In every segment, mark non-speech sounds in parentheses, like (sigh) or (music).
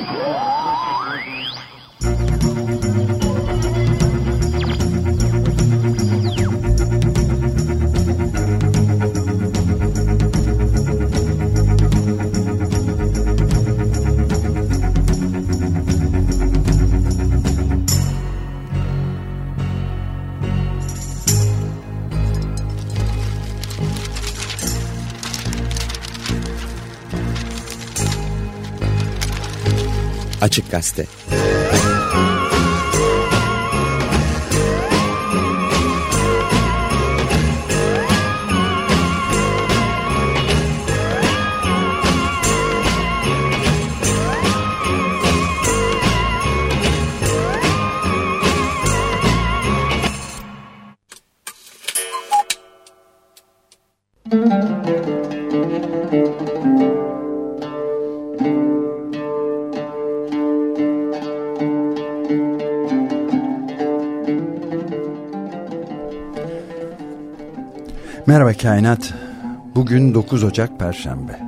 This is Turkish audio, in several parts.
Açık Gazete Merhaba Kainat. Bugün 9 Ocak Perşembe.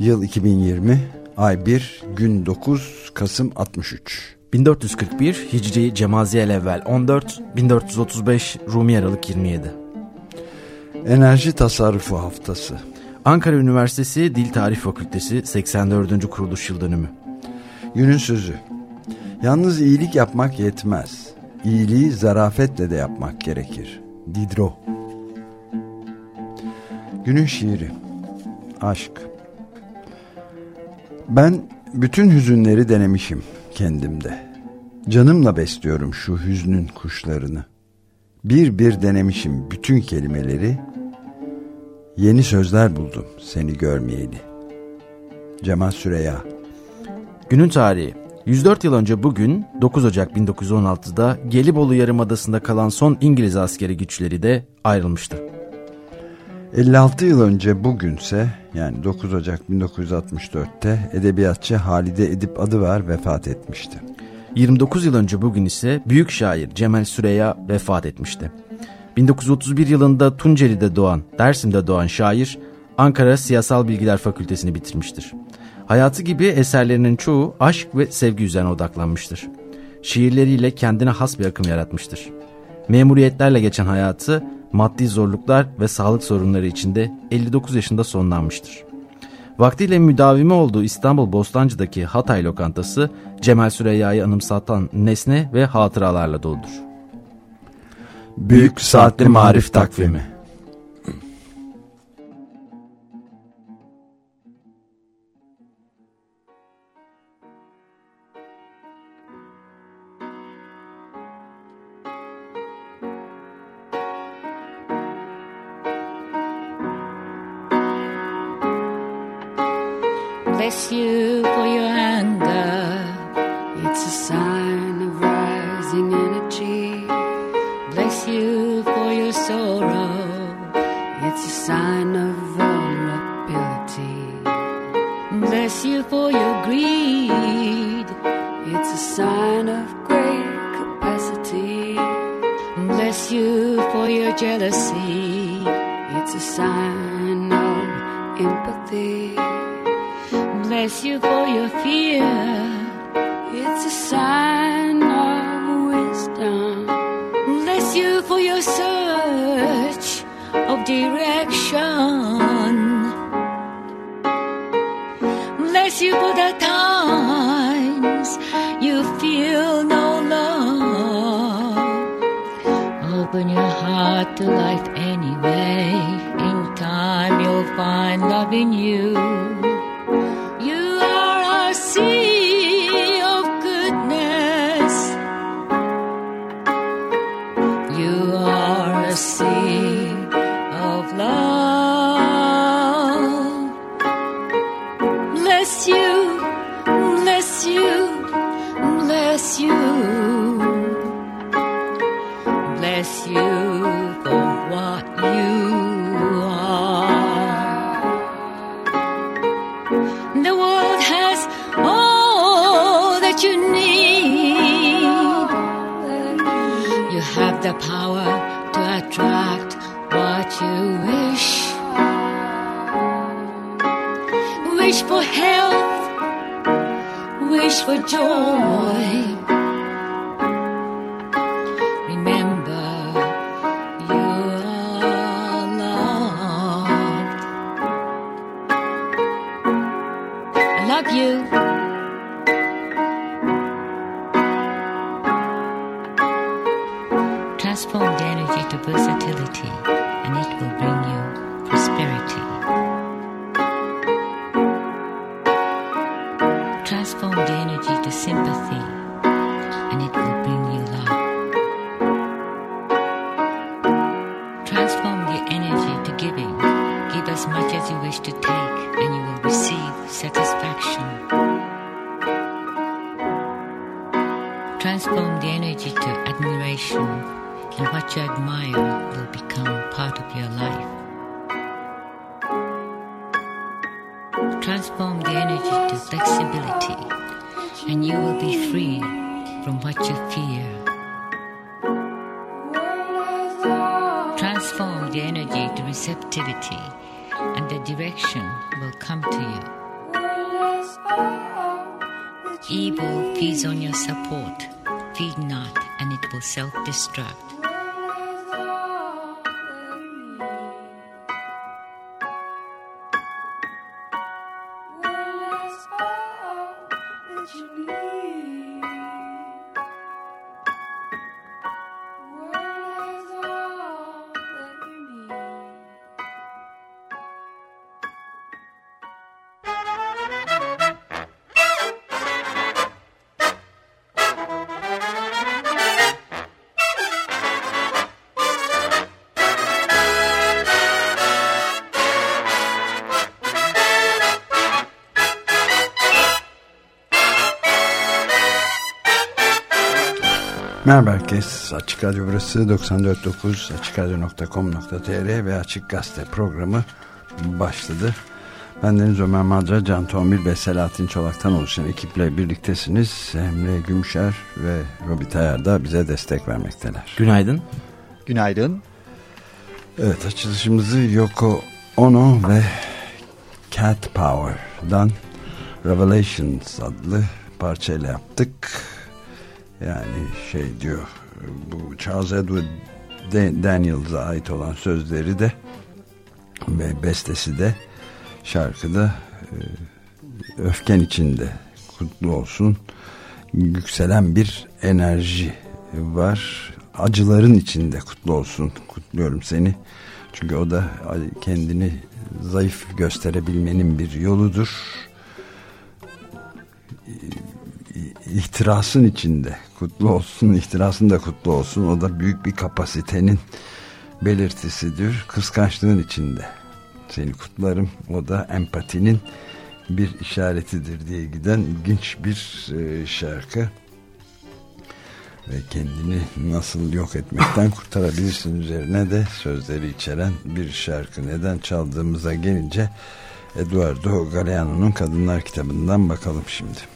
Yıl 2020, ay 1, gün 9, Kasım 63. 1441 Hicri Cemaziyel evvel 14, 1435 Rumi Aralık 27. Enerji Tasarrufu Haftası. Ankara Üniversitesi Dil Tarih Fakültesi 84. kuruluş yıl dönümü. Günün sözü. Yalnız iyilik yapmak yetmez. İyiliği zarafetle de yapmak gerekir. Didro. Günün şiiri. Aşk. Ben bütün hüzünleri denemişim kendimde. Canımla besliyorum şu hüznün kuşlarını. Bir bir denemişim bütün kelimeleri. Yeni sözler buldum seni görmeyeli. Cemal Süreya. Günün tarihi. 104 yıl önce bugün 9 Ocak 1916'da Gelibolu Yarımadası'nda kalan son İngiliz askeri güçleri de ayrılmıştı. 56 yıl önce bugünse yani 9 Ocak 1964'te edebiyatçı Halide Edip Adıvar vefat etmişti. 29 yıl önce bugün ise büyük şair Cemal Süreya vefat etmişti. 1931 yılında Tunceli'de doğan, Dersim'de doğan şair Ankara Siyasal Bilgiler Fakültesini bitirmiştir. Hayatı gibi eserlerinin çoğu aşk ve sevgi üzerine odaklanmıştır. Şiirleriyle kendine has bir akım yaratmıştır. Memuriyetlerle geçen hayatı maddi zorluklar ve sağlık sorunları içinde 59 yaşında sonlanmıştır. Vaktiyle müdavimi olduğu İstanbul Bostancı'daki Hatay lokantası Cemal Süreyya'yı anımsatan nesne ve hatıralarla doludur. Büyük Saatli Marif Takvimi you for your search of direction. Bless you for the times you feel no love. Open your heart to life anyway. In time, you'll find love in you. struck. Açık Radyo burası 94.9 açıkradio.com.tr ve Açık Gazete programı başladı. Ben Deniz Ömer Madra, Can Tombil ve Selahattin Çolak'tan oluşan ekiple birliktesiniz. Emre Gümüşer ve Robi Tayar da bize destek vermekteler. Günaydın. Günaydın. Evet açılışımızı Yoko Ono ve Cat Power'dan Revelations adlı parçayla yaptık. Yani şey diyor bu Charles Edward Daniels'a ait olan sözleri de ve bestesi de şarkıda e, öfken içinde kutlu olsun yükselen bir enerji var. Acıların içinde kutlu olsun. Kutluyorum seni. Çünkü o da kendini zayıf gösterebilmenin bir yoludur. İhtirasın içinde kutlu olsun ihtirasın da kutlu olsun. O da büyük bir kapasitenin belirtisidir kıskançlığın içinde. Seni kutlarım. O da empatinin bir işaretidir diye giden ilginç bir e, şarkı. Ve kendini nasıl yok etmekten kurtarabilirsin üzerine de sözleri içeren bir şarkı. Neden çaldığımıza gelince Eduardo Galeano'nun Kadınlar kitabından bakalım şimdi.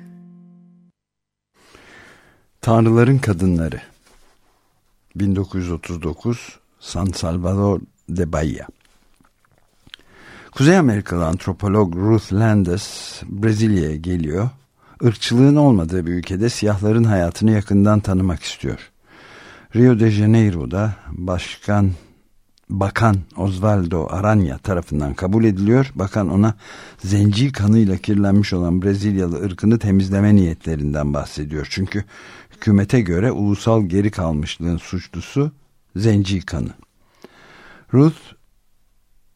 Tanrıların Kadınları 1939 San Salvador de Bahia Kuzey Amerikalı antropolog Ruth Landes Brezilya'ya geliyor. Irkçılığın olmadığı bir ülkede siyahların hayatını yakından tanımak istiyor. Rio de Janeiro'da Başkan Bakan Osvaldo Aranha tarafından kabul ediliyor. Bakan ona zenci kanıyla kirlenmiş olan Brezilyalı ırkını temizleme niyetlerinden bahsediyor. Çünkü hükümete göre ulusal geri kalmışlığın suçlusu zenci kanı. Ruth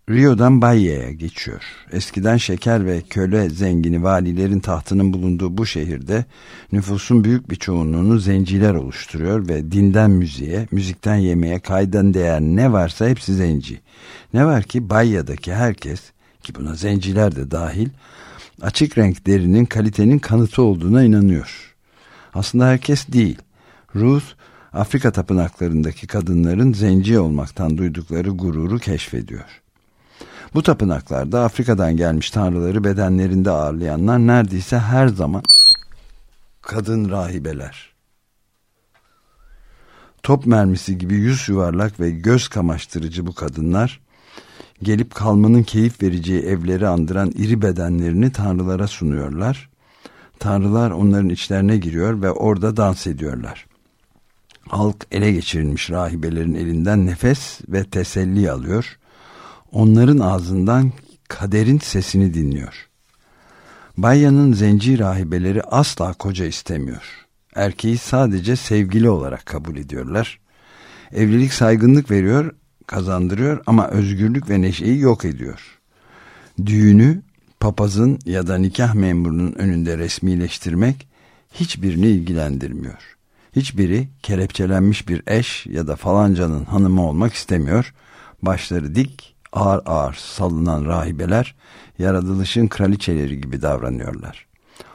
Rio'dan Bahye'ye geçiyor. Eskiden şeker ve köle zengini valilerin tahtının bulunduğu bu şehirde nüfusun büyük bir çoğunluğunu zenciler oluşturuyor ve dinden müziğe, müzikten yemeğe kaydan değer ne varsa hepsi zenci. Ne var ki Bahya'daki herkes ki buna zenciler de dahil açık renk derinin kalitenin kanıtı olduğuna inanıyor. Aslında herkes değil. Ruth Afrika tapınaklarındaki kadınların zenci olmaktan duydukları gururu keşfediyor. Bu tapınaklarda Afrika'dan gelmiş tanrıları bedenlerinde ağırlayanlar neredeyse her zaman kadın rahibeler. Top mermisi gibi yüz yuvarlak ve göz kamaştırıcı bu kadınlar gelip kalmanın keyif vereceği evleri andıran iri bedenlerini tanrılara sunuyorlar. Tanrılar onların içlerine giriyor ve orada dans ediyorlar. Halk ele geçirilmiş rahibelerin elinden nefes ve teselli alıyor. Onların ağzından kaderin sesini dinliyor. Bayya'nın zenci rahibeleri asla koca istemiyor. Erkeği sadece sevgili olarak kabul ediyorlar. Evlilik saygınlık veriyor, kazandırıyor ama özgürlük ve neşeyi yok ediyor. Düğünü papazın ya da nikah memurunun önünde resmileştirmek hiçbirini ilgilendirmiyor. Hiçbiri kelepçelenmiş bir eş ya da falancanın hanımı olmak istemiyor. Başları dik, ağır ağır salınan rahibeler yaratılışın kraliçeleri gibi davranıyorlar.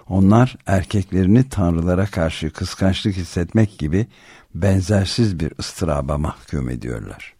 Onlar erkeklerini tanrılara karşı kıskançlık hissetmek gibi benzersiz bir ıstıraba mahkum ediyorlar.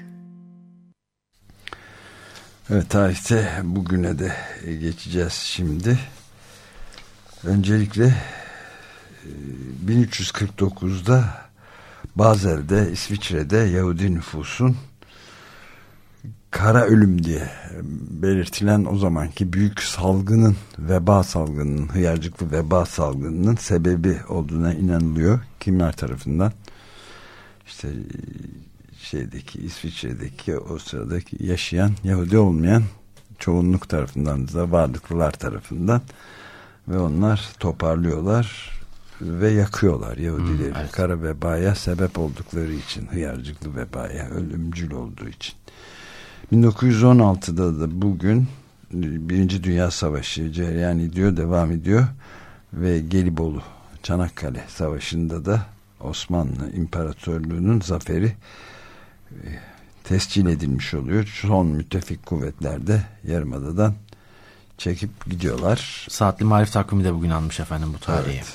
Evet tarihte bugüne de geçeceğiz şimdi. Öncelikle 1349'da e, Bazel'de İsviçre'de Yahudi nüfusun kara ölüm diye belirtilen o zamanki büyük salgının veba salgınının hıyarcıklı veba salgınının sebebi olduğuna inanılıyor kimler tarafından işte şeydeki İsviçre'deki o sıradaki yaşayan Yahudi olmayan çoğunluk tarafından da varlıklılar tarafından ve onlar toparlıyorlar ve yakıyorlar Yahudileri hmm, evet. kara vebaya sebep oldukları için hıyarcıklı vebaya ölümcül olduğu için 1916'da da bugün Birinci Dünya Savaşı cereyan ediyor devam ediyor ve Gelibolu Çanakkale Savaşı'nda da Osmanlı İmparatorluğu'nun zaferi tescil edilmiş oluyor. Son müttefik kuvvetlerde Yarımada'dan çekip gidiyorlar. Saatli Marif takvimi de bugün almış efendim bu tarihi. Evet.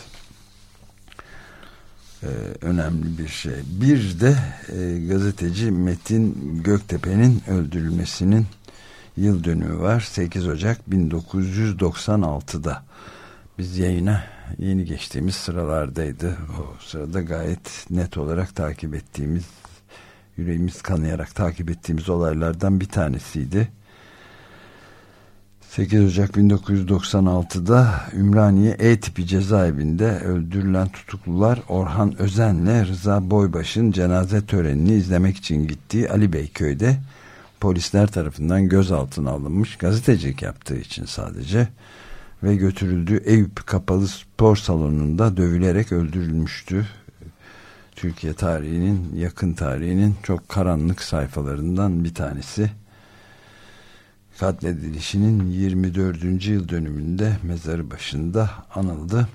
Ee, önemli bir şey. Bir de e, gazeteci Metin Göktepe'nin öldürülmesinin yıl dönümü var. 8 Ocak 1996'da. Biz yayına yeni geçtiğimiz sıralardaydı. O sırada gayet net olarak takip ettiğimiz yüreğimiz kanayarak takip ettiğimiz olaylardan bir tanesiydi. 8 Ocak 1996'da Ümraniye E tipi cezaevinde öldürülen tutuklular Orhan Özen'le Rıza Boybaş'ın cenaze törenini izlemek için gittiği Ali Bey köyde polisler tarafından gözaltına alınmış gazetecilik yaptığı için sadece ve götürüldüğü Eyüp Kapalı Spor Salonu'nda dövülerek öldürülmüştü. Türkiye tarihinin yakın tarihinin çok karanlık sayfalarından bir tanesi katledilişinin 24. yıl dönümünde mezarı başında anıldı.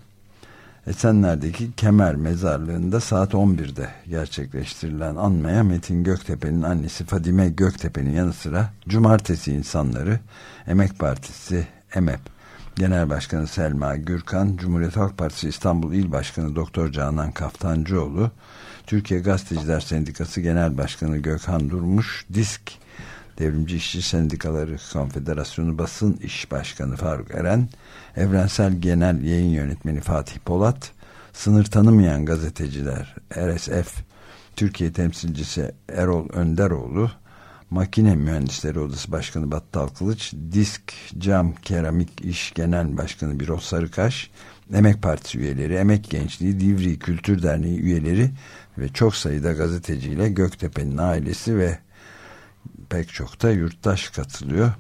Esenler'deki Kemer mezarlığında saat 11'de gerçekleştirilen anmaya Metin Göktepe'nin annesi Fadime Göktepe'nin yanı sıra Cumartesi insanları Emek Partisi EMEP Genel Başkanı Selma Gürkan, Cumhuriyet Halk Partisi İstanbul İl Başkanı Doktor Canan Kaftancıoğlu, Türkiye Gazeteciler Sendikası Genel Başkanı Gökhan Durmuş, DISK Devrimci İşçi Sendikaları Konfederasyonu Basın İş Başkanı Faruk Eren, Evrensel Genel Yayın Yönetmeni Fatih Polat, Sınır Tanımayan Gazeteciler RSF Türkiye temsilcisi Erol Önderoğlu, Makine Mühendisleri Odası Başkanı Battal Kılıç, Disk Cam Keramik İş Genel Başkanı Birol Sarıkaş, Emek Partisi üyeleri, Emek Gençliği, Divri Kültür Derneği üyeleri ve çok sayıda gazeteciyle Göktepe'nin ailesi ve pek çok da yurttaş katılıyor.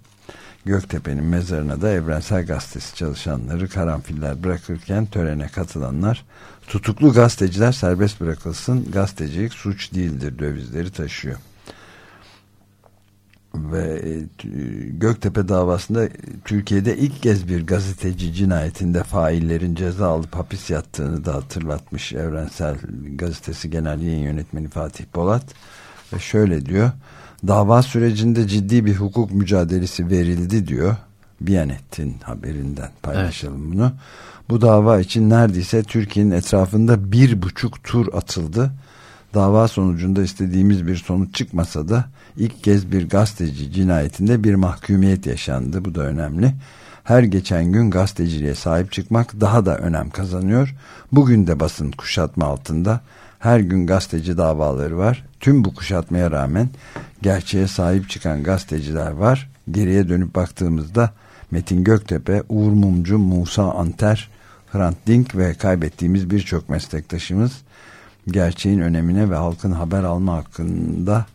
Göktepe'nin mezarına da Evrensel Gazetesi çalışanları karanfiller bırakırken törene katılanlar tutuklu gazeteciler serbest bırakılsın gazetecilik suç değildir dövizleri taşıyor. Ve e, Göktepe davasında Türkiye'de ilk kez bir gazeteci cinayetinde faillerin ceza alıp hapis yattığını da hatırlatmış Evrensel Gazetesi Genel Yayın Yönetmeni Fatih Polat. Ve şöyle diyor dava sürecinde ciddi bir hukuk mücadelesi verildi diyor. Biyanet'in haberinden paylaşalım evet. bunu. Bu dava için neredeyse Türkiye'nin etrafında bir buçuk tur atıldı. Dava sonucunda istediğimiz bir sonuç çıkmasa da ilk kez bir gazeteci cinayetinde bir mahkumiyet yaşandı. Bu da önemli. Her geçen gün gazeteciliğe sahip çıkmak daha da önem kazanıyor. Bugün de basın kuşatma altında. Her gün gazeteci davaları var. Tüm bu kuşatmaya rağmen gerçeğe sahip çıkan gazeteciler var. Geriye dönüp baktığımızda Metin Göktepe, Uğur Mumcu, Musa Anter, Hrant Dink ve kaybettiğimiz birçok meslektaşımız gerçeğin önemine ve halkın haber alma hakkında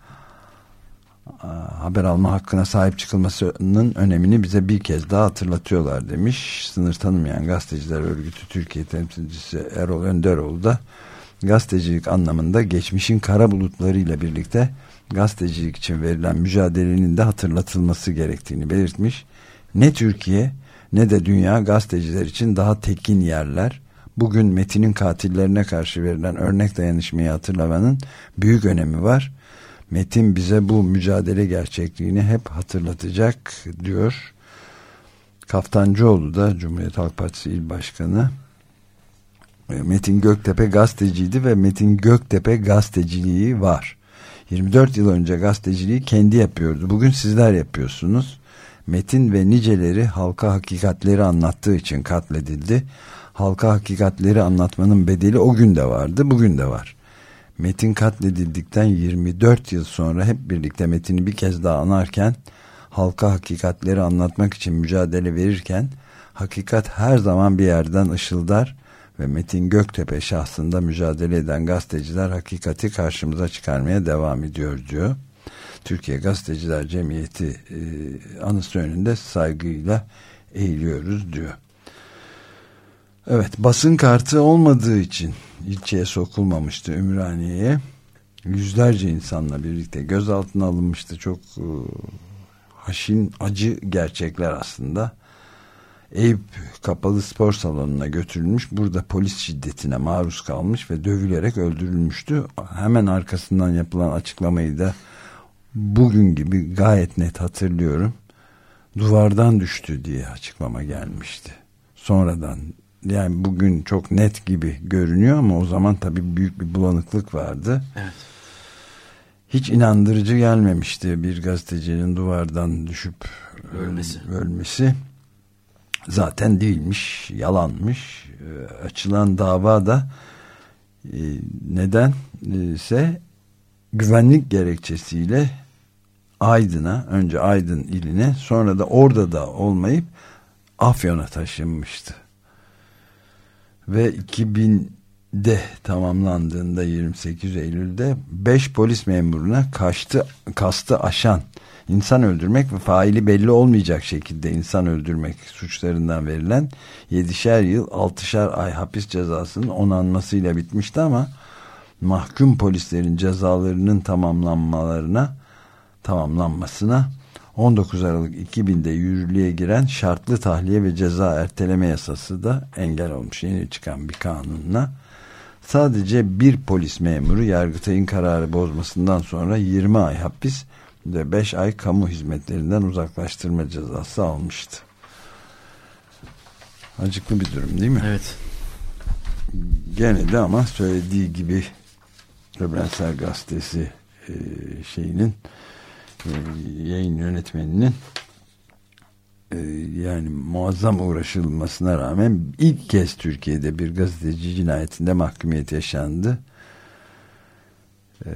haber alma hakkına sahip çıkılmasının önemini bize bir kez daha hatırlatıyorlar demiş. Sınır tanımayan gazeteciler örgütü Türkiye temsilcisi Erol Önderoğlu da gazetecilik anlamında geçmişin kara bulutlarıyla birlikte gazetecilik için verilen mücadelenin de hatırlatılması gerektiğini belirtmiş. Ne Türkiye ne de dünya gazeteciler için daha tekin yerler. Bugün Metin'in katillerine karşı verilen örnek dayanışmayı hatırlamanın büyük önemi var. Metin bize bu mücadele gerçekliğini hep hatırlatacak diyor. Kaftancıoğlu da Cumhuriyet Halk Partisi İl Başkanı Metin Göktepe gazeteciydi ve Metin Göktepe gazeteciliği var. 24 yıl önce gazeteciliği kendi yapıyordu. Bugün sizler yapıyorsunuz. Metin ve niceleri halka hakikatleri anlattığı için katledildi. Halka hakikatleri anlatmanın bedeli o gün de vardı, bugün de var. Metin katledildikten 24 yıl sonra hep birlikte Metin'i bir kez daha anarken, halka hakikatleri anlatmak için mücadele verirken, hakikat her zaman bir yerden ışıldar ve Metin Göktepe şahsında mücadele eden gazeteciler hakikati karşımıza çıkarmaya devam ediyor diyor. Türkiye Gazeteciler Cemiyeti e, anısı önünde saygıyla eğiliyoruz diyor. Evet basın kartı olmadığı için ilçeye sokulmamıştı Ümraniye'ye. Yüzlerce insanla birlikte gözaltına alınmıştı. Çok e, haşin acı gerçekler aslında. Eyüp kapalı spor salonuna götürülmüş. Burada polis şiddetine maruz kalmış ve dövülerek öldürülmüştü. Hemen arkasından yapılan açıklamayı da bugün gibi gayet net hatırlıyorum. Duvardan düştü diye açıklama gelmişti. Sonradan yani bugün çok net gibi görünüyor ama o zaman tabii büyük bir bulanıklık vardı. Evet. Hiç inandırıcı gelmemişti bir gazetecinin duvardan düşüp ölmesi. ölmesi. Zaten değilmiş, yalanmış. E, açılan dava da e, neden ise güvenlik gerekçesiyle Aydın'a, önce Aydın iline sonra da orada da olmayıp Afyon'a taşınmıştı. Ve 2000'de tamamlandığında 28 Eylül'de 5 polis memuruna kaçtı, kastı aşan insan öldürmek ve faili belli olmayacak şekilde insan öldürmek suçlarından verilen 7'şer yıl 6'şer ay hapis cezasının onanmasıyla bitmişti ama mahkum polislerin cezalarının tamamlanmalarına tamamlanmasına 19 Aralık 2000'de yürürlüğe giren şartlı tahliye ve ceza erteleme yasası da engel olmuş. Yeni çıkan bir kanunla sadece bir polis memuru Yargıtay'ın kararı bozmasından sonra 20 ay hapis ve 5 ay kamu hizmetlerinden uzaklaştırma cezası almıştı. Acıklı bir durum değil mi? Evet. Gene de ama söylediği gibi Evrensel Gazetesi e, şeyinin yayın yönetmeninin e, yani muazzam uğraşılmasına rağmen ilk kez Türkiye'de bir gazeteci cinayetinde mahkumiyet yaşandı. Ee,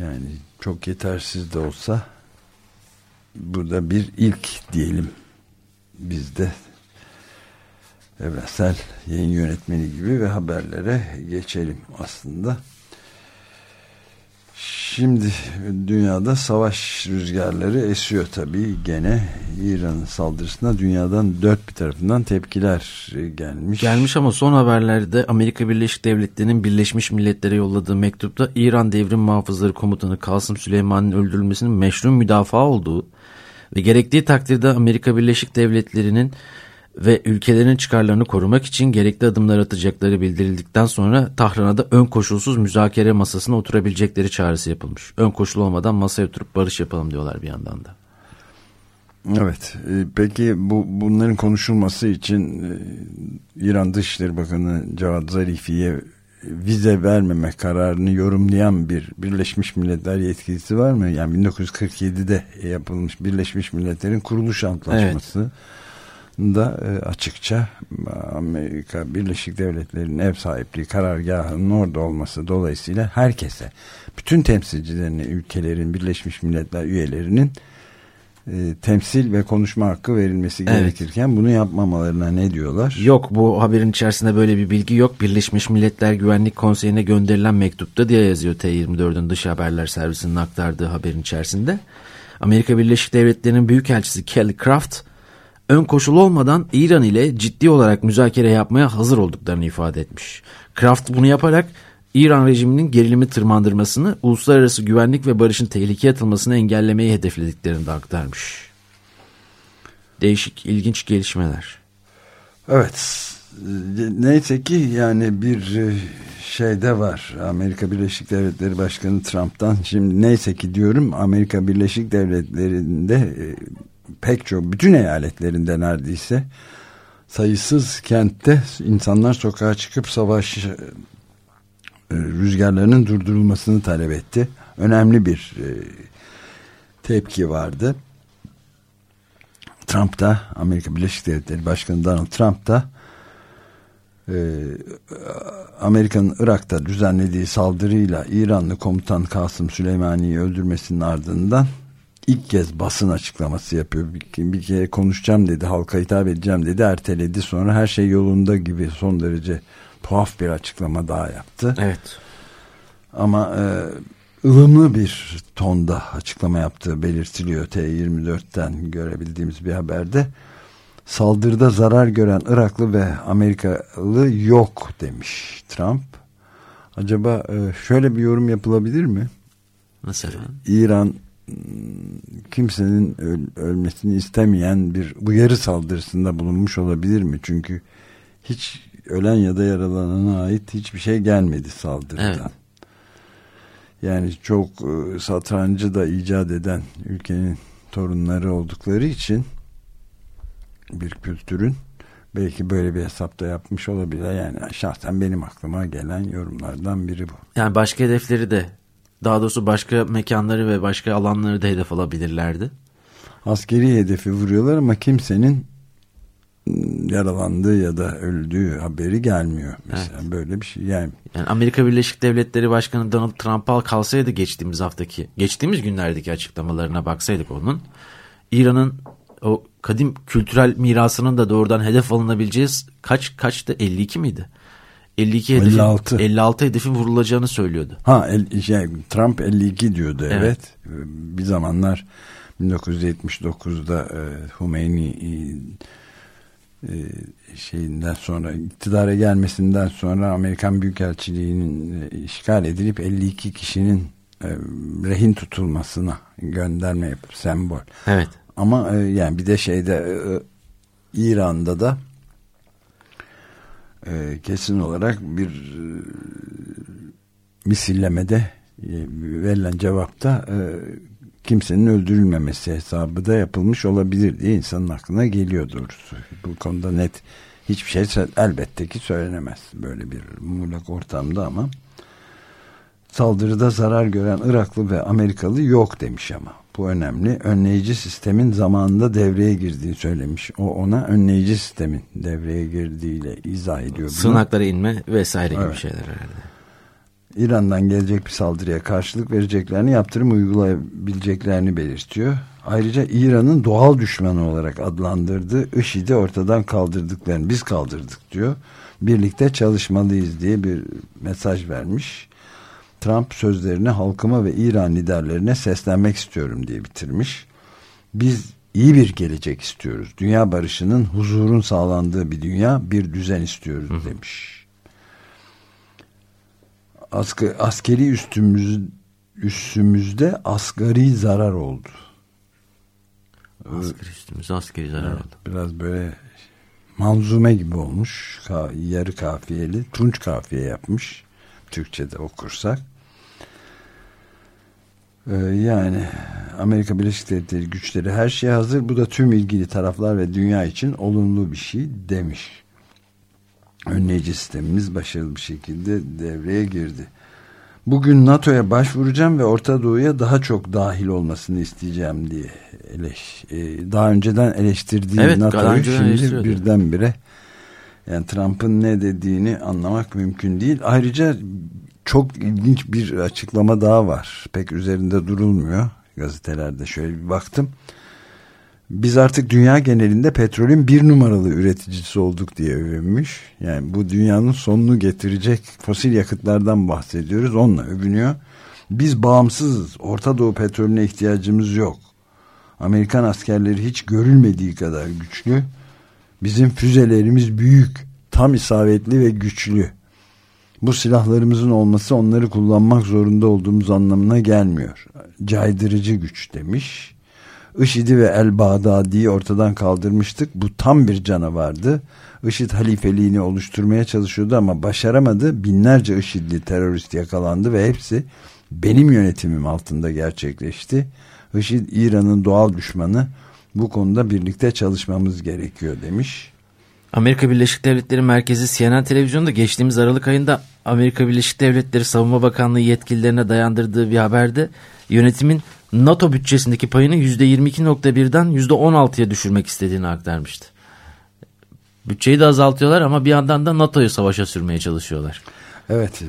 yani çok yetersiz de olsa burada bir ilk diyelim bizde evrensel yayın yönetmeni gibi ve haberlere geçelim aslında. Şimdi dünyada savaş rüzgarları esiyor tabii gene İran'ın saldırısına dünyadan dört bir tarafından tepkiler gelmiş. Gelmiş ama son haberlerde Amerika Birleşik Devletleri'nin Birleşmiş Milletler'e yolladığı mektupta İran Devrim Muhafızları Komutanı Kasım Süleyman'ın öldürülmesinin meşru müdafaa olduğu ve gerektiği takdirde Amerika Birleşik Devletleri'nin ve ülkelerin çıkarlarını korumak için gerekli adımlar atacakları bildirildikten sonra Tahran'a da ön koşulsuz müzakere masasına oturabilecekleri çağrısı yapılmış. Ön koşul olmadan masaya oturup barış yapalım diyorlar bir yandan da. Evet. E, peki bu bunların konuşulması için e, İran Dışişleri Bakanı Cavad Zarifi'ye vize vermeme kararını yorumlayan bir Birleşmiş Milletler yetkilisi var mı? Yani 1947'de yapılmış Birleşmiş Milletler'in kuruluş antlaşması. Evet da e, açıkça Amerika Birleşik Devletleri'nin ev sahipliği karargahının orada olması dolayısıyla herkese, bütün temsilcilerine, ülkelerin, Birleşmiş Milletler üyelerinin e, temsil ve konuşma hakkı verilmesi evet. gerekirken bunu yapmamalarına ne diyorlar? Yok bu haberin içerisinde böyle bir bilgi yok. Birleşmiş Milletler Güvenlik Konseyi'ne gönderilen mektupta diye yazıyor T24'ün dış haberler servisinin aktardığı haberin içerisinde. Amerika Birleşik Devletleri'nin Büyükelçisi Kelly Craft ön koşul olmadan İran ile ciddi olarak müzakere yapmaya hazır olduklarını ifade etmiş. Kraft bunu yaparak İran rejiminin gerilimi tırmandırmasını, uluslararası güvenlik ve barışın tehlikeye atılmasını engellemeyi hedeflediklerini de aktarmış. Değişik, ilginç gelişmeler. Evet. Neyse ki yani bir e, şey de var. Amerika Birleşik Devletleri Başkanı Trump'tan şimdi neyse ki diyorum Amerika Birleşik Devletleri'nde e, pek çok bütün eyaletlerinde neredeyse sayısız kentte insanlar sokağa çıkıp savaş e, rüzgarlarının durdurulmasını talep etti. Önemli bir e, tepki vardı. Trump da Amerika Birleşik Devletleri Başkanı Donald Trump da e, Amerika'nın Irak'ta düzenlediği saldırıyla İranlı komutan Kasım Süleymani'yi öldürmesinin ardından ilk kez basın açıklaması yapıyor. Bir, bir kere konuşacağım dedi, halka hitap edeceğim dedi, erteledi. Sonra her şey yolunda gibi son derece tuhaf bir açıklama daha yaptı. Evet. Ama e, ılımlı bir tonda açıklama yaptığı belirtiliyor T24'ten görebildiğimiz bir haberde. Saldırıda zarar gören Iraklı ve Amerikalı yok demiş Trump. Acaba e, şöyle bir yorum yapılabilir mi? Mesela? İran kimsenin öl ölmesini istemeyen bir uyarı saldırısında bulunmuş olabilir mi? Çünkü hiç ölen ya da yaralanana ait hiçbir şey gelmedi saldırıdan. Evet. Yani çok e, satrancı da icat eden ülkenin torunları oldukları için bir kültürün belki böyle bir hesapta yapmış olabilir. Yani şahsen benim aklıma gelen yorumlardan biri bu. Yani başka hedefleri de daha doğrusu başka mekanları ve başka alanları da hedef alabilirlerdi. Askeri hedefi vuruyorlar ama kimsenin yaralandığı ya da öldüğü haberi gelmiyor. Mesela evet. böyle bir şey. Yani, yani Amerika Birleşik Devletleri Başkanı Donald Trump'a kalsaydı geçtiğimiz haftaki, geçtiğimiz günlerdeki açıklamalarına baksaydık onun, İran'ın o kadim kültürel mirasının da doğrudan hedef alınabileceği kaç kaçtı 52 miydi? 52 hedefin, 56. 56 hedefin vurulacağını söylüyordu. Ha el, şey, Trump 52 diyordu evet. evet. Bir zamanlar 1979'da e, Hümeyni e, e, şeyinden sonra iktidara gelmesinden sonra Amerikan Büyükelçiliği'nin e, işgal edilip 52 kişinin e, rehin tutulmasına gönderme yapıp sembol. Evet. Ama e, yani bir de şeyde e, e İran'da da e, kesin olarak bir e, misillemede e, verilen cevapta e, kimsenin öldürülmemesi hesabı da yapılmış olabilir diye insanın aklına geliyor doğrusu. Bu konuda net hiçbir şey elbette ki söylenemez böyle bir muğlak ortamda ama saldırıda zarar gören Iraklı ve Amerikalı yok demiş ama bu önemli. Önleyici sistemin zamanında devreye girdiğini söylemiş. O ona önleyici sistemin devreye girdiğiyle izah ediyor. Bunu. Sığınaklara inme vesaire gibi evet. şeyler herhalde. İran'dan gelecek bir saldırıya karşılık vereceklerini yaptırım uygulayabileceklerini belirtiyor. Ayrıca İran'ın doğal düşmanı olarak adlandırdığı IŞİD'i ortadan kaldırdıklarını biz kaldırdık diyor. Birlikte çalışmalıyız diye bir mesaj vermiş. Trump sözlerini halkıma ve İran liderlerine seslenmek istiyorum diye bitirmiş. Biz iyi bir gelecek istiyoruz. Dünya barışının, huzurun sağlandığı bir dünya, bir düzen istiyoruz demiş. Asker, askeri üstümüz, üstümüzde asgari zarar oldu. Askeri üstümüzde askeri zarar Evet, oldu. Biraz böyle manzume gibi olmuş. Yarı kafiyeli. Tunç kafiye yapmış. Türkçe'de okursak. Ee, yani Amerika Birleşik Devletleri güçleri her şeye hazır. Bu da tüm ilgili taraflar ve dünya için olumlu bir şey demiş. Önleyici sistemimiz başarılı bir şekilde devreye girdi. Bugün NATO'ya başvuracağım ve Orta Doğu'ya daha çok dahil olmasını isteyeceğim diye eleş, e, daha önceden eleştirdiği Evet, NATO'yu şimdi birdenbire yani Trump'ın ne dediğini anlamak mümkün değil. Ayrıca çok ilginç bir açıklama daha var. Pek üzerinde durulmuyor gazetelerde. Şöyle bir baktım. Biz artık dünya genelinde petrolün bir numaralı üreticisi olduk diye övünmüş. Yani bu dünyanın sonunu getirecek fosil yakıtlardan bahsediyoruz. Onunla övünüyor. Biz bağımsızız. Orta Doğu petrolüne ihtiyacımız yok. Amerikan askerleri hiç görülmediği kadar güçlü. Bizim füzelerimiz büyük, tam isabetli ve güçlü. Bu silahlarımızın olması onları kullanmak zorunda olduğumuz anlamına gelmiyor. Caydırıcı güç demiş. IŞİD'i ve El Bağdadi'yi ortadan kaldırmıştık. Bu tam bir canavardı. IŞİD halifeliğini oluşturmaya çalışıyordu ama başaramadı. Binlerce IŞİD'li terörist yakalandı ve hepsi benim yönetimim altında gerçekleşti. IŞİD İran'ın doğal düşmanı. Bu konuda birlikte çalışmamız gerekiyor demiş. Amerika Birleşik Devletleri Merkezi CNN televizyonda geçtiğimiz Aralık ayında Amerika Birleşik Devletleri Savunma Bakanlığı yetkililerine dayandırdığı bir haberde yönetimin NATO bütçesindeki payını %22.1'den %16'ya düşürmek istediğini aktarmıştı. Bütçeyi de azaltıyorlar ama bir yandan da NATO'yu savaşa sürmeye çalışıyorlar. Evet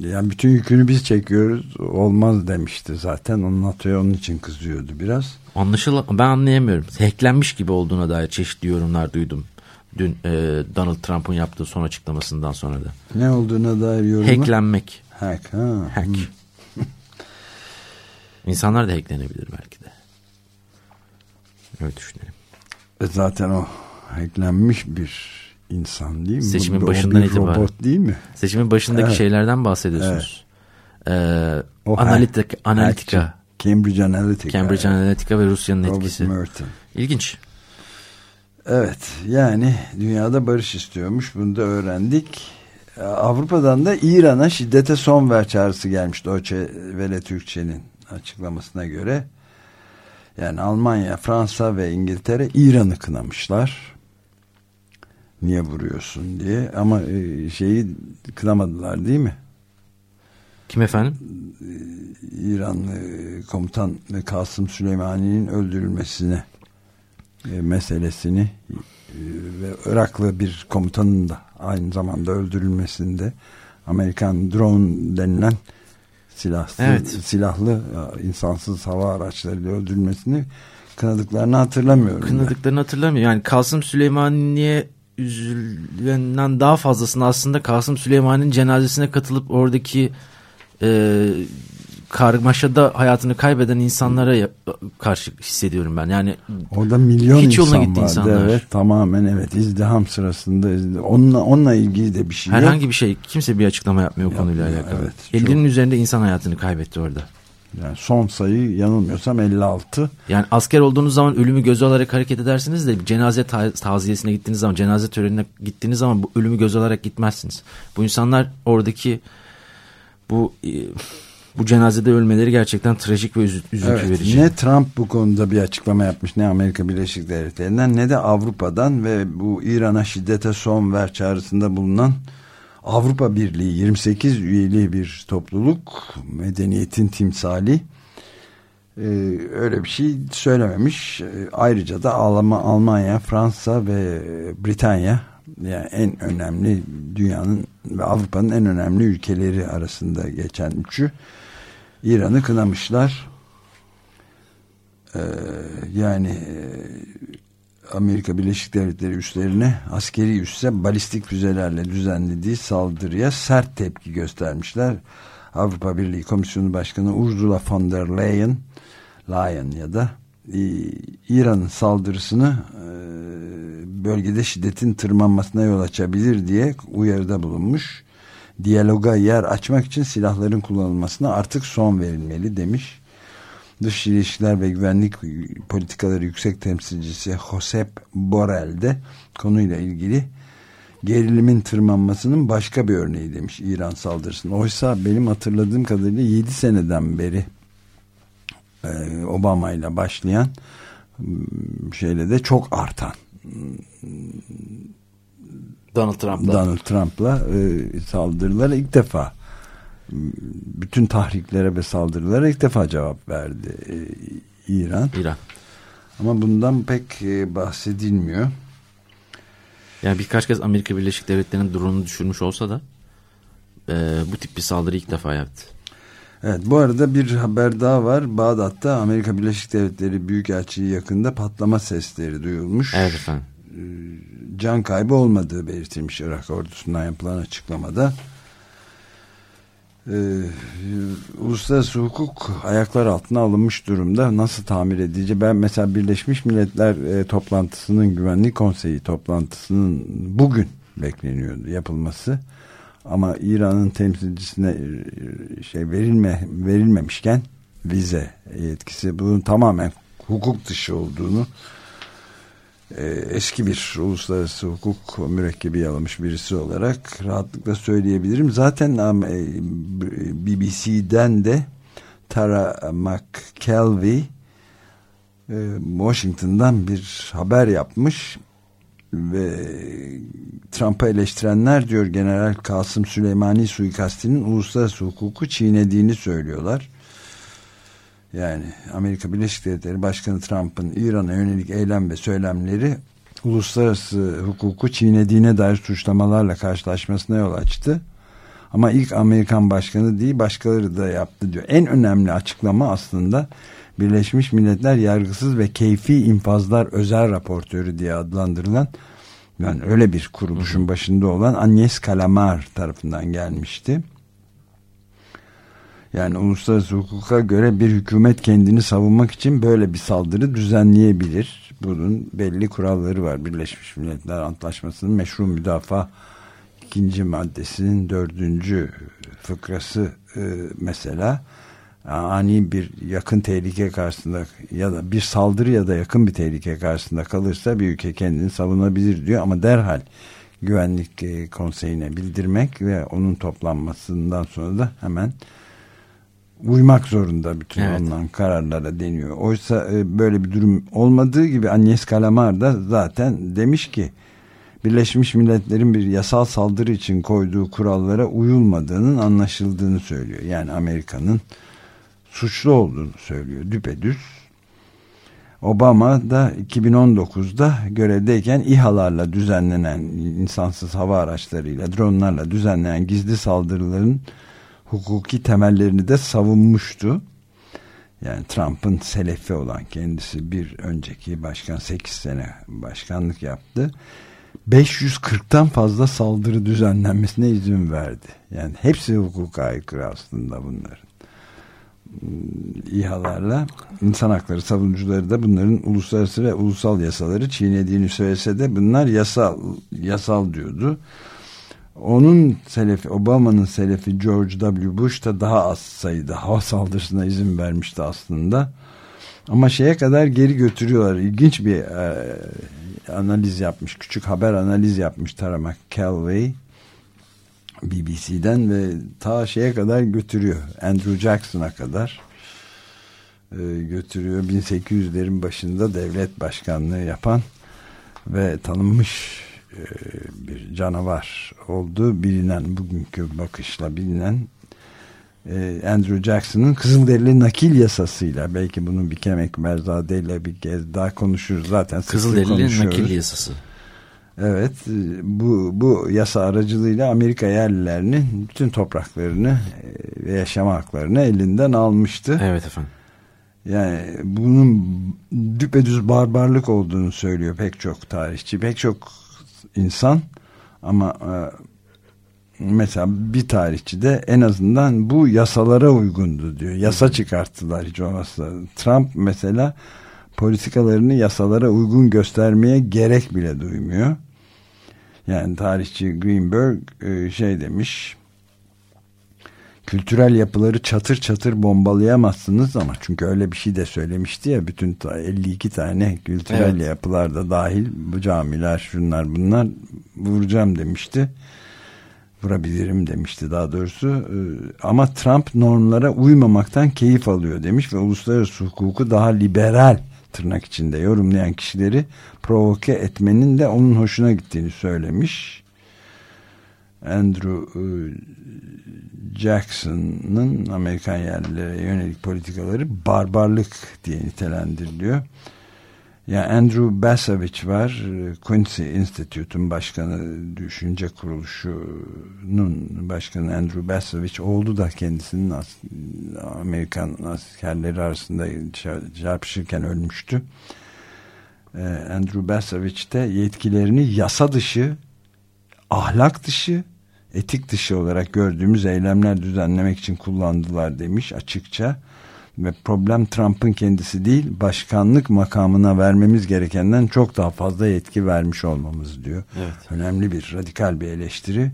yani bütün yükünü biz çekiyoruz olmaz demişti zaten onun NATO'ya onun için kızıyordu biraz. Anlaşılan ben anlayamıyorum. Hacklenmiş gibi olduğuna dair çeşitli yorumlar duydum. Dün e, Donald Trump'ın yaptığı son açıklamasından sonra da. Ne olduğuna dair yorum. Hacklenmek. Hack. Ha. Hack. (laughs) İnsanlar da hacklenebilir belki de. Öyle düşünelim. E zaten o hacklenmiş bir insan değil mi? Seçimin o başından bir itibaren. robot değil mi? Seçimin başındaki Evet. şeylerden bahsediyorsunuz. Ee, O analitik, analitika, hackçi. Cambridge Analytica. Cambridge Analytica ve Rusya'nın etkisi. Merton. İlginç. Evet yani dünyada barış istiyormuş bunu da öğrendik. E, Avrupa'dan da İran'a şiddete son ver çağrısı gelmiş Deutsche Welle Türkçe'nin açıklamasına göre. Yani Almanya, Fransa ve İngiltere İran'ı kınamışlar. Niye vuruyorsun diye ama e, şeyi kınamadılar değil mi? Kim efendim? İranlı komutan Kasım Süleymani'nin öldürülmesine meselesini e, ve Iraklı bir komutanın da aynı zamanda öldürülmesinde Amerikan drone denilen silahsız, Evet. silahlı e, insansız hava araçlarıyla öldürülmesini kınadıklarını hatırlamıyorum. ben. Kınadıklarını hatırlamıyorum. Yani Kasım Süleymaniye üzülenden daha fazlasını aslında Kasım Süleyman'ın cenazesine katılıp oradaki e, karmaşada hayatını kaybeden insanlara karşı hissediyorum ben. Yani Orada milyon Hiç insan gitti vardı. insanlar. Evet tamamen evet izdiham sırasında izdi- onunla, onunla ilgili de bir şey yok. herhangi bir şey kimse bir açıklama yapmıyor o konuyla alakalı. evet, 50'nin üzerinde insan hayatını kaybetti orada. Yani son sayı yanılmıyorsam 56. Yani asker olduğunuz zaman ölümü göze alarak hareket edersiniz de cenaze ta- taziyesine gittiğiniz zaman, cenaze törenine gittiğiniz zaman bu ölümü göze alarak gitmezsiniz. Bu insanlar oradaki bu e, bu cenazede ölmeleri gerçekten trajik ve üzü- üzüntü Evet, verici. ne Trump bu konuda bir açıklama yapmış ne Amerika Birleşik Devletleri'nden ne de Avrupa'dan ve bu İran'a şiddete son ver çağrısında bulunan Avrupa Birliği 28 üyeli bir topluluk medeniyetin timsali Ee, öyle bir şey söylememiş. Ee, ayrıca da Alman, Almanya, Fransa ve Britanya Yani en önemli dünyanın ve Avrupa'nın en önemli ülkeleri arasında geçen üçü İran'ı kınamışlar. Ee, yani e, Amerika Birleşik Devletleri üslerine askeri üsse balistik füzelerle düzenlediği saldırıya sert tepki göstermişler. Avrupa Birliği Komisyonu Başkanı Ursula von der Leyen, Leyen ya da e, İran'ın saldırısını e, bölgede şiddetin tırmanmasına yol açabilir diye uyarıda bulunmuş. Diyaloga yer açmak için silahların kullanılmasına artık son verilmeli demiş. Dış İlişkiler ve Güvenlik Politikaları Yüksek Temsilcisi Josep Borrell de konuyla ilgili gerilimin tırmanmasının başka bir örneği demiş İran saldırısının. Oysa benim hatırladığım kadarıyla 7 seneden beri e, Obama ile başlayan şeyle de çok artan Donald Trump'la Donald Trump'la e, saldırılara ilk defa bütün tahriklere ve saldırılara ilk defa cevap verdi e, İran. İran. Ama bundan pek e, bahsedilmiyor. Yani birkaç kez Amerika Birleşik Devletleri'nin drone'unu düşürmüş olsa da e, bu tip bir saldırı ilk defa yaptı. Evet bu arada bir haber daha var. Bağdat'ta Amerika Birleşik Devletleri Büyükelçiliği yakında patlama sesleri duyulmuş. Evet efendim. Can kaybı olmadığı belirtilmiş Irak ordusundan yapılan açıklamada. Ee, uluslararası hukuk ayaklar altına alınmış durumda. Nasıl tamir edici? Ben mesela Birleşmiş Milletler e, toplantısının güvenlik konseyi toplantısının bugün bekleniyordu yapılması. Ama İran'ın temsilcisine e, şey verilme verilmemişken vize yetkisi bunun tamamen hukuk dışı olduğunu e, eski bir uluslararası hukuk mürekkebi almış birisi olarak rahatlıkla söyleyebilirim. Zaten e, BBC'den de Tara McKelvey Washington'dan bir haber yapmış ve Trump'a eleştirenler diyor General Kasım Süleymani suikastinin uluslararası hukuku çiğnediğini söylüyorlar. Yani Amerika Birleşik Devletleri Başkanı Trump'ın İran'a yönelik eylem ve söylemleri uluslararası hukuku çiğnediğine dair suçlamalarla karşılaşmasına yol açtı. Ama ilk Amerikan başkanı değil başkaları da yaptı diyor. En önemli açıklama aslında Birleşmiş Milletler Yargısız ve Keyfi İnfazlar Özel Raportörü diye adlandırılan yani öyle bir kuruluşun başında olan Agnes Kalamar tarafından gelmişti. Yani uluslararası hukuka göre bir hükümet kendini savunmak için böyle bir saldırı düzenleyebilir. Bunun belli kuralları var. Birleşmiş Milletler Antlaşması'nın meşru müdafaa ikinci maddesinin dördüncü fıkrası e, mesela ani bir yakın tehlike karşısında ya da bir saldırı ya da yakın bir tehlike karşısında kalırsa bir ülke kendini savunabilir diyor ama derhal güvenlik e, konseyine bildirmek ve onun toplanmasından sonra da hemen uymak zorunda bütün evet. alınan kararlara deniyor. Oysa e, böyle bir durum olmadığı gibi Agnes Kalamar da zaten demiş ki Birleşmiş Milletler'in bir yasal saldırı için koyduğu kurallara uyulmadığının anlaşıldığını söylüyor. Yani Amerika'nın suçlu olduğunu söylüyor düpedüz. Obama da 2019'da görevdeyken İHA'larla düzenlenen insansız hava araçlarıyla dronlarla düzenlenen gizli saldırıların hukuki temellerini de savunmuştu. Yani Trump'ın selefi olan kendisi bir önceki başkan 8 sene başkanlık yaptı. 540'tan fazla saldırı düzenlenmesine izin verdi. Yani hepsi hukuka aykırı aslında bunların. İHA'larla insan hakları savunucuları da bunların uluslararası ve ulusal yasaları çiğnediğini söylese de bunlar yasal yasal diyordu. Onun selefi Obama'nın selefi George W. Bush da daha az sayıda hava saldırısına izin vermişti aslında. Ama şeye kadar geri götürüyorlar. İlginç bir e, analiz yapmış. Küçük haber analiz yapmış Tara McKelvey BBC'den ve ta şeye kadar götürüyor. Andrew Jackson'a kadar e, götürüyor. 1800'lerin başında devlet başkanlığı yapan ve tanınmış bir canavar olduğu bilinen bugünkü bakışla bilinen e, Andrew Jackson'ın Kızılderili nakil yasasıyla belki bunun bir kemek merzadeyle bir kez daha konuşuruz. Zaten Kızılderili nakil yasası. Evet bu, bu yasa aracılığıyla Amerika yerlilerinin bütün topraklarını e, ve yaşama haklarını elinden almıştı. Evet efendim. Yani bunun düpedüz barbarlık olduğunu söylüyor pek çok tarihçi, pek çok insan ama e, mesela bir tarihçi de en azından bu yasalara uygundu diyor. Yasa çıkarttılar hiç olmazsa. Trump mesela politikalarını yasalara uygun göstermeye gerek bile duymuyor. Yani tarihçi Greenberg e, şey demiş kültürel yapıları çatır çatır bombalayamazsınız ama çünkü öyle bir şey de söylemişti ya bütün 52 tane kültürel evet. yapılar da dahil bu camiler şunlar bunlar vuracağım demişti vurabilirim demişti daha doğrusu e, ama Trump normlara uymamaktan keyif alıyor demiş ve uluslararası hukuku daha liberal tırnak içinde yorumlayan kişileri provoke etmenin de onun hoşuna gittiğini söylemiş. Andrew e, Jackson'ın Amerikan yerlilere yönelik politikaları barbarlık diye nitelendiriliyor. Yani Andrew Basovich var. Quincy Institute'un başkanı, düşünce kuruluşunun başkanı Andrew Basovich oldu da kendisinin Amerikan askerleri arasında çarpışırken ölmüştü. Ee, Andrew Basovich de yetkilerini yasa dışı, ahlak dışı, etik dışı olarak gördüğümüz eylemler düzenlemek için kullandılar demiş açıkça ve problem Trump'ın kendisi değil başkanlık makamına vermemiz gerekenden çok daha fazla yetki vermiş olmamız diyor. Evet. Önemli bir radikal bir eleştiri.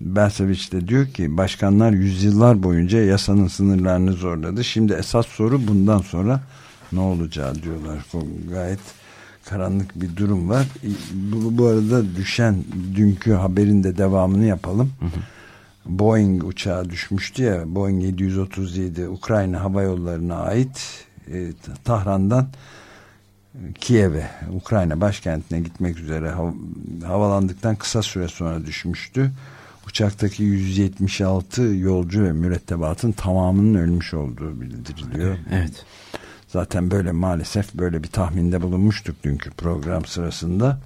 Belseviç de diyor ki başkanlar yüzyıllar boyunca yasanın sınırlarını zorladı. Şimdi esas soru bundan sonra ne olacağı diyorlar. Gayet karanlık bir durum var. Bu, bu arada düşen dünkü haberin de devamını yapalım. Hı hı. Boeing uçağı düşmüştü ya Boeing 737 Ukrayna Hava Yolları'na ait e, Tahran'dan Kiev'e Ukrayna başkentine gitmek üzere hav havalandıktan kısa süre sonra düşmüştü. Uçaktaki 176 yolcu ve mürettebatın tamamının ölmüş olduğu bildiriliyor. Evet. Zaten böyle maalesef böyle bir tahminde bulunmuştuk dünkü program sırasında.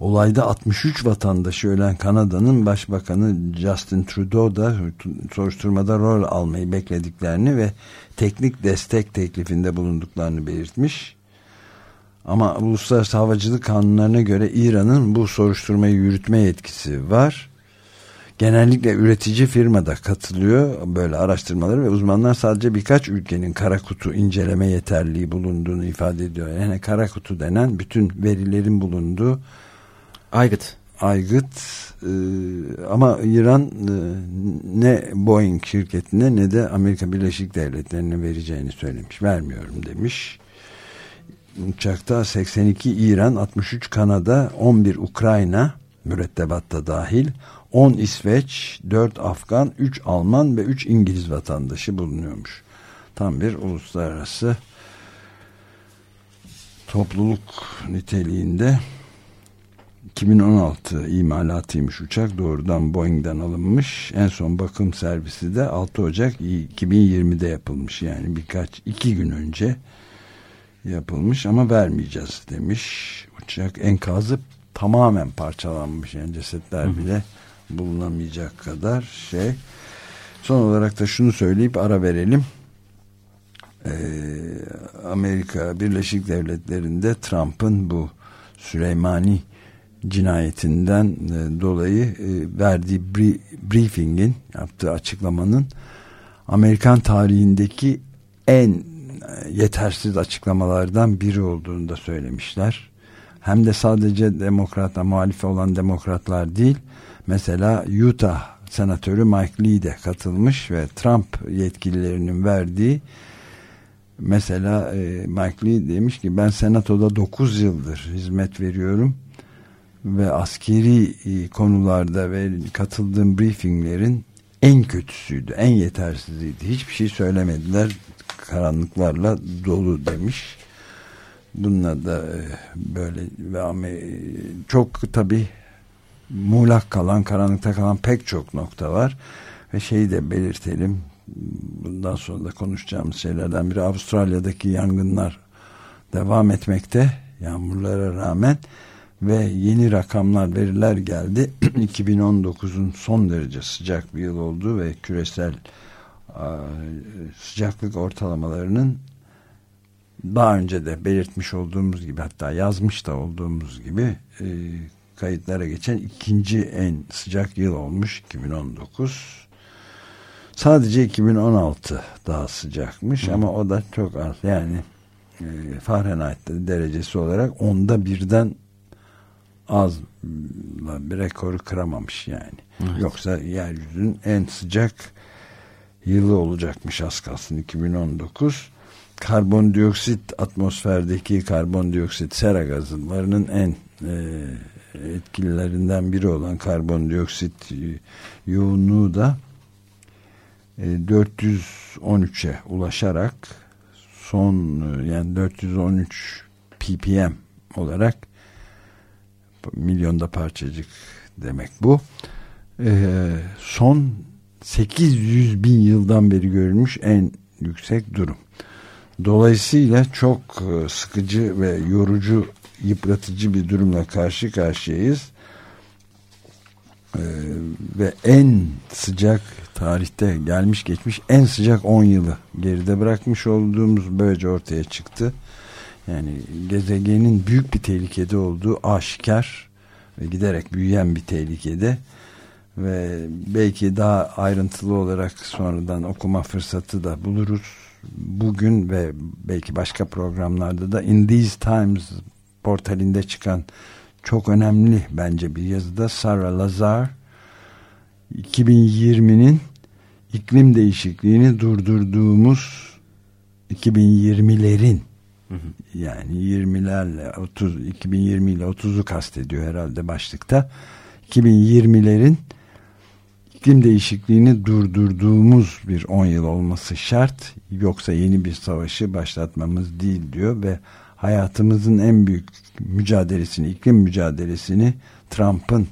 Olayda 63 vatandaşı ölen Kanada'nın Başbakanı Justin Trudeau da soruşturmada rol almayı beklediklerini ve teknik destek teklifinde bulunduklarını belirtmiş. Ama uluslararası havacılık kanunlarına göre İran'ın bu soruşturmayı yürütme yetkisi var. Genellikle üretici firmada katılıyor böyle araştırmaları ve uzmanlar sadece birkaç ülkenin kara kutu inceleme yeterliği bulunduğunu ifade ediyor. Yani kara kutu denen bütün verilerin bulunduğu Aygıt. Aygıt e, ama İran e, ne Boeing şirketine ne de Amerika Birleşik Devletleri'ne vereceğini söylemiş. Vermiyorum demiş. Uçakta 82 İran, 63 Kanada, 11 Ukrayna mürettebatta dahil 10 İsveç, 4 Afgan, 3 Alman ve 3 İngiliz vatandaşı bulunuyormuş. Tam bir uluslararası topluluk niteliğinde 2016 imalatıymış uçak doğrudan Boeing'den alınmış. En son bakım servisi de 6 Ocak 2020'de yapılmış. Yani birkaç iki gün önce yapılmış ama vermeyeceğiz demiş. Uçak enkazı tamamen parçalanmış. Yani cesetler bile bulunamayacak kadar şey. Son olarak da şunu söyleyip ara verelim. Ee, Amerika Birleşik Devletleri'nde Trump'ın bu Süleymani cinayetinden e, dolayı e, verdiği briefingin yaptığı açıklamanın Amerikan tarihindeki en e, yetersiz açıklamalardan biri olduğunu da söylemişler. Hem de sadece demokrata muhalif olan demokratlar değil mesela Utah senatörü Mike Lee de katılmış ve Trump yetkililerinin verdiği mesela Mike Lee demiş ki ben senatoda 9 yıldır hizmet veriyorum ve askeri e, konularda ve katıldığım briefinglerin en kötüsüydü, en yetersiziydi. Hiçbir şey söylemediler. Karanlıklarla dolu demiş. Bununla da e, böyle ve çok tabi muğlak kalan, karanlıkta kalan pek çok nokta var. Ve şeyi de belirtelim. Bundan sonra da konuşacağımız şeylerden biri Avustralya'daki yangınlar devam etmekte. Yağmurlara rağmen ve yeni rakamlar veriler geldi (clears throat) 2019'un son derece sıcak bir yıl oldu ve küresel sıcaklık ortalamalarının daha önce de belirtmiş olduğumuz gibi hatta yazmış da olduğumuz gibi e, kayıtlara geçen ikinci en sıcak yıl olmuş 2019 sadece 2016 daha sıcakmış Hı. ama o da çok az yani e, Fahrenheit'te derecesi olarak onda birden az bir rekoru kıramamış yani. Evet. Yoksa yeryüzünün en sıcak yılı olacakmış az kalsın 2019. Karbondioksit atmosferdeki karbondioksit sera gazlarının en e, etkililerinden biri olan karbondioksit yoğunluğu da e, 413'e ulaşarak son yani 413 ppm olarak milyonda parçacık demek bu. Ee, son 800 bin yıldan beri görülmüş en yüksek durum. Dolayısıyla çok e, sıkıcı ve yorucu, yıpratıcı bir durumla karşı karşıyayız. Ee, ve en sıcak tarihte gelmiş geçmiş en sıcak 10 yılı geride bırakmış olduğumuz böylece ortaya çıktı. Yani gezegenin büyük bir tehlikede olduğu aşikar ve giderek büyüyen bir tehlikede ve belki daha ayrıntılı olarak sonradan okuma fırsatı da buluruz. Bugün ve belki başka programlarda da In These Times portalinde çıkan çok önemli bence bir yazıda Sarah Lazar 2020'nin iklim değişikliğini durdurduğumuz 2020'lerin yani 20'lerle 30 2020 ile 30'u kastediyor herhalde başlıkta. 2020'lerin iklim değişikliğini durdurduğumuz bir 10 yıl olması şart. Yoksa yeni bir savaşı başlatmamız değil diyor ve hayatımızın en büyük mücadelesini, iklim mücadelesini Trump'ın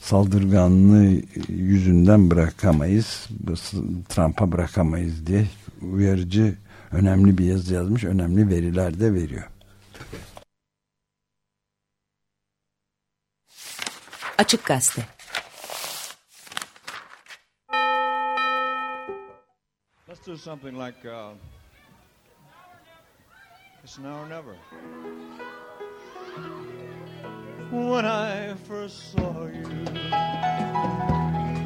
saldırganlığı yüzünden bırakamayız. Trump'a bırakamayız diye uyarıcı önemli bir yazı yazmış. Önemli veriler de veriyor. Açık Gazete Let's do something like uh, It's now or never. When I first saw you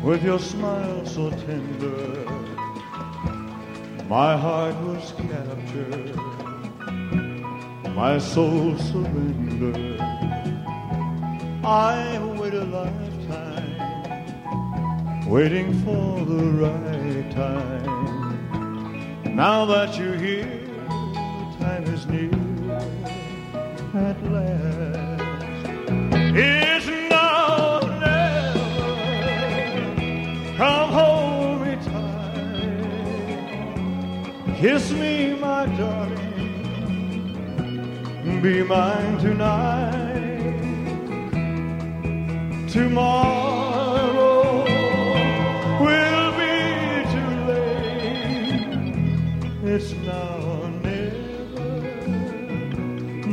With your smile so tender My heart was captured, my soul surrendered. I waited a lifetime, waiting for the right time. Now that you're here, is near at last. It's now or never. Come home. Kiss me, my darling, be mine tonight. Tomorrow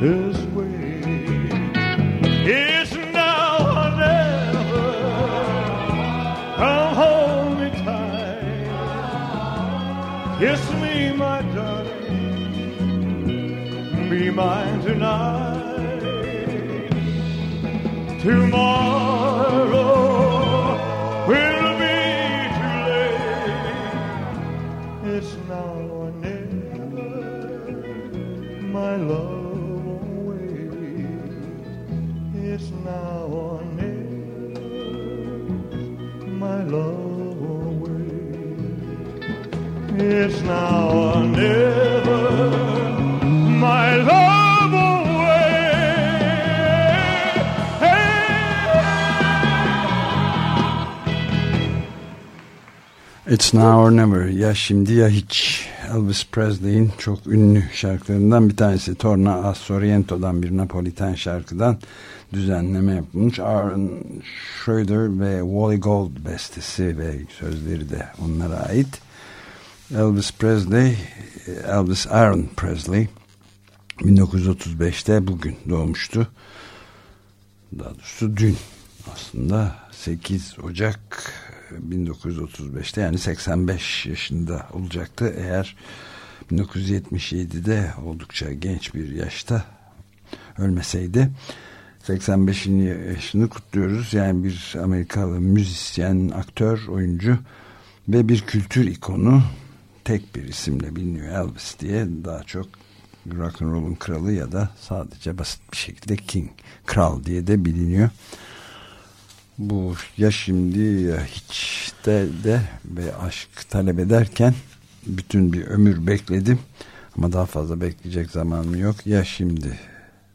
this way. It's now or never. Come hold me tight. Kiss me, my darling. be mine tonight. Tomorrow It's Now or Never ya şimdi ya hiç Elvis Presley'in çok ünlü şarkılarından bir tanesi. Torna a Sorrento'dan bir Napoliten şarkıdan düzenleme yapılmış. Aaron Schroeder ve Wally Gold bestesi ve sözleri de onlara ait. Elvis Presley Elvis Aaron Presley 1935'te bugün doğmuştu. Daha doğrusu dün aslında 8 Ocak 1935'te yani 85 yaşında olacaktı. Eğer 1977'de oldukça genç bir yaşta ölmeseydi 85. yaşını kutluyoruz. Yani bir Amerikalı müzisyen, aktör, oyuncu ve bir kültür ikonu tek bir isimle biliniyor Elvis diye. Daha çok rock and roll'un kralı ya da sadece basit bir şekilde King, kral diye de biliniyor bu ya şimdi ya hiç de, de ve aşk talep ederken bütün bir ömür bekledim. Ama daha fazla bekleyecek zamanım yok. Ya şimdi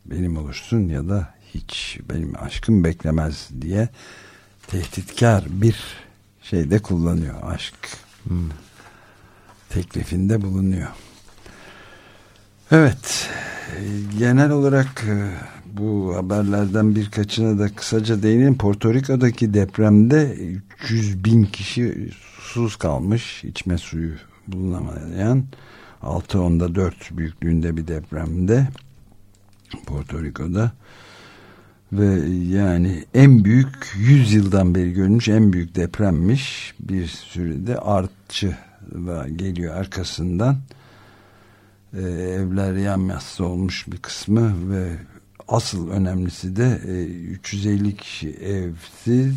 benim olursun ya da hiç benim aşkım beklemez diye tehditkar bir şeyde kullanıyor. Aşk hmm. teklifinde bulunuyor. Evet genel olarak e, bu haberlerden birkaçına da kısaca değinelim. Porto Rico'daki depremde 300 bin kişi susuz kalmış. içme suyu bulunamayan 6.10'da 4 büyüklüğünde bir depremde Porto Rico'da ve yani en büyük 100 yıldan beri görülmüş en büyük depremmiş bir sürede artçı geliyor arkasından ee, evler yanması olmuş bir kısmı ve asıl önemlisi de 350 e, kişi evsiz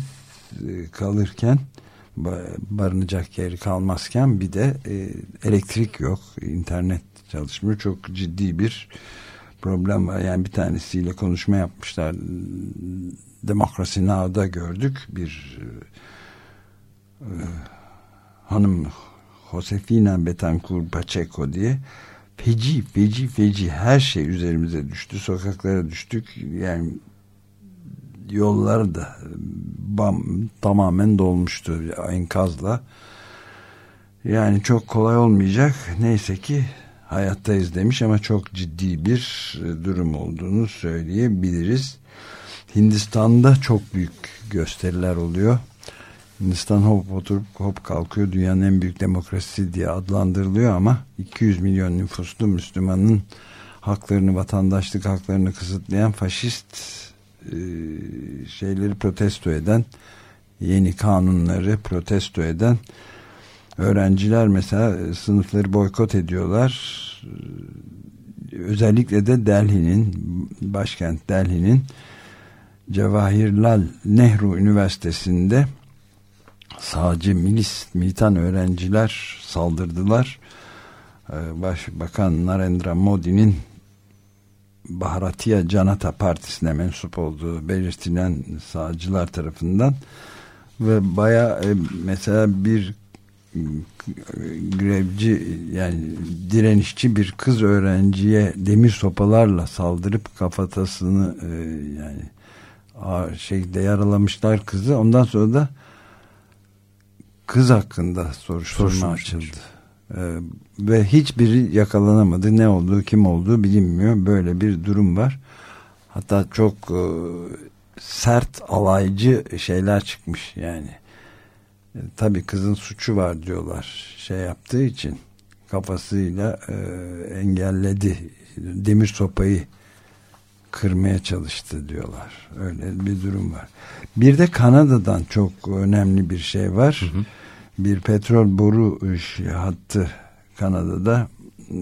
e, kalırken barınacak yeri kalmazken bir de e, elektrik yok internet çalışmıyor. Çok ciddi bir problem var. Yani bir tanesiyle konuşma yapmışlar. Demokrasi Now'da gördük. Bir hanım Josefina Betancourt Pacheco diye feci feci feci her şey üzerimize düştü sokaklara düştük. Yani yollar da bam, tamamen dolmuştu enkazla. Yani çok kolay olmayacak. Neyse ki hayattayız demiş ama çok ciddi bir durum olduğunu söyleyebiliriz. Hindistan'da çok büyük gösteriler oluyor Hindistan hop oturup hop kalkıyor. Dünyanın en büyük demokrasisi diye adlandırılıyor ama 200 milyon nüfuslu Müslümanın haklarını vatandaşlık haklarını kısıtlayan faşist e, şeyleri protesto eden yeni kanunları protesto eden öğrenciler mesela sınıfları boykot ediyorlar. Özellikle de Delhi'nin başkent Delhi'nin Cevahirlal Nehru Üniversitesi'nde sağcı milis militan öğrenciler saldırdılar. Ee, Başbakan Narendra Modi'nin Baharatiya Janata Partisi'ne mensup olduğu belirtilen sağcılar tarafından ve baya e, mesela bir e, grevci yani direnişçi bir kız öğrenciye demir sopalarla saldırıp kafatasını e, yani şekilde yaralamışlar kızı. Ondan sonra da kız hakkında soruşturma açıldı. Ee, ve hiçbiri yakalanamadı. Ne olduğu, kim olduğu bilinmiyor. Böyle bir durum var. Hatta çok e, sert alaycı şeyler çıkmış yani. E, tabii kızın suçu var diyorlar. Şey yaptığı için kafasıyla e, engelledi. Demir sopayı kırmaya çalıştı diyorlar. Öyle bir durum var. Bir de Kanada'dan çok önemli bir şey var. Hı hı bir petrol boru hattı Kanada'da ıı,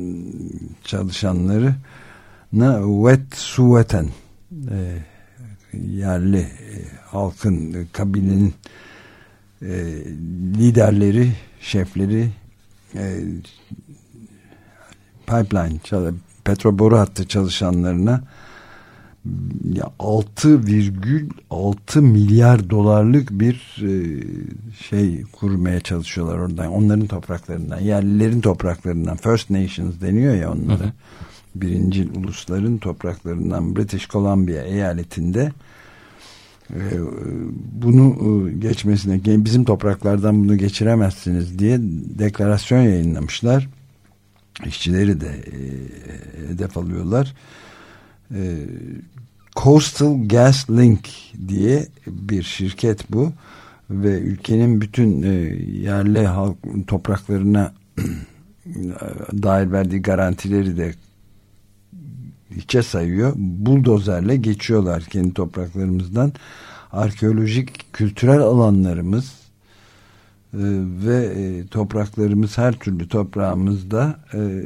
çalışanları wet suveten e, yerli e, halkın e, kabinenin e, liderleri şefleri e, pipeline petrol boru hattı çalışanlarına 6,6 milyar dolarlık bir e, şey kurmaya çalışıyorlar oradan. Onların topraklarından, yerlilerin topraklarından First Nations deniyor ya onlara. Hı hı. Birinci ulusların topraklarından British Columbia eyaletinde e, bunu e, geçmesine bizim topraklardan bunu geçiremezsiniz diye deklarasyon yayınlamışlar. İşçileri de hedef alıyorlar. Coastal Gas Link diye bir şirket bu ve ülkenin bütün yerli halk topraklarına (clears throat) dair verdiği garantileri de hiçe sayıyor. Buldozerle geçiyorlar kendi topraklarımızdan. Arkeolojik, kültürel alanlarımız e, ve e, topraklarımız her türlü toprağımızda e,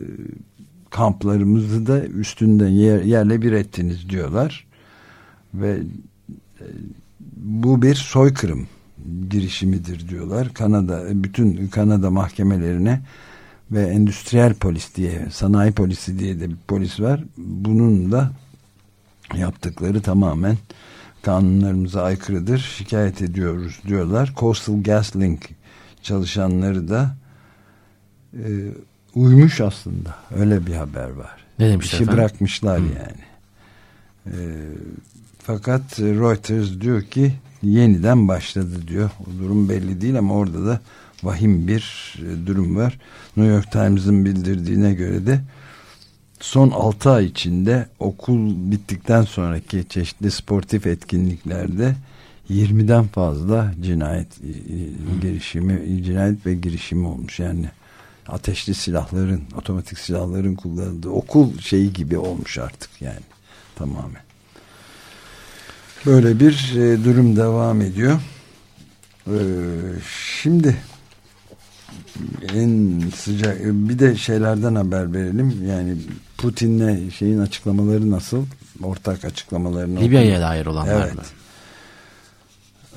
kamplarımızı da üstünden yer, yerle bir ettiniz diyorlar. Ve e, bu bir soykırım girişimidir diyorlar. Kanada bütün Kanada mahkemelerine ve endüstriyel polis diye sanayi polisi diye de bir polis var. Bunun da yaptıkları tamamen kanunlarımıza aykırıdır. Şikayet ediyoruz diyorlar. Coastal Gas Link çalışanları da e, uymuş aslında. Öyle bir haber var. Ne demişler İşi bırakmışlar Hı. yani. E, fakat Reuters diyor ki yeniden başladı diyor. O durum belli değil ama orada da vahim bir e, durum var. New York Times'ın bildirdiğine göre de son 6 ay içinde okul bittikten sonraki çeşitli sportif etkinliklerde 20'den fazla cinayet e, e, girişimi, cinayet ve girişimi olmuş. Yani ateşli silahların, otomatik silahların kullanıldığı okul şeyi gibi olmuş artık yani tamamen. Böyle bir durum devam ediyor. şimdi en sıcak bir de şeylerden haber verelim. Yani Putin'le şeyin açıklamaları nasıl? Ortak açıklamalarını Libya'ya dair olanlar evet. mı?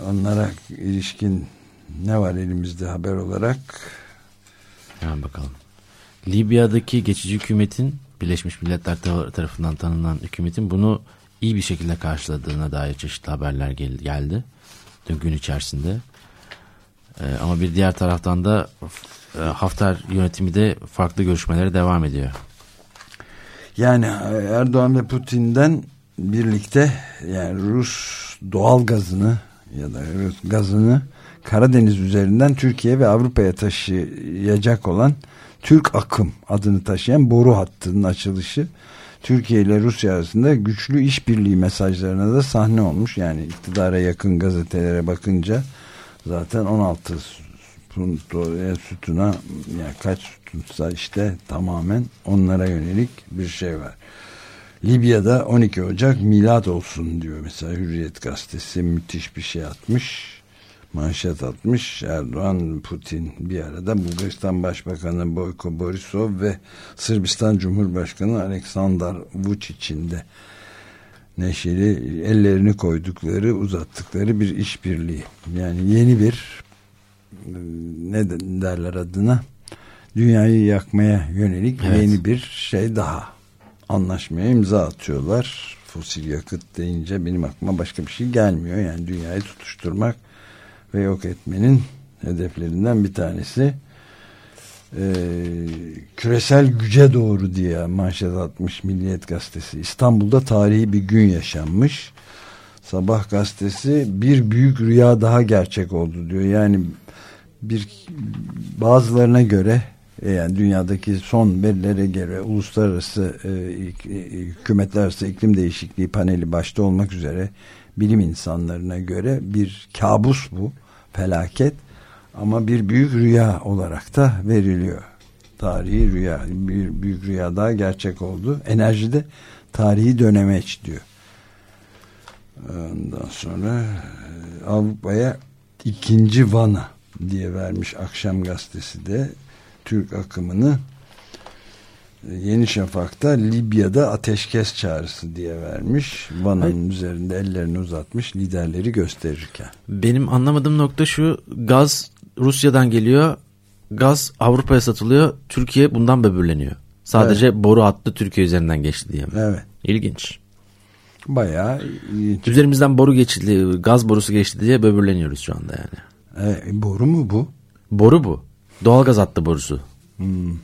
Onlara ilişkin ne var elimizde haber olarak? Hemen bakalım. Libya'daki geçici hükümetin Birleşmiş Milletler tarafından tanınan hükümetin bunu iyi bir şekilde karşıladığına dair çeşitli haberler geldi. Dün gün içerisinde. Ee, ama bir diğer taraftan da e, Hafter yönetimi de farklı görüşmelere devam ediyor. Yani e, Erdoğan ve Putin'den birlikte yani Rus doğal gazını ya da Rus gazını Karadeniz üzerinden Türkiye ve Avrupa'ya taşıyacak olan Türk Akım adını taşıyan boru hattının açılışı Türkiye ile Rusya arasında güçlü işbirliği mesajlarına da sahne olmuş. Yani iktidara yakın gazetelere bakınca zaten 16 puntoya sütuna yani kaç sütunsa işte tamamen onlara yönelik bir şey var. Libya'da 12 Ocak milat olsun diyor mesela Hürriyet gazetesi müthiş bir şey atmış manşet atmış. Erdoğan Putin bir arada Bulgaristan Başbakanı Boyko Borisov ve Sırbistan Cumhurbaşkanı Aleksandar Vučić'in de neşeli ellerini koydukları uzattıkları bir işbirliği. Yani yeni bir ne derler adına dünyayı yakmaya yönelik evet. yeni bir şey daha anlaşmaya imza atıyorlar. Fosil yakıt deyince benim aklıma başka bir şey gelmiyor. Yani dünyayı tutuşturmak ve yok etmenin hedeflerinden bir tanesi ee, küresel güce doğru diye manşet atmış Milliyet Gazetesi. İstanbul'da tarihi bir gün yaşanmış. Sabah gazetesi bir büyük rüya daha gerçek oldu diyor. Yani bir bazılarına göre e, yani dünyadaki son verilere göre uluslararası e, e, hükümetler arası iklim değişikliği paneli başta olmak üzere bilim insanlarına göre bir kabus bu felaket ama bir büyük rüya olarak da veriliyor. Tarihi rüya bir büyük rüya daha gerçek oldu. Enerjide tarihi dönemeç diyor. Ondan sonra e, Avrupa'ya ikinci Van'a diye vermiş Akşam Gazetesi de Türk akımını Yeni Şafak'ta Libya'da ateşkes çağrısı diye vermiş. Van'ın üzerinde ellerini uzatmış liderleri gösterirken. Benim anlamadığım nokta şu gaz Rusya'dan geliyor gaz Avrupa'ya satılıyor Türkiye bundan böbürleniyor. Sadece evet. boru hattı Türkiye üzerinden geçti diye mi? Evet. İlginç. Bayağı ilginç. Üzerimizden boru geçti, gaz borusu geçti diye böbürleniyoruz şu anda yani. E, boru mu bu? Boru bu. Doğalgaz hattı borusu. Hmm.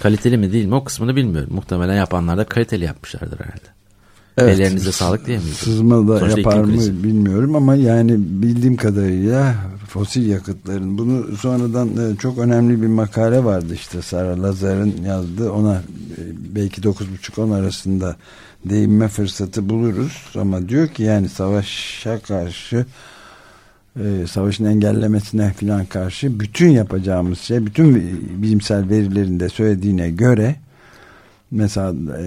Kaliteli mi değil mi o kısmını bilmiyorum. Muhtemelen yapanlar da kaliteli yapmışlardır herhalde. Evet. Ellerinize sağlık diye miydi? Sızma da Sonuçta yapar mı bilmiyorum ama yani bildiğim kadarıyla fosil yakıtların bunu sonradan e, çok önemli bir makale vardı işte Sara Lazar'ın yazdığı ona e, belki 9.30-10 arasında değinme fırsatı buluruz ama diyor ki yani savaşa karşı e, savaşın engellemesine falan karşı bütün yapacağımız şey bütün bilimsel verilerinde söylediğine göre mesela e,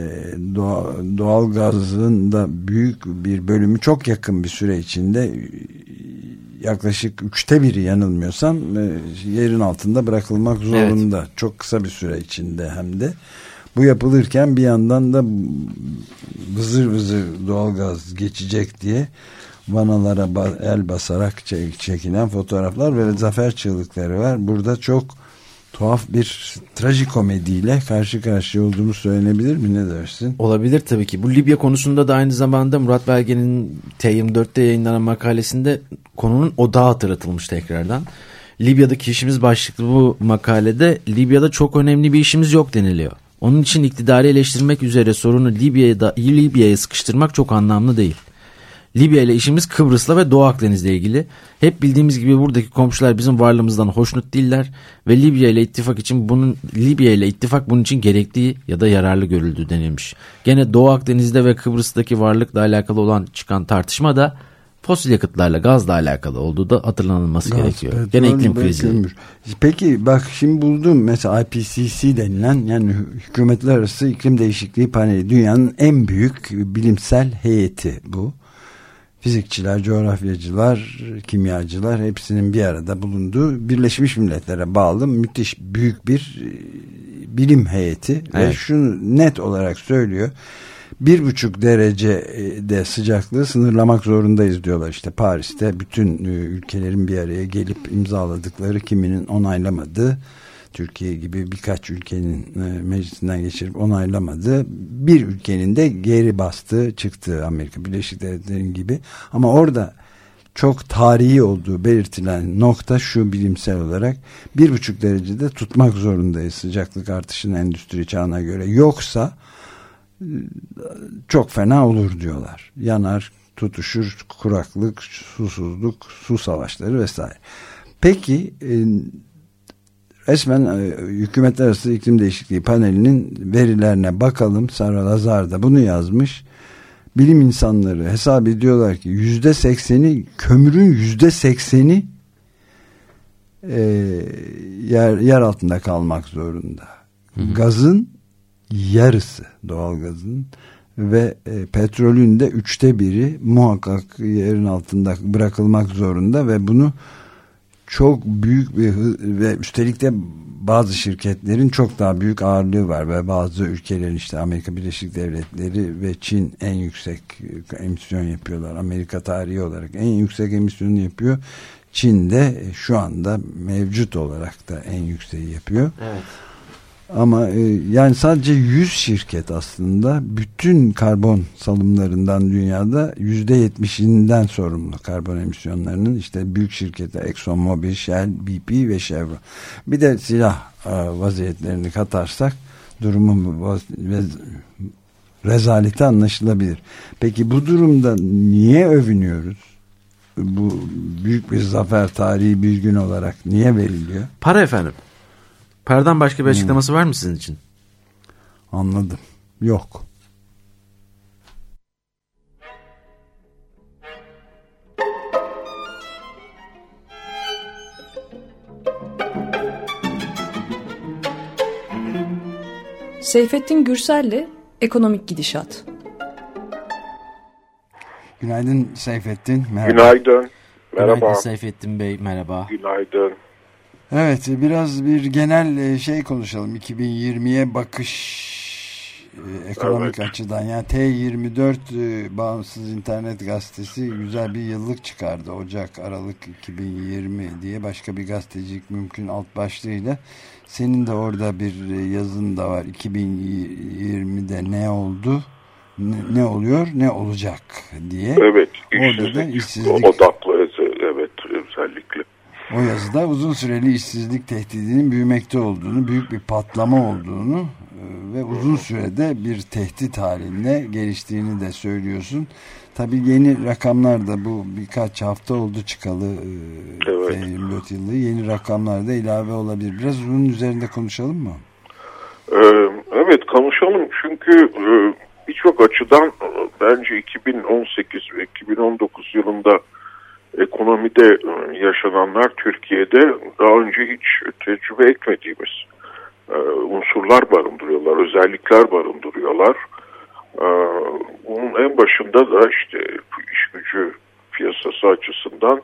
doğal gazın da büyük bir bölümü çok yakın bir süre içinde yaklaşık üçte biri yanılmıyorsam e, yerin altında bırakılmak zorunda. Evet. Çok kısa bir süre içinde hem de. Bu yapılırken bir yandan da vızır vızır doğalgaz geçecek diye vanalara el basarak çekilen fotoğraflar ve zafer çığlıkları var. Burada çok tuhaf bir trajikomediyle karşı karşıya olduğunu söylenebilir mi ne dersin? Olabilir tabii ki. Bu Libya konusunda da aynı zamanda Murat Belge'nin T24'te yayınlanan makalesinde konunun odağı hatırlatılmış tekrardan. Libya'daki işimiz başlıklı bu makalede Libya'da çok önemli bir işimiz yok deniliyor. Onun için iktidarı eleştirmek üzere sorunu Libya'ya Libya'ya sıkıştırmak çok anlamlı değil. Libya ile işimiz Kıbrıs'la ve Doğu Akdeniz'le ilgili. Hep bildiğimiz gibi buradaki komşular bizim varlığımızdan hoşnut değiller ve Libya ile ittifak için bunun Libya ile ittifak bunun için gerektiği ya da yararlı görüldü denilmiş. Gene Doğu Akdeniz'de ve Kıbrıs'taki varlıkla alakalı olan çıkan tartışma da fosil yakıtlarla gazla alakalı olduğu da hatırlanılması Gaz, gerekiyor. Petrol, Gene iklim krizi. Peki bak şimdi buldum mesela IPCC denilen yani hükümetler arası iklim değişikliği paneli dünyanın en büyük bilimsel heyeti bu fizikçiler, coğrafyacılar, kimyacılar hepsinin bir arada bulunduğu Birleşmiş Milletler'e bağlı müthiş büyük bir e, bilim heyeti evet. ve şunu net olarak söylüyor bir buçuk derecede sıcaklığı sınırlamak zorundayız diyorlar işte Paris'te bütün e, ülkelerin bir araya gelip imzaladıkları kiminin onaylamadığı Türkiye gibi birkaç ülkenin e, meclisinden geçirip onaylamadı. Bir ülkenin de geri bastığı çıktı Amerika Birleşik Devletleri gibi. Ama orada çok tarihi olduğu belirtilen nokta şu bilimsel olarak bir buçuk derecede tutmak zorundayız sıcaklık artışının endüstri çağına göre. Yoksa e, çok fena olur diyorlar. Yanar, tutuşur, kuraklık, susuzluk, su savaşları vesaire. Peki e, resmen e, hükümetler arası iklim değişikliği panelinin verilerine bakalım. Sara Lazar da bunu yazmış. Bilim insanları hesap ediyorlar ki yüzde sekseni kömürün yüzde sekseni e, yer, yer altında kalmak zorunda. Hı hı. Gazın yarısı doğal gazın ve e, petrolün de üçte biri muhakkak yerin altında bırakılmak zorunda ve bunu çok büyük bir ve üstelik de bazı şirketlerin çok daha büyük ağırlığı var ve bazı ülkelerin işte Amerika Birleşik Devletleri ve Çin en yüksek emisyon yapıyorlar. Amerika tarihi olarak en yüksek emisyonu yapıyor. Çin de şu anda mevcut olarak da en yükseği yapıyor. Evet. Ama e, yani sadece 100 şirket aslında bütün karbon salımlarından dünyada %70'inden sorumlu karbon emisyonlarının işte büyük şirketler Exxon Mobil, Shell, BP ve Chevron. Bir de silah e, vaziyetlerini katarsak durumun rezaleti anlaşılabilir. Peki bu durumda niye övünüyoruz? Bu büyük bir zafer tarihi bir gün olarak niye veriliyor? Para efendim. Paradan başka bir açıklaması hmm. var mı sizin için? Anladım. Yok. Seyfettin Gürsel'le Ekonomik Gidişat. Günaydın Seyfettin. Merhaba. Günaydın. Merhaba. Günaydın Seyfettin Bey. Merhaba. Günaydın. Evet biraz bir genel e, şey konuşalım. 2020'ye bakış e, ekonomik evet. açıdan. Yani T24 e, bağımsız internet gazetesi güzel bir yıllık çıkardı. Ocak Aralık 2020 diye başka bir gazetecilik mümkün alt başlığıyla. Senin de orada bir yazın da var. 2020'de ne oldu? Ne, ne oluyor? Ne olacak diye. Evet orada da işsizlik odaklı o yazıda uzun süreli işsizlik tehdidinin büyümekte olduğunu, büyük bir patlama olduğunu e, ve uzun sürede bir tehdit halinde geliştiğini de söylüyorsun. Tabii yeni rakamlar da bu birkaç hafta oldu çıkalı e, evet. yılı. Yeni rakamlar da ilave olabilir. Biraz bunun üzerinde konuşalım mı? Ee, evet konuşalım çünkü e, birçok açıdan bence 2018 ve 2019 yılında ekonomide yaşananlar Türkiye'de daha önce hiç tecrübe etmediğimiz unsurlar barındırıyorlar, özellikler barındırıyorlar. Bunun en başında da işte iş gücü piyasası açısından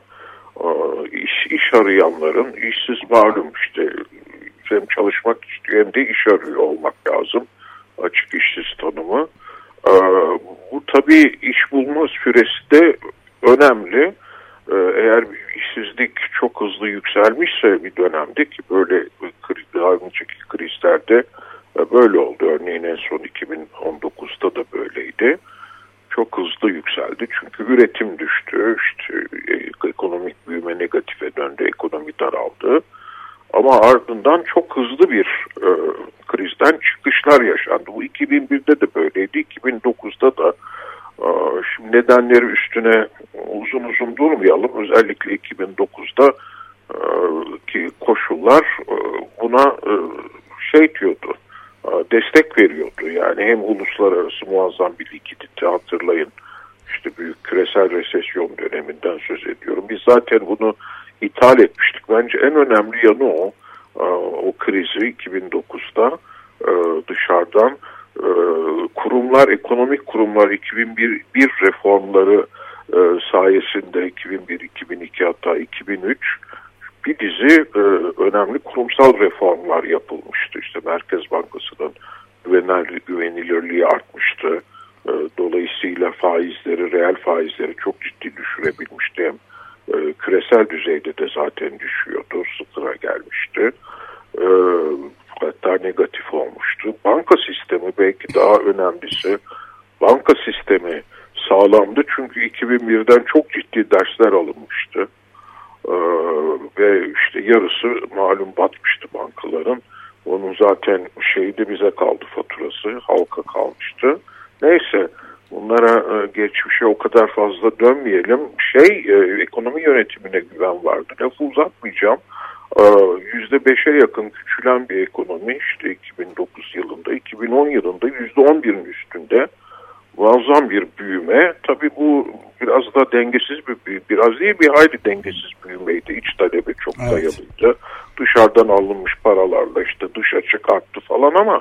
iş, iş arayanların işsiz malum işte hem çalışmak istiyor hem de iş arıyor olmak lazım. Açık işsiz tanımı. Bu tabii iş bulma süresi de önemli. Eğer işsizlik çok hızlı yükselmişse bir dönemde ki böyle daha önceki krizlerde böyle oldu. Örneğin en son 2019'da da böyleydi. Çok hızlı yükseldi çünkü üretim düştü, işte e, ekonomik büyüme negatife döndü, ekonomi daraldı. Ama ardından çok hızlı bir e, krizden çıkışlar yaşandı. Bu 2001'de de böyleydi, 2009'da da. Şimdi nedenleri üstüne uzun uzun durmayalım. Özellikle 2009'da e, ki koşullar e, buna e, şey diyordu destek veriyordu. Yani hem uluslararası muazzam bir likidite hatırlayın. İşte büyük küresel resesyon döneminden söz ediyorum. Biz zaten bunu ithal etmiştik. Bence en önemli yanı o. O krizi 2009'da dışarıdan kurumlar, ekonomik kurumlar 2001 bir reformları sayesinde 2001, 2002 hatta 2003 bir dizi e, önemli kurumsal reformlar yapılmıştı. İşte Merkez Bankası'nın güvenilirliği artmıştı. E, dolayısıyla faizleri, reel faizleri çok ciddi düşürebilmişti. Hem e, küresel düzeyde de zaten düşüyordu, sıfıra gelmişti. E, hatta negatif olmuştu. Banka sistemi belki daha önemlisi. Banka sistemi sağlamdı çünkü 2001'den çok ciddi dersler alınmıştı. Ee, ve işte yarısı malum batmıştı bankaların. Onun zaten şeydi bize kaldı faturası, halka kalmıştı. Neyse bunlara e, geçmişe o kadar fazla dönmeyelim. Şey e, ekonomi yönetimine güven vardı. Lafı uzatmayacağım. E, yüzde beşe yakın küçülen bir ekonomi işte 2009 yılında, 2010 yılında yüzde on birin üstünde muazzam bir büyüme. Tabii bu biraz da dengesiz bir, biraz değil bir hayli dengesiz büyümeydi. İç talebi çok evet. dayalıydı. Dışarıdan alınmış paralarla işte dış açık arttı falan ama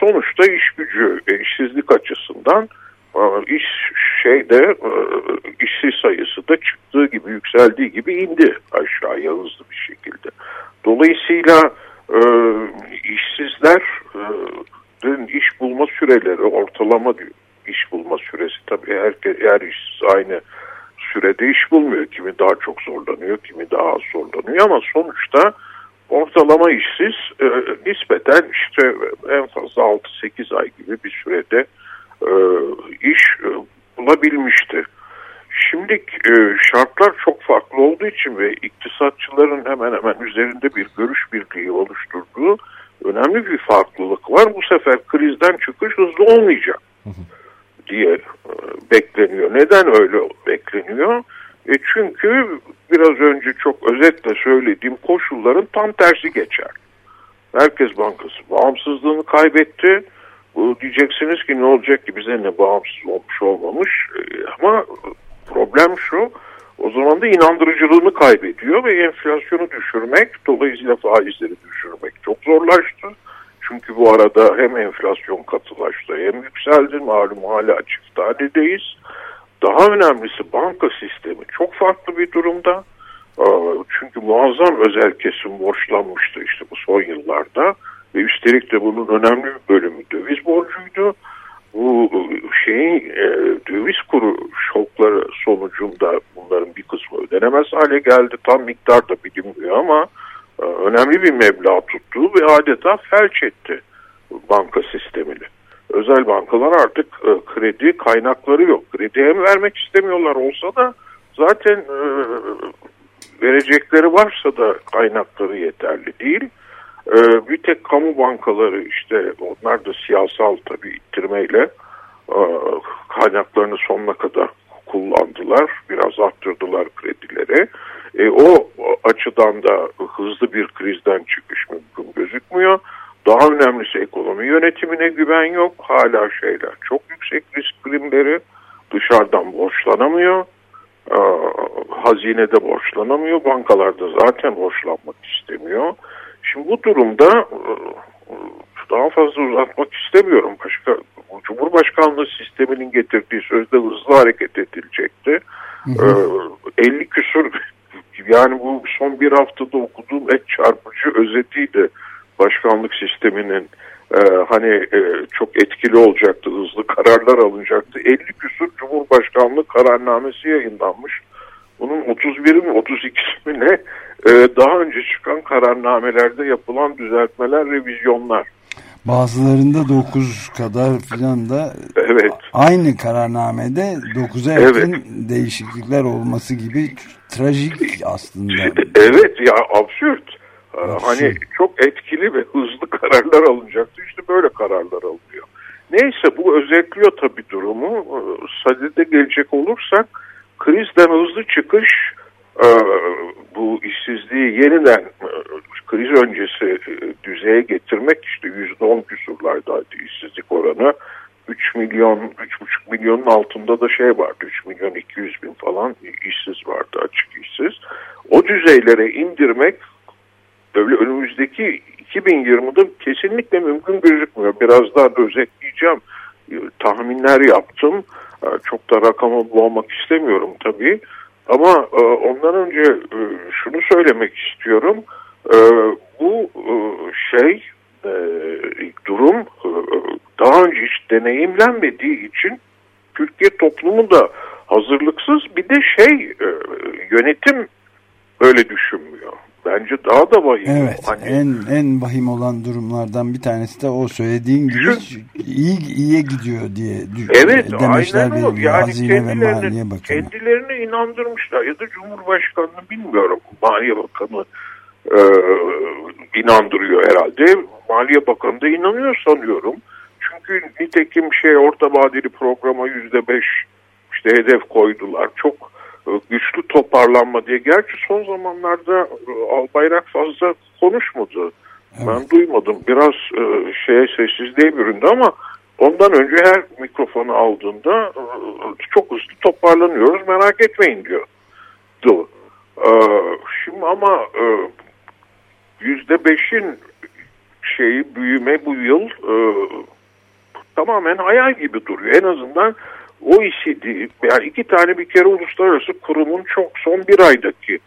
sonuçta iş gücü, e, işsizlik açısından e, iş şeyde e, işsiz sayısı da çıktığı gibi yükseldiği gibi indi aşağıya hızlı bir şekilde. Dolayısıyla işsizlerin iş bulma süreleri ortalama iş bulma süresi tabii herkes her iş aynı sürede iş bulmuyor. Kimi daha çok zorlanıyor, kimi daha az zorlanıyor ama sonuçta ortalama işsiz e, nispeten işte en fazla 6-8 ay gibi bir sürede e, iş e, bulabilmişti. Şimdi e, şartlar çok farklı olduğu için ve iktisatçıların hemen hemen üzerinde bir görüş birliği oluşturduğu önemli bir farklılık var. Bu sefer krizden çıkış hızlı olmayacak. Diye e, bekleniyor. Neden öyle bekleniyor? E çünkü biraz önce çok özetle söylediğim koşulların tam tersi geçer. Merkez Bankası bağımsızlığını kaybetti. Diyeceksiniz ki ne olacak ki bize ne bağımsız olmuş olmamış. E, ama problem şu o zaman da inandırıcılığını kaybediyor ve enflasyonu düşürmek dolayısıyla faizleri düşürmek çok zorlaştı. Çünkü bu arada hem enflasyon katılaştı hem yükseldi. Malum hala çift tanedeyiz. Daha önemlisi banka sistemi çok farklı bir durumda. Çünkü muazzam özel kesim borçlanmıştı işte bu son yıllarda. Ve üstelik de bunun önemli bir bölümü döviz borcuydu. Bu şeyin e, döviz kuru şokları sonucunda bunların bir kısmı ödenemez hale geldi. Tam miktar da bilinmiyor ama e, önemli bir meblağ tuttu ve adeta felç etti banka sistemini. Özel bankalar artık e, kredi kaynakları yok. Kredi hem vermek istemiyorlar olsa da zaten e, verecekleri varsa da kaynakları yeterli değil. E, bir tek kamu bankaları işte onlar da siyasal tabii ittirmeyle e, kaynaklarını sonuna kadar kullandılar. Biraz arttırdılar kredileri. E, o açıdan da hızlı bir krizden çıkış mümkün gözükmüyor. Daha önemlisi ekonomi yönetimine güven yok. Hala şeyler çok yüksek risk primleri. Dışarıdan borçlanamıyor. Ee, hazinede borçlanamıyor. Bankalarda zaten borçlanmak istemiyor. Şimdi bu durumda e, daha fazla uzatmak istemiyorum. Başka Cumhurbaşkanlığı sisteminin getirdiği sözde hızlı hareket edilecekti. Hı hı. Ee, 50 küsur yani bu son bir haftada okuduğum et çarpıcı özetiydi başkanlık sisteminin e, hani e, çok etkili olacaktı, hızlı kararlar alınacaktı. 50 küsur Cumhurbaşkanlığı kararnamesi yayınlanmış. Bunun 31'i mi 32'si mi ne e, daha önce çıkan kararnamelerde yapılan düzeltmeler, revizyonlar. Bazılarında 9 kadar filan da evet. aynı kararnamede 9'a yakın evet. değişiklikler olması gibi trajik aslında. Evet ya absürt. Hani çok etkili ve hızlı (laughs) kararlar alınacaktı. İşte böyle kararlar alınıyor. Neyse bu özetliyor tabii durumu. Ee, sadede gelecek olursak krizden hızlı çıkış bu işsizliği yeniden e, kriz öncesi e, düzeye getirmek işte yüzde on küsurlardaydı işsizlik oranı. 3 milyon, 3,5 milyonun altında da şey vardı. 3 milyon 200 bin falan işsiz vardı açık işsiz. O düzeylere indirmek öyle önümüzdeki 2020'de kesinlikle mümkün gözükmüyor. Biraz daha da özetleyeceğim. Ee, tahminler yaptım. Ee, çok da rakamı bulmak istemiyorum tabii. Ama e, ondan önce e, şunu söylemek istiyorum. Ee, bu e, şey durum daha önce hiç deneyimlenmediği için Türkiye toplumu da hazırlıksız bir de şey yönetim öyle düşünmüyor bence daha da vahim. Evet hani, en en vahim olan durumlardan bir tanesi de o söylediğin gibi iyi iyiye gidiyor diye evet, demeçler veriliyor yani Hazine ve Maliye Bakanı. Kendilerini inandırmışlar ya da Cumhurbaşkanı bilmiyorum Maliye Bakanı e, inandırıyor herhalde. Maliye Bakanı da inanıyor sanıyorum. Çünkü nitekim şey orta vadeli programa yüzde beş işte hedef koydular. Çok güçlü toparlanma diye. Gerçi son zamanlarda e, Albayrak fazla konuşmadı. Evet. Ben duymadım. Biraz e, şeye sessizliğe büründü ama ondan önce her mikrofonu aldığında çok hızlı toparlanıyoruz merak etmeyin diyor. Şimdi ama yüzde beşin şeyi büyüme bu yıl tamamen hayal gibi duruyor. En azından OECD yani iki tane bir kere uluslararası kurumun çok son bir aydaki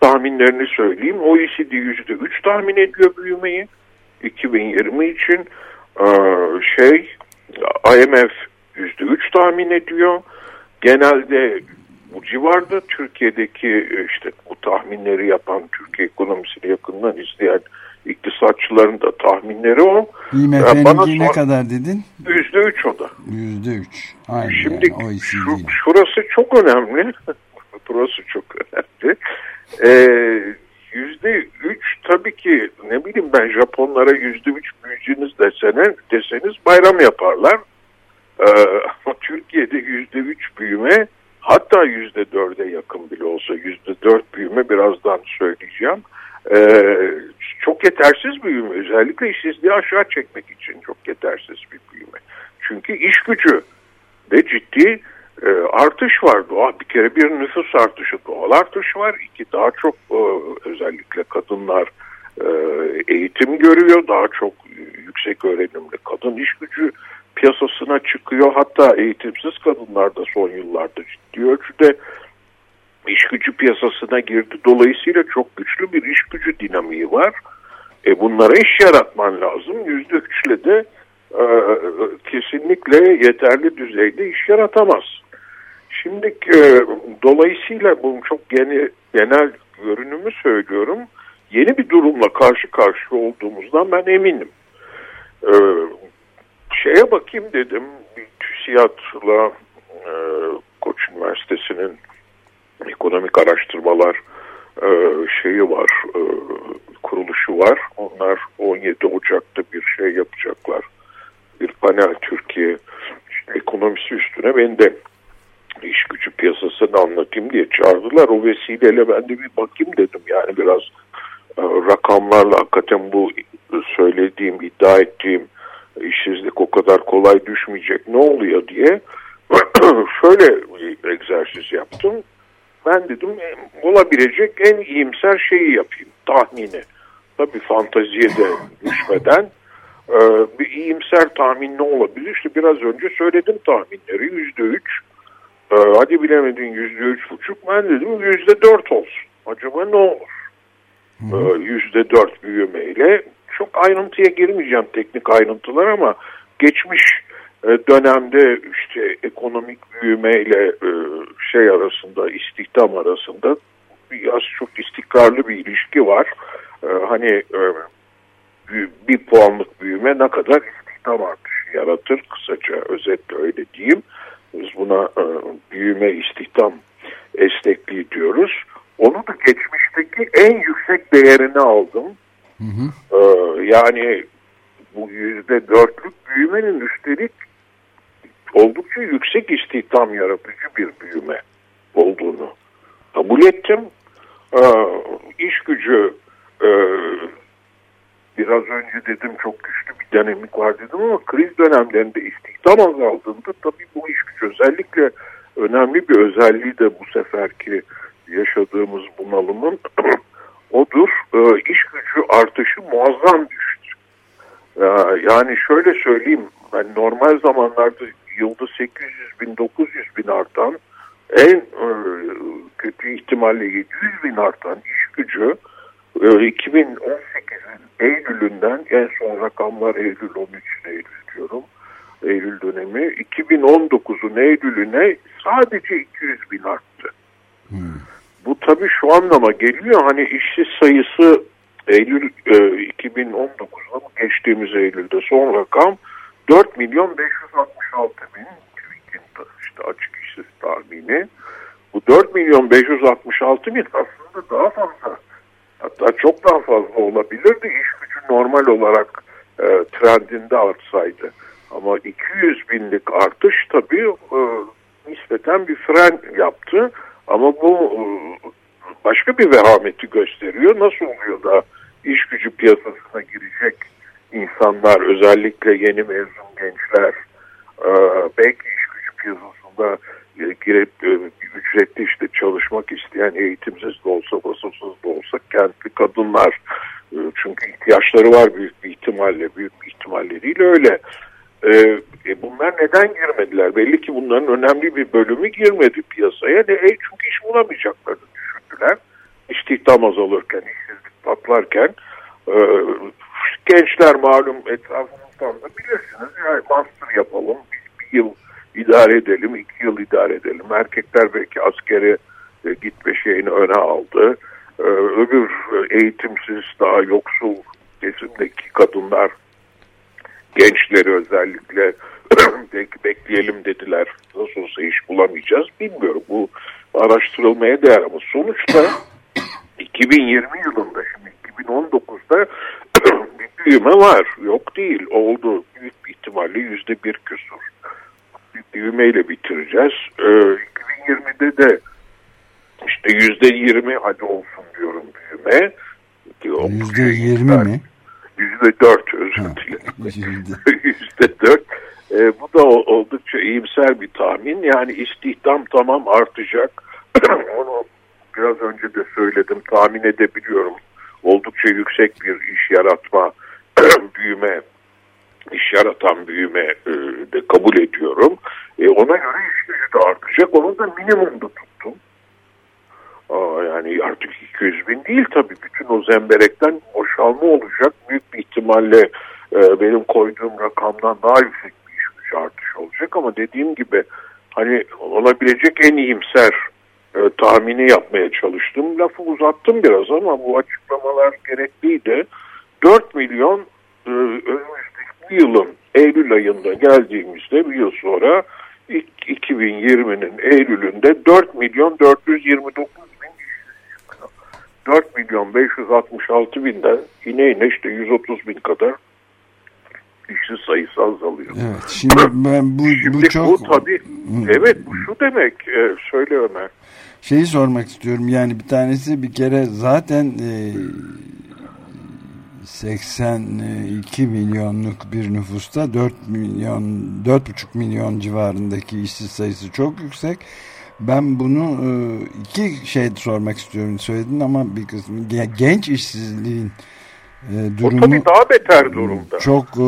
tahminlerini söyleyeyim. OECD yüzde üç tahmin ediyor büyümeyi 2020 için. Şey IMF yüzde üç tahmin ediyor. Genelde bu civarda Türkiye'deki işte bu tahminleri yapan Türkiye ekonomisini yakından izleyen iktisatçıların da tahminleri o. IMF'nin bana ne kadar dedin? Yüzde üç o da. Yüzde üç. Aynı Şimdi yani, şu, şurası çok önemli. (laughs) burası çok önemli. Ee, yüzde üç tabii ki ne bileyim ben Japonlara yüzde üç büyücünüz desene, deseniz bayram yaparlar. Ee, ama Türkiye'de yüzde üç büyüme hatta yüzde dörde yakın bile olsa yüzde dört büyüme birazdan söyleyeceğim ee, çok yetersiz büyüme. Özellikle işsizliği aşağı çekmek için çok yetersiz bir büyüme. Çünkü iş gücü de ciddi e, artış var. Doğal, bir kere bir nüfus artışı doğal artış var. İki daha çok e, özellikle kadınlar e, eğitim görüyor. Daha çok yüksek öğrenimli kadın iş gücü piyasasına çıkıyor. Hatta eğitimsiz kadınlar da son yıllarda ciddi ölçüde iş gücü piyasasına girdi. Dolayısıyla çok güçlü bir iş gücü dinamiği var. E bunlara iş yaratman lazım. Yüzde üçle de e, kesinlikle yeterli düzeyde iş yaratamaz. Şimdi e, dolayısıyla bu çok yeni, genel görünümü söylüyorum. Yeni bir durumla karşı karşıya olduğumuzdan ben eminim. E, şeye bakayım dedim. TÜSİAD'la e, Koç Üniversitesi'nin ekonomik araştırmalar e, şeyi var, e, kuruluşu var. Onlar 17 Ocak'ta bir şey yapacaklar. Bir panel Türkiye ekonomisi üstüne beni de iş gücü piyasasını anlatayım diye çağırdılar. O vesileyle ben de bir bakayım dedim. Yani biraz e, rakamlarla hakikaten bu söylediğim, iddia ettiğim işsizlik o kadar kolay düşmeyecek ne oluyor diye (clears throat) şöyle bir egzersiz yaptım. Ben dedim e, olabilecek en iyimser şeyi yapayım, tahmini. Tabii fanteziye de (laughs) düşmeden e, bir iyimser tahmin ne olabilir? İşte biraz önce söyledim tahminleri yüzde üç. E, hadi bilemedin yüzde üç buçuk. Ben dedim yüzde dört olsun. Acaba ne olur? Yüzde dört büyümeyle. Çok ayrıntıya girmeyeceğim teknik ayrıntılar ama geçmiş dönemde işte ekonomik büyümeyle e, şey arasında istihdam arasında biraz çok istikrarlı bir ilişki var. E, hani e, bir puanlık büyüme ne kadar istihdam artışı yaratır kısaca özetle öyle diyeyim. Biz buna büyüme istihdam esnekliği diyoruz. Onu da geçmişteki en yüksek değerini aldım. Hı hı. yani bu yüzde dörtlük büyümenin üstelik oldukça yüksek istihdam yaratıcı bir büyüme olduğunu kabul ettim. Ee, iş gücü e, biraz önce dedim çok güçlü bir dinamik var dedim ama kriz dönemlerinde istihdam azaldığında tabii bu iş gücü özellikle önemli bir özelliği de bu seferki yaşadığımız bunalımın (clears throat) odur. Ee, iş gücü artışı muazzam düştü. Ee, yani şöyle söyleyeyim yani normal zamanlarda yılda 800 bin 900 bin artan en e, kötü ihtimalle 700 bin artan iş gücü e, 2018'in Eylül'ünden en son rakamlar Eylül 13 Eylül diyorum. Eylül dönemi 2019'un Eylül'üne sadece 200 bin arttı. Hmm. Bu tabii şu anlama geliyor hani işsiz sayısı Eylül e, 2019'da geçtiğimiz Eylül'de son rakam 4 milyon 566 bin TÜİK'in işte açık işsiz tahmini. Bu 4 milyon 566 bin aslında daha fazla hatta çok daha fazla olabilirdi iş gücü normal olarak e, trendinde artsaydı. Ama 200 binlik artış tabii e, nispeten bir fren yaptı. Ama bu e, başka bir vehameti gösteriyor. Nasıl oluyor da iş gücü piyasasına girecek insanlar özellikle yeni mezun gençler e, belki iş gücü piyasasında e, girip e, ücretli işte çalışmak isteyen eğitimsiz de olsa vasıfsız da olsa kentli kadınlar. Çünkü ihtiyaçları var büyük bir ihtimalle büyük bir ihtimalle değil öyle. E, bunlar neden girmediler? Belli ki bunların önemli bir bölümü girmedi piyasaya. Ne, e, çünkü iş bulamayacaklarını düşündüler. İstihdam azalırken işsizlik patlarken e, gençler malum etrafımızdan da bilirsiniz. Yani master yapalım, bir, bir yıl idare edelim, iki yıl idare edelim. Erkekler belki askere e, gitme şeyini öne aldı. E, öbür eğitimsiz daha yoksul kesimdeki kadınlar gençleri özellikle (clears throat) belki bekleyelim dediler. Nasıl olsa iş bulamayacağız bilmiyorum. Bu araştırılmaya değer ama sonuçta (clears throat) 2020 yılında şimdi 2019'da bir büyüme var. Yok değil. Oldu. Büyük bir ihtimalle yüzde bir küsur. Bir büyümeyle bitireceğiz. Ee, 2020'de de işte yüzde yirmi hadi olsun diyorum büyüme. Yüzde yirmi mi? Yüzde dört özür dilerim. (laughs) (laughs) Yüzde dört. Ee, bu da oldukça iyimser bir tahmin. Yani istihdam tamam artacak. (clears throat) Onu biraz önce de söyledim tahmin edebiliyorum oldukça yüksek bir iş yaratma, (clears throat) büyüme, iş yaratan büyüme e, de kabul ediyorum. E, ona göre iş gücü de artacak. Onu da minimumda tuttum. Aa, yani artık 200 bin değil tabii. Bütün o zemberekten boşalma olacak. Büyük bir ihtimalle e, benim koyduğum rakamdan daha yüksek bir iş gücü artış olacak. Ama dediğim gibi hani olabilecek en iyimser e, tahmini yapmaya çalıştım. Lafı uzattım biraz ama bu açıklamalar gerekliydi. 4 milyon e, önümüzdeki yılın Eylül ayında geldiğimizde bir yıl sonra 2020'nin Eylül'ünde 4 milyon 429 bin 4 milyon 566 binden yine yine işte 130 bin kadar işçi sayısı azalıyor. Evet şimdi ben bu, Şimdi bu çok bu tabii evet bu şu demek e, söyle Ömer. Şeyi sormak istiyorum yani bir tanesi bir kere zaten e, 82 milyonluk bir nüfusta 4 milyon 4,5 milyon civarındaki işsiz sayısı çok yüksek. Ben bunu e, iki şey sormak istiyorum söyledin ama bir kısmı ge- genç işsizliğin e, O durumu tabii daha beter durumda. çok e,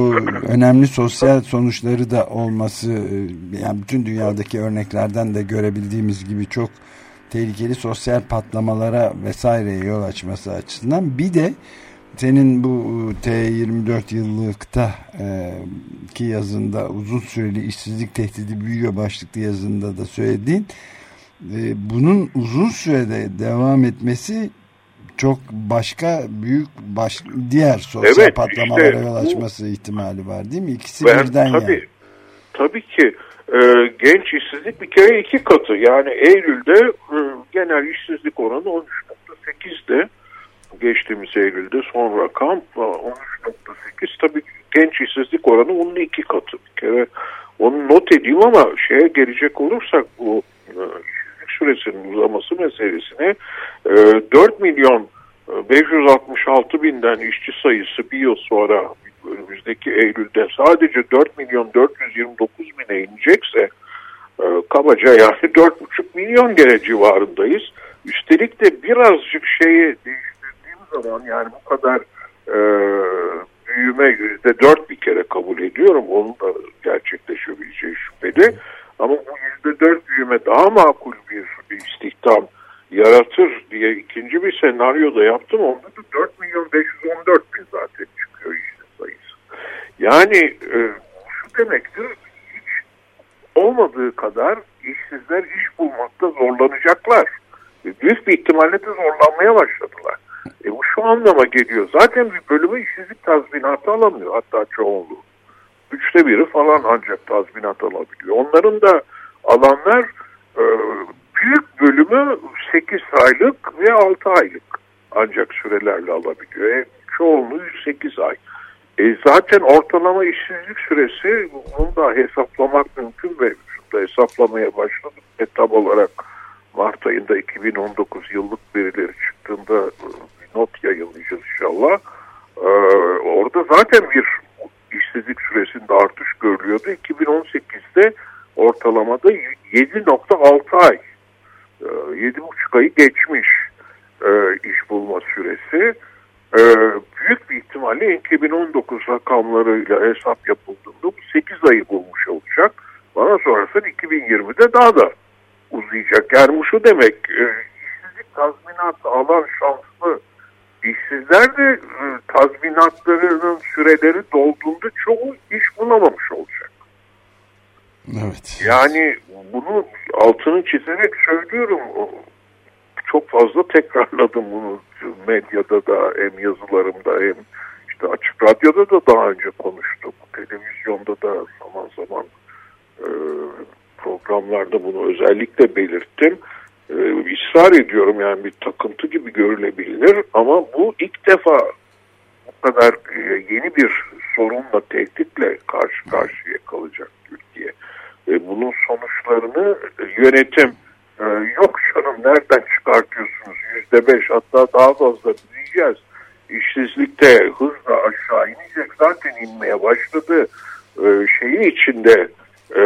önemli sosyal sonuçları da olması yani bütün dünyadaki örneklerden de görebildiğimiz gibi çok tehlikeli sosyal patlamalara vesaireye yol açması açısından bir de senin bu T24 yıllıkta e, ki yazında uzun süreli işsizlik tehdidi büyüyor başlıklı yazında da söylediğin e, bunun uzun sürede devam etmesi çok başka büyük baş, diğer sosyal Evet, patlamalara işte yol bu- açması ihtimali var değil mi? İkisi Ben birden tabii, yani. tabii ki e, genç işsizlik bir kere iki katı. Yani Eylül'de e, genel işsizlik oranı 13.8'de geçtiğimiz Eylül'de son rakam e, 13.8 tabii genç işsizlik oranı onun iki katı. Bir kere onu not edeyim ama şeye gelecek olursak bu e, işsizlik süresinin uzaması meselesine e, 4 milyon e, 566 binden işçi sayısı bir yıl sonra önümüzdeki Eylül'de sadece 4 milyon 429 bine inecekse e, kabaca yani (laughs) 4,5 milyon gene civarındayız. Üstelik de birazcık şeyi değiştirdiğim zaman yani bu kadar e, büyüme yüzde dört bir kere kabul ediyorum. Onun da gerçekleşebileceği şüpheli. Ama bu yüzde dört büyüme daha makul bir istihdam yaratır diye ikinci bir senaryo da yaptım. Onda da 4 milyon 514 bin zaten çıkıyor. Yani e, şu demektir hiç olmadığı kadar işsizler iş bulmakta zorlanacaklar. E, büyük bir ihtimalle de zorlanmaya başladılar. E, bu şu anlama geliyor. Zaten bir bölümü işsizlik tazminatı alamıyor. Hatta çoğunluğu. Üçte biri falan ancak tazminat alabiliyor. Onların da alanlar e, büyük bölümü 8 aylık ve 6 aylık ancak sürelerle alabiliyor. E, çoğunluğu 8 ay. E, zaten ortalama işsizlik süresi bunu da hesaplamak mümkün ve şurada hesaplamaya başladık. E, olarak Mart ayında 2019 yıllık verileri çıktığında e, bir not yayınlayacağız inşallah. E, orada zaten bir işsizlik süresinde artış görülüyordu. 2018'de ortalamada 7.6 ay, e, 7.5 ayı geçmiş e, iş bulma süresi. E, büyük bir ihtimalle 2019 rakamlarıyla hesap yapıldığında bu 8 ayı bulmuş olacak. Bana sorarsan 2020'de daha da uzayacak. Yani bu şu demek, e, işsizlik tazminatı alan şanslı işsizler de e, tazminatlarının süreleri dolduğunda çoğu iş bulamamış olacak. Evet. Yani bunu altını çizerek söylüyorum. Çok fazla (laughs) tekrarladım bunu medyada da hem yazılarımda hem işte açık radyoda da daha önce konuştuk. Televizyonda da zaman zaman e, programlarda bunu özellikle belirttim. E, ısrar ediyorum yani bir takıntı gibi görülebilir ama bu ilk defa bu kadar e, yeni bir sorunla tehditle karşı karşıya kalacak Türkiye. E, bunun sonuçlarını yönetim e, yok canım nereden çıkartıyorsunuz yüzde beş hatta daha fazla diyeceğiz. İşsizlikte hızla aşağı inecek zaten inmeye başladı. E, şeyi içinde e,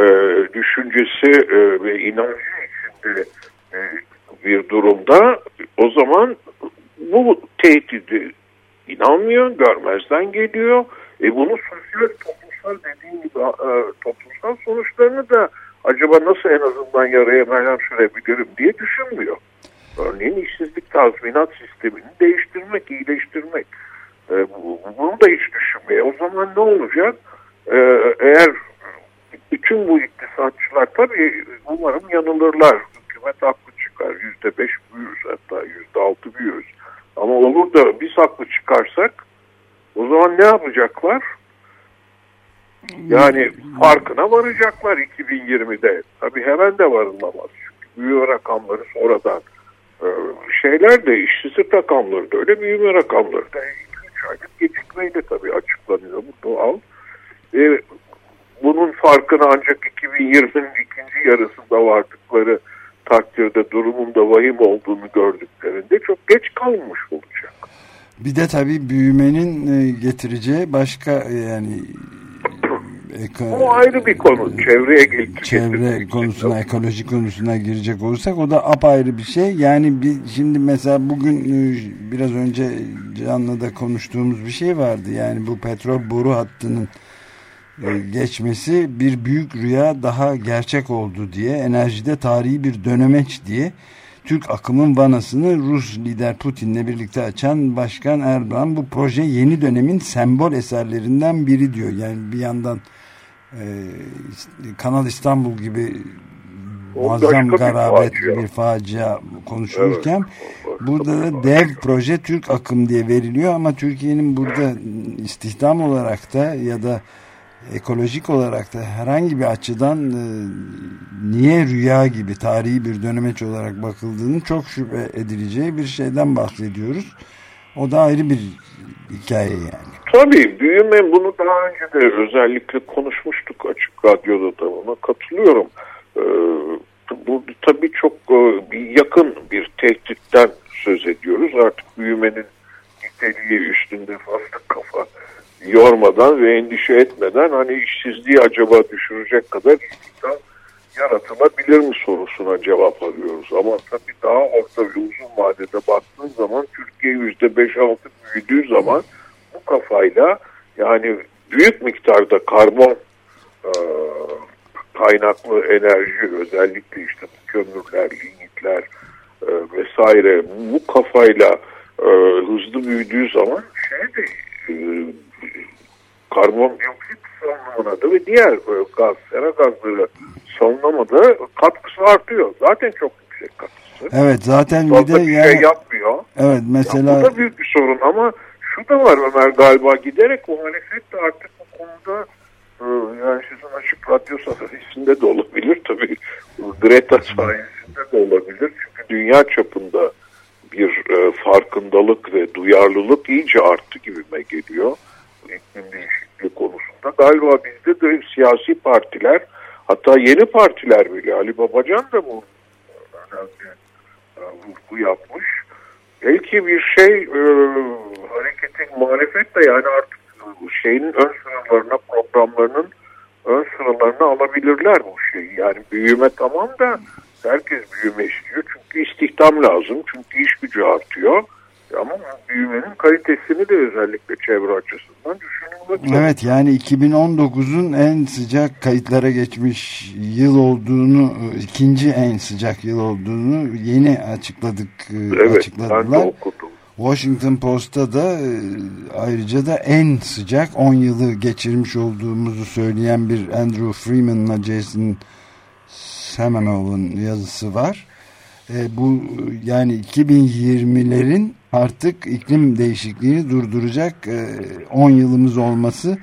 düşüncesi e, ve inancı içinde e, bir durumda o zaman bu tehdidi inanmıyor, görmezden geliyor. E bunun sosyal toplumsal dediğim gibi e, toplumsal sonuçlarını da acaba nasıl en azından yaraya merhem sürebilirim diye düşünmüyor. Örneğin işsizlik tazminat sistemini değiştirmek, iyileştirmek. E, bu- bunu da hiç düşünmüyor. O zaman ne olacak? E, eğer bütün bu iktisatçılar tabii umarım yanılırlar. Hükümet haklı çıkar. Yüzde beş büyürüz hatta yüzde altı büyürüz. Ama olur da biz haklı çıkarsak o zaman ne yapacaklar? Yani farkına varacaklar 2020'de. Tabii hemen de varılamaz. Çünkü büyüyor rakamları sonradan e, şeyler de işsizlik rakamları da öyle büyüme rakamları da 2-3 aylık gecikmeyle tabii açıklanıyor bu doğal. E, bunun farkını ancak 2020'nin ikinci yarısında vardıkları takdirde durumun da vahim olduğunu gördüklerinde çok geç kalmış olacak. Bir de tabii büyümenin e, getireceği başka e, yani o ayrı bir konu. Çevreye gelecek. Çevre konusuna, ekoloji konusuna girecek olursak o da apayrı bir şey. Yani bir, şimdi mesela bugün e, biraz önce Can'la da konuştuğumuz bir şey vardı. Yani bu petrol boru hattının geçmesi bir büyük rüya daha gerçek oldu diye enerjide tarihi bir dönemeç diye Türk akımın vanasını Rus lider Putin'le birlikte açan Başkan Erdoğan bu proje yeni dönemin sembol eserlerinden biri diyor. Yani bir yandan e, Kanal İstanbul gibi muazzam garabet bir facia, bir facia konuşulurken evet. burada da dev proje Türk akım diye veriliyor ama Türkiye'nin burada istihdam olarak da ya da ekolojik olarak da herhangi bir açıdan e, niye rüya gibi tarihi bir dönemeç olarak bakıldığının çok şüphe edileceği bir şeyden bahsediyoruz. O da ayrı bir hikaye yani. Tabii büyüme bunu daha önce de özellikle konuşmuştuk açık radyoda da ona katılıyorum. Ee, bu tabii çok e, yakın bir tehditten söz ediyoruz. Artık büyümenin niteliği üstünde fazla kafa yormadan ve endişe etmeden hani işsizliği acaba düşürecek kadar istihdam yaratılabilir mi sorusuna cevap arıyoruz. Ama tabii daha orta ve uzun vadede baktığın zaman Türkiye yüzde beş altı büyüdüğü zaman bu kafayla yani büyük miktarda karbon e, kaynaklı enerji özellikle işte kömürler, lignitler e, vesaire bu kafayla e, hızlı büyüdüğü zaman şey de e, karbondioksit salınımına ve diğer e, gaz, sera gazları salınımına katkısı artıyor. Zaten çok yüksek katkısı. Evet zaten Fazla bir de bir yani, şey yapmıyor. Evet mesela. Ya, bu da büyük bir sorun ama şu da var Ömer galiba giderek muhalefet de artık bu konuda e, yani sizin açık radyo sayesinde de olabilir tabii. Greta sayesinde de olabilir. Çünkü dünya çapında bir e, farkındalık ve duyarlılık iyice arttı gibime geliyor. İklim değişikliği konusunda. Galiba bizde de siyasi partiler hatta yeni partiler bile Ali Babacan da bu önemli e, vurgu yapmış. Belki bir şey e, hareketin muhalefet de yani artık şeyin ön sıralarına programlarının ön sıralarına alabilirler bu şeyi. Yani büyüme tamam da herkes büyüme istiyor. Çünkü istihdam lazım. Çünkü iş gücü artıyor. Ama büyümenin kalitesini de özellikle çevre açısından düşünülmek Evet yani 2019'un en sıcak kayıtlara geçmiş yıl olduğunu, ikinci en sıcak yıl olduğunu yeni açıkladık, evet, açıkladılar. Ben de okudum. Washington Post'ta da e, ayrıca da en sıcak 10 yılı geçirmiş olduğumuzu söyleyen bir Andrew Freeman'la Jason Semanov'un yazısı var. E, bu yani 2020'lerin artık iklim değişikliğini durduracak 10 e, yılımız olması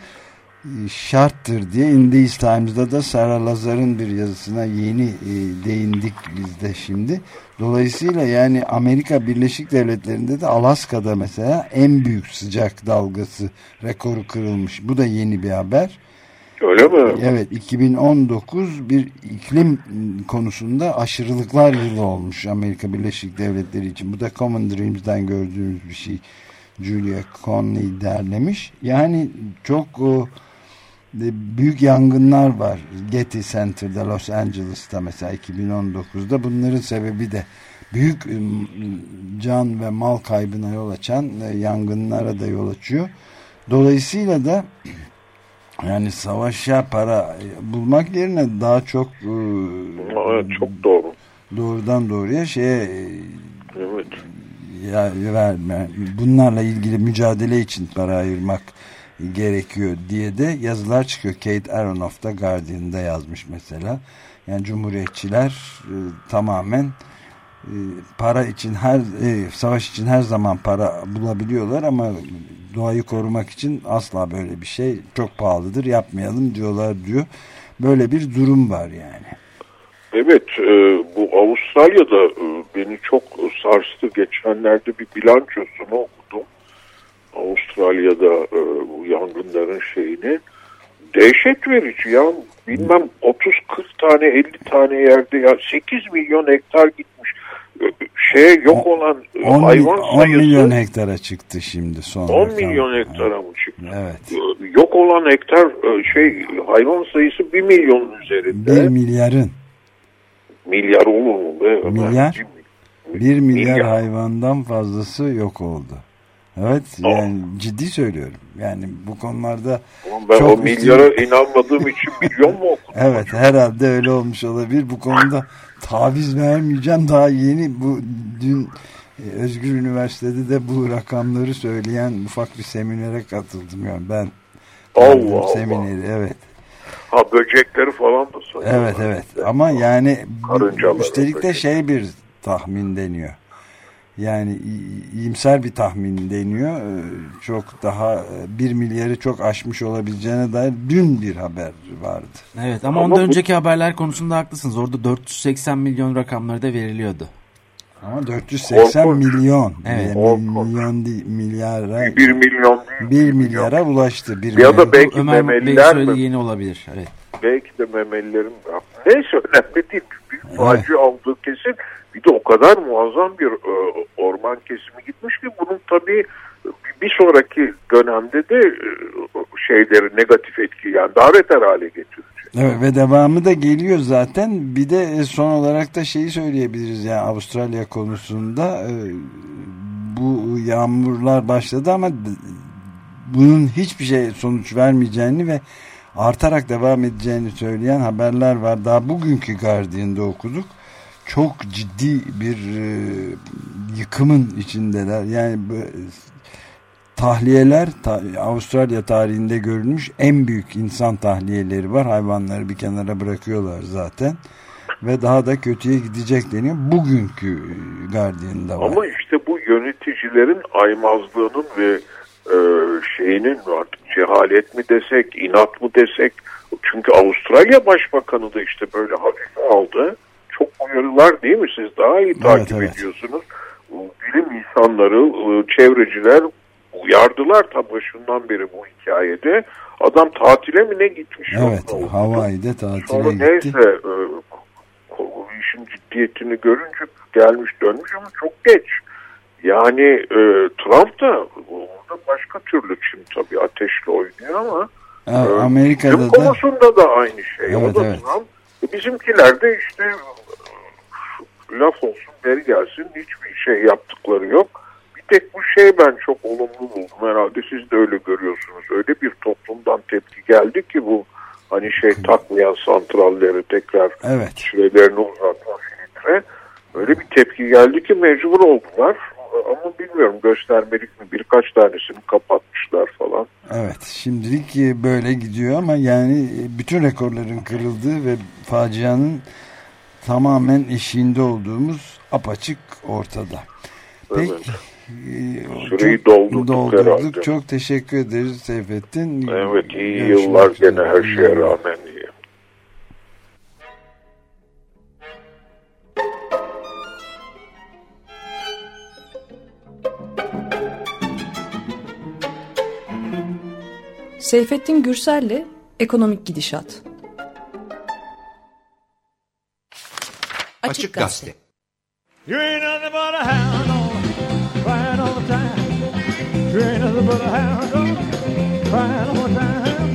e, şarttır diye Indies Times'da da Sarah Lazar'ın bir yazısına yeni e, değindik biz de şimdi. Dolayısıyla yani Amerika Birleşik Devletleri'nde de Alaska'da mesela en büyük sıcak dalgası rekoru kırılmış. Bu da yeni bir haber. Öyle mi? Evet 2019 bir iklim konusunda aşırılıklar yılı olmuş Amerika Birleşik Devletleri için. Bu da Common Dreams'den gördüğümüz bir şey. Julia Conley derlemiş. Yani çok o, büyük yangınlar var. Getty Center'da Los Angeles'ta mesela 2019'da. Bunların sebebi de büyük can ve mal kaybına yol açan yangınlara da yol açıyor. Dolayısıyla da (clears throat) yani savaşa para bulmak yerine daha çok e, evet, çok doğru. Doğrudan doğruya şeye evet. ya verme bunlarla ilgili mücadele için para ayırmak gerekiyor diye de yazılar çıkıyor. Kate Aronoff da Guardian'da yazmış mesela. Yani cumhuriyetçiler e, tamamen e, para için her e, savaş için her zaman para bulabiliyorlar ama doğayı korumak için asla böyle bir şey çok pahalıdır yapmayalım diyorlar diyor. Böyle bir durum var yani. Evet, e, bu Avustralya'da e, beni çok sarstı. Geçenlerde bir bilançosunu. Avustralya'da e, bu yangınların şeyini. Dehşet verici ya. Bilmem 30-40 tane 50 tane yerde ya 8 milyon hektar gitmiş. E, Şeye yok olan e, 10, hayvan 10 sayısı milyon hektara çıktı şimdi son 10 rakam. milyon hektara mı çıktı? Evet. E, Yok olan hektar e, şey hayvan sayısı 1 milyonun üzerinde. 1 milyarın Milyar olur mu be? Milyar? Bir 1 milyar Milyar. hayvandan fazlası yok oldu. Evet yani ciddi söylüyorum. Yani bu konularda Ben Çok o milyara inanmadığım için milyon mu okudum? (laughs) evet herhalde öyle olmuş olabilir. Bu konuda taviz vermeyeceğim. Daha yeni bu dün e, Özgür Üniversitede de bu rakamları söyleyen ufak bir seminere katıldım. Yani ben Allah Allah. semineri evet. Ha böcekleri falan da sayıyorlar. Evet evet ama yani Karıncalar, üstelik de şey bir tahmin deniyor. Yani iyimser bir tahmin deniyor. Ee, Çok daha e, 1 milyarı çok aşmış olabileceğine dair dün bir haber vardı. Evet ama, Ama ondan bu- önceki haberler konusunda haklısınız. Orada 480 milyon rakamları da veriliyordu. Ama 480 Korkunç. milyon. Evet. Yani milyon değil, milyara 1 milyon değil. 1 milyara ulaştı. 1 Ya da milyar. belki Ömer Bey'in söylediği mi? yeni olabilir. Evet. Belki de memelilerin neyse önemli değil. Büyük Evet. facia olduğu kesin. Bir de o kadar muazzam bir e, orman kesimi gitmiş ki bunun tabii bir sonraki dönemde de e, şeyleri negatif etki yani daha beter hale getirecek. Evet, ve devamı da geliyor zaten. Bir de son olarak da şeyi söyleyebiliriz yani Avustralya konusunda e, bu yağmurlar başladı ama bunun hiçbir şey sonuç vermeyeceğini ve artarak devam edeceğini söyleyen haberler var. Daha bugünkü Guardian'da okuduk. Çok ciddi bir e, yıkımın içindeler. Yani bu, tahliyeler ta- Avustralya tarihinde görülmüş en büyük insan tahliyeleri var. Hayvanları bir kenara bırakıyorlar zaten. Ve daha da kötüye gidecek deniyor. Bugünkü e, Guardian'da var. Ama işte bu yöneticilerin aymazlığının ve e, şeyinin artık cehalet mi desek, inat mı desek. Çünkü Avustralya Başbakanı da işte böyle hafife aldı. Çok uyarılar değil mi? Siz daha iyi takip evet. ediyorsunuz. Bu Bilim insanları, e, çevreciler uyardılar ta başından beri bu hikayede. Adam tatile mi ne gitmiş? Evet? Hawaii'de tatile Sonra gitti. neyse e, işin ciddiyetini görünce gelmiş dönmüş ama çok geç. Yani e, Trump da başka türlü şimdi tabii ateşle oynuyor ama e, Amerika'da bizim da konusunda da aynı şey. Evet, o da evet. Trump. E, bizimkiler de işte e, laf olsun beri gelsin hiçbir şey yaptıkları yok. Bir tek bu şey ben çok olumlu buldum herhalde siz de öyle görüyorsunuz. Öyle bir toplumdan tepki geldi ki bu hani şey takmayan santralleri tekrar evet. sürelerini uzatma filtre. Öyle bir tepki geldi ki mecbur oldular. Ama bilmiyorum göstermelik mi birkaç tanesini kapatmışlar falan. Evet şimdilik e, böyle gidiyor ama yani e, bütün rekorların kırıldığı ve facianın tamamen eşiğinde olduğumuz apaçık ortada. Peki. Evet. e, Süreyi çok doldurduk herhalde. Çok teşekkür ederiz Seyfettin. Evet iyi Görüşmek yıllar üzere. gene her şeye rağmen Seyfettin Gürsel'le Ekonomik Gidişat. Açık Gazete. You ain't nothing but a hound dog, crying all the time. You ain't nothing but a hound dog, crying all the time.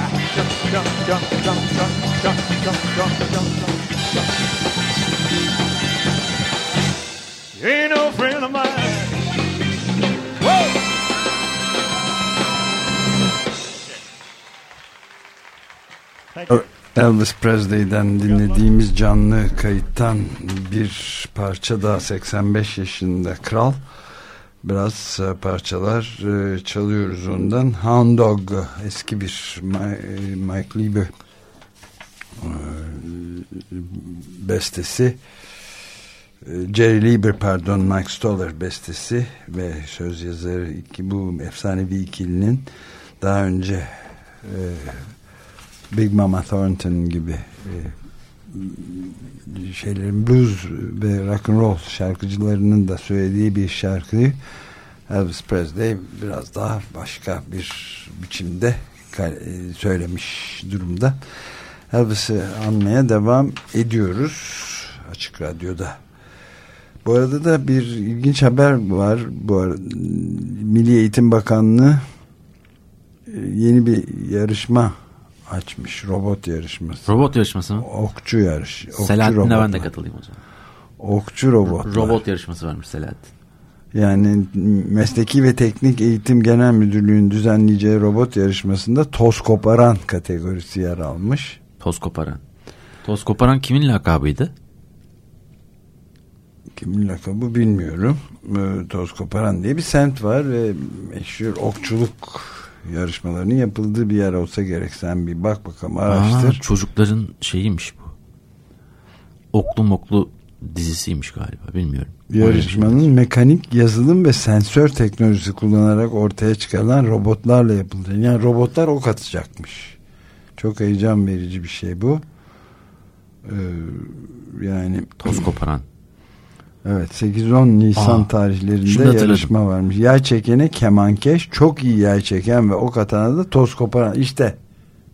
Elvis Presley'den dinlediğimiz canlı kayıttan bir parça daha 85 yaşında kral. Biraz e, parçalar e, çalıyoruz ondan. Hound Dog eski bir e, Mike Liebe bestesi. Jerry Lieber pardon Mike Stoller bestesi ve söz yazarı iki, bu efsanevi ikilinin daha önce e, Big Mama Thornton gibi e, şeylerin blues ve rock and roll şarkıcılarının da söylediği bir şarkıyı Elvis Presley biraz daha başka bir biçimde e, söylemiş durumda. Elvis'i anmaya devam ediyoruz Açık Radyo'da. Bu arada da bir ilginç haber var. Bu arada, Milli Eğitim Bakanlığı e, yeni bir yarışma açmış. Robot yarışması. Robot yarışması mı? Okçu yarış. Okçu Selahattin'e ben de katılayım o zaman. Okçu robot. Robot yarışması varmış Selahattin. Yani Mesleki ve Teknik Eğitim Genel Müdürlüğü'nün düzenleyeceği robot yarışmasında toz koparan kategorisi yer almış. Toz koparan. Toz koparan kimin lakabıydı? Kimin lakabı bilmiyorum. Ee, Toz koparan diye bir semt var ve meşhur okçuluk yarışmalarının yapıldığı bir yer olsa gerek. Sen bir bak bakalım araştır. Aa, çocukların şeyiymiş bu. Oklu moklu dizisiymiş galiba bilmiyorum. Yarışmanın mekanik, yazılım ve sensör teknolojisi kullanarak ortaya çıkarılan robotlarla yapıldı. Yani robotlar ok atacakmış. Çok heyecan verici bir şey bu. Ee, yani Toz koparan. Evet 8-10 Nisan Aa, tarihlerinde yarışma varmış. Yay çekene kemankeş, çok iyi yay çeken ve ok atana da toz koparan. İşte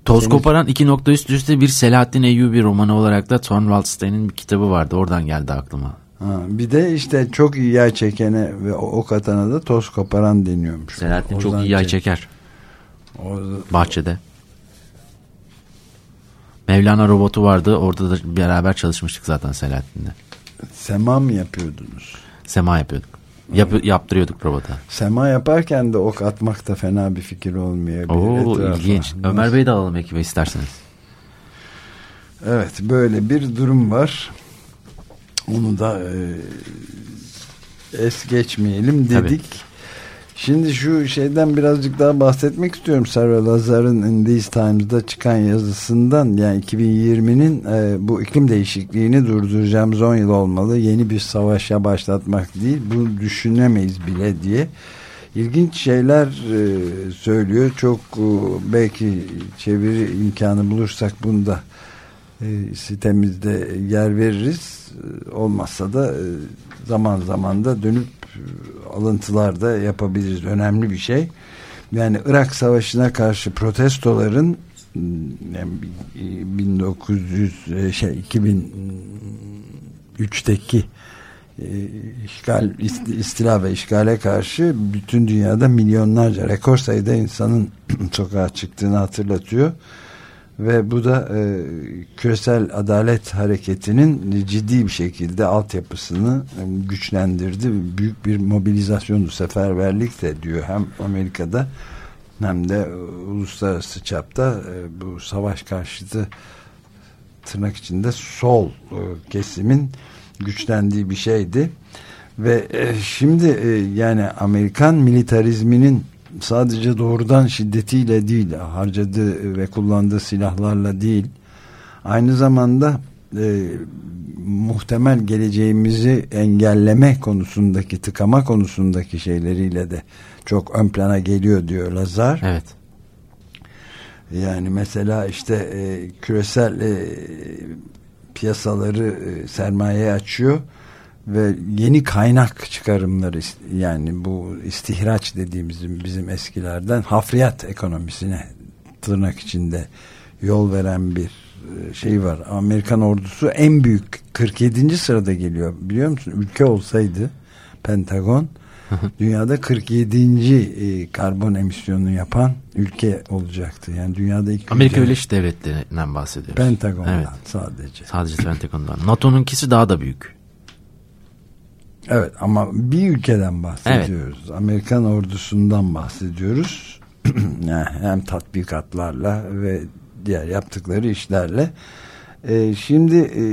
Toz Senin- koparan iki nokta üst üste bir Selahattin Eyyubi romanı olarak da Thorvald Stein'in bir kitabı vardı. Oradan geldi aklıma. ha, bir de işte çok iyi yay çekene ve ok atana da toz koparan deniyormuş. Selahattin çok Oradan iyi yay çek- çeker O- bahçede. Mevlana robotu vardı. Orada da beraber çalışmıştık zaten Selahattin'le. Sema mı yapıyordunuz? Sema yapıyorduk. Yap, yaptırıyorduk robota. Sema yaparken de ok atmak da fena bir fikir olmayabilir. Oo etrafa. ilginç. Ömer Bey'i de alalım ekibe isterseniz. Evet böyle bir durum var. Onu da e, es geçmeyelim Tabii. Şimdi şu şeyden birazcık daha bahsetmek istiyorum. Sarah Lazar'ın In These Times'da çıkan yazısından yani 2020'nin e, bu iklim değişikliğini durduracağımız 10 yıl olmalı. Yeni bir savaşa başlatmak değil. Bunu düşünemeyiz bile diye. İlginç şeyler e, söylüyor. Çok e, belki çeviri imkanı bulursak bunu da e, sitemizde yer veririz. E, olmazsa da e, zaman zaman da dönüp e, alıntılar da yapabiliriz. Önemli bir şey. Yani Irak Savaşı'na karşı protestoların yani, e, 1900 e, şey 2003'teki e, işgal ist- istila ve işgale karşı bütün dünyada milyonlarca rekor sayıda insanın (clears throat) sokağa çıktığını hatırlatıyor ve bu da e, küresel adalet hareketinin ciddi bir şekilde altyapısını e, güçlendirdi. Büyük bir mobilizasyondu, seferberlik de diyor hem Amerika'da hem de e, uluslararası çapta e, bu savaş karşıtı tırnak içinde sol e, kesimin güçlendiği bir şeydi. Ve e, şimdi e, yani Amerikan militarizminin sadece doğrudan şiddetiyle değil harcadığı ve kullandığı silahlarla değil aynı zamanda e, muhtemel geleceğimizi engelleme konusundaki tıkama konusundaki şeyleriyle de çok ön plana geliyor diyor Lazar. Evet. Yani mesela işte e, küresel e, piyasaları e, sermayeye açıyor ve yeni kaynak çıkarımları yani bu istihraç dediğimiz bizim eskilerden hafriyat ekonomisine tırnak içinde yol veren bir e, şey var. Amerikan ordusu en büyük 47. sırada geliyor biliyor musun? Ülke olsaydı Pentagon (laughs) dünyada 47. e, karbon emisyonunu yapan ülke olacaktı. Yani dünyada ilk Amerika ülke- Birleşik Devletleri'nden bahsediyoruz. Pentagon'dan Evet. sadece. Sadece Pentagon'dan. (laughs) NATO'nunkisi daha da büyük. Evet ama bir ülkeden bahsediyoruz. Amerikan ordusundan bahsediyoruz. (clears throat) yani hem tatbikatlarla ve diğer yaptıkları işlerle. Ee, şimdi e,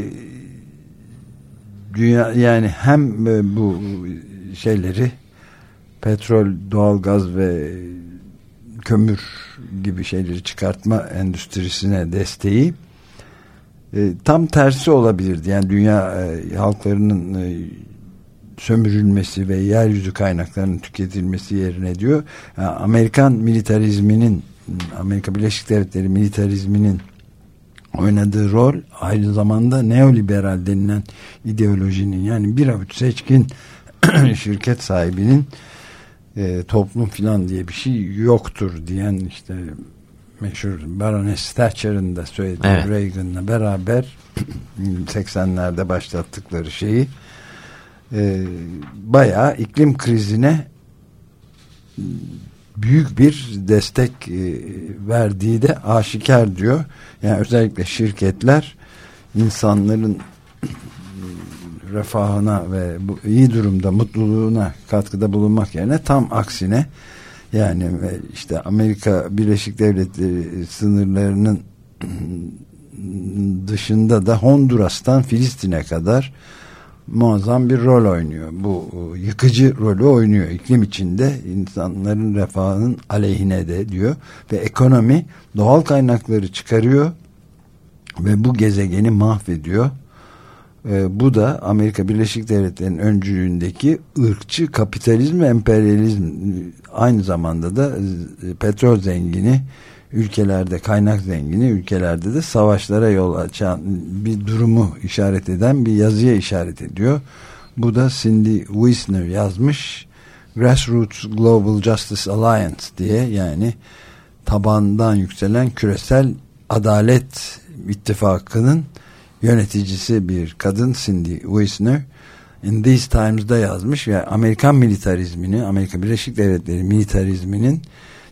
dünya yani hem e, bu şeyleri petrol, doğalgaz ve kömür gibi şeyleri çıkartma endüstrisine desteği e, tam tersi olabilirdi. Yani dünya e, halklarının e, sömürülmesi ve yeryüzü kaynaklarının tüketilmesi yerine diyor. Yani Amerikan militarizminin Amerika Birleşik Devletleri militarizminin oynadığı rol aynı zamanda neoliberal denilen ideolojinin yani bir avuç seçkin (clears throat) şirket sahibinin e, toplum filan diye bir şey yoktur diyen işte meşhur Baroness Thatcher'ın da söylediği Evet. Reagan'la beraber (clears throat) 80'lerde başlattıkları şeyi e, bayağı iklim krizine büyük bir destek e, verdiği de aşikar diyor. Yani özellikle şirketler insanların refahına ve bu iyi durumda mutluluğuna katkıda bulunmak yerine tam aksine yani işte Amerika Birleşik Devletleri sınırlarının dışında da Honduras'tan Filistin'e kadar muazzam bir rol oynuyor. Bu e, yıkıcı rolü oynuyor. İklim içinde insanların refahının aleyhine de diyor. Ve ekonomi doğal kaynakları çıkarıyor ve bu gezegeni mahvediyor. E, bu da Amerika Birleşik Devletleri'nin öncülüğündeki ırkçı kapitalizm ve emperyalizm aynı zamanda da e, petrol zengini ülkelerde kaynak zengini ülkelerde de savaşlara yol açan bir durumu işaret eden bir yazıya işaret ediyor. Bu da Cindy Wisner yazmış Grassroots Global Justice Alliance diye yani tabandan yükselen küresel adalet ittifakının yöneticisi bir kadın Cindy Wisner In These Times'da yazmış ve Amerikan militarizmini Amerika Birleşik Devletleri militarizminin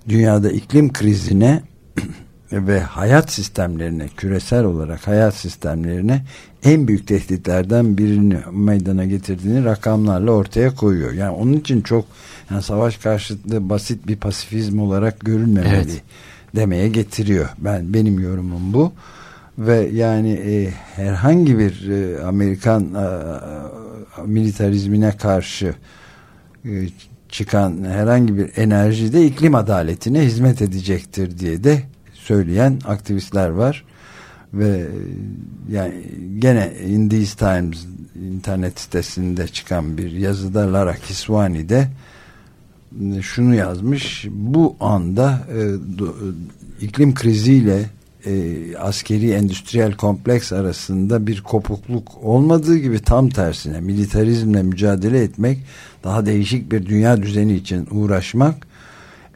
dünyada iklim krizine (clears throat) ve hayat sistemlerine küresel olarak hayat sistemlerine en büyük tehditlerden birini meydana getirdiğini rakamlarla ortaya koyuyor. Yani onun için çok yani savaş karşıtı basit bir pasifizm olarak görülmemeli Evet. demeye getiriyor. Ben benim yorumum bu ve yani e, herhangi bir e, Amerikan e, militarizmine karşı e, çıkan herhangi bir enerji de iklim adaletine hizmet edecektir diye de söyleyen aktivistler var. Ve e, yani gene In These Times internet sitesinde çıkan bir yazıda Lara Kiswani de e, şunu yazmış. Bu anda e, do- e, iklim kriziyle e, askeri endüstriyel kompleks arasında bir kopukluk olmadığı gibi tam tersine militarizmle mücadele etmek daha değişik bir dünya düzeni için uğraşmak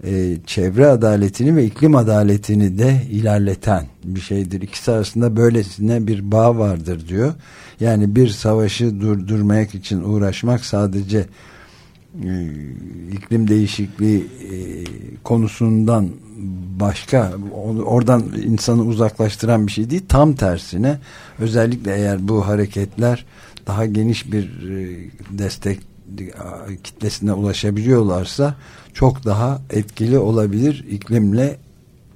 e, çevre adaletini ve iklim adaletini de ilerleten bir şeydir. İkisi arasında böylesine bir bağ vardır diyor. Yani bir savaşı durdurmak için uğraşmak sadece iklim değişikliği e, konusundan başka oradan insanı uzaklaştıran bir şey değil. Tam tersine özellikle eğer bu hareketler daha geniş bir e, destek kitlesine ulaşabiliyorlarsa çok daha etkili olabilir iklimle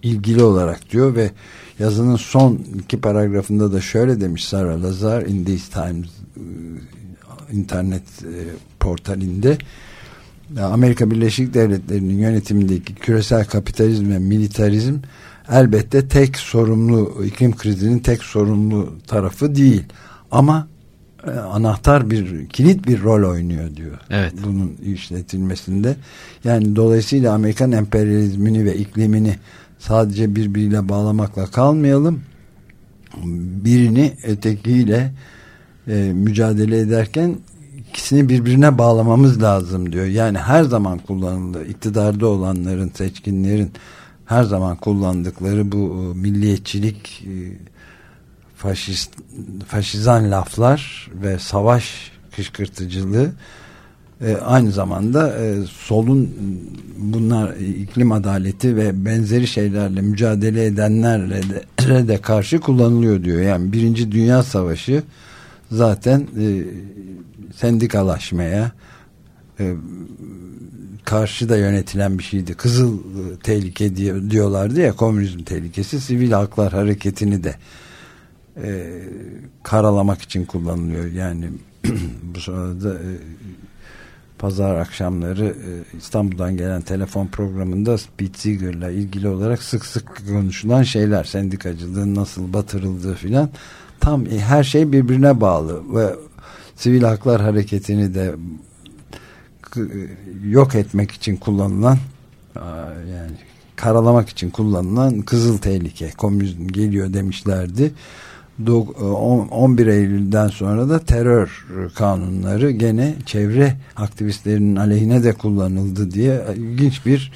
ilgili olarak diyor ve yazının son iki paragrafında da şöyle demiş Sarah Lazar in these times e, internet portalinde Amerika Birleşik Devletleri'nin yönetimindeki küresel kapitalizm ve militarizm elbette tek sorumlu iklim krizinin tek sorumlu tarafı değil ama e, anahtar bir kilit bir rol oynuyor diyor. Evet. Bunun işletilmesinde. Yani dolayısıyla Amerikan emperyalizmini ve iklimini sadece birbiriyle bağlamakla kalmayalım. Birini ötekiyle e, mücadele ederken ikisini birbirine bağlamamız lazım diyor. Yani her zaman kullanıldı. iktidarda olanların, seçkinlerin her zaman kullandıkları bu e, milliyetçilik e, faşist, faşizan laflar ve savaş kışkırtıcılığı E, aynı zamanda e, solun bunlar iklim adaleti ve benzeri şeylerle mücadele edenlerle de, (clears throat) de karşı kullanılıyor diyor. Yani Birinci Dünya Savaşı zaten e, sendikalaşmaya e, karşı da yönetilen bir şeydi. Kızıl tehlike diye, diyorlardı ya komünizm tehlikesi sivil haklar hareketini de e, karalamak için kullanılıyor. Yani (clears throat) bu sırada e, pazar akşamları e, İstanbul'dan gelen telefon programında Pete Seeger'la ilgili olarak sık sık konuşulan şeyler sendikacılığın nasıl batırıldığı filan tam e, her şey birbirine bağlı ve sivil haklar hareketini de e, yok etmek için kullanılan yani karalamak için kullanılan kızıl tehlike komünizm geliyor demişlerdi. 11 e, Eylül'den sonra da terör kanunları gene çevre aktivistlerinin aleyhine de kullanıldı diye ilginç bir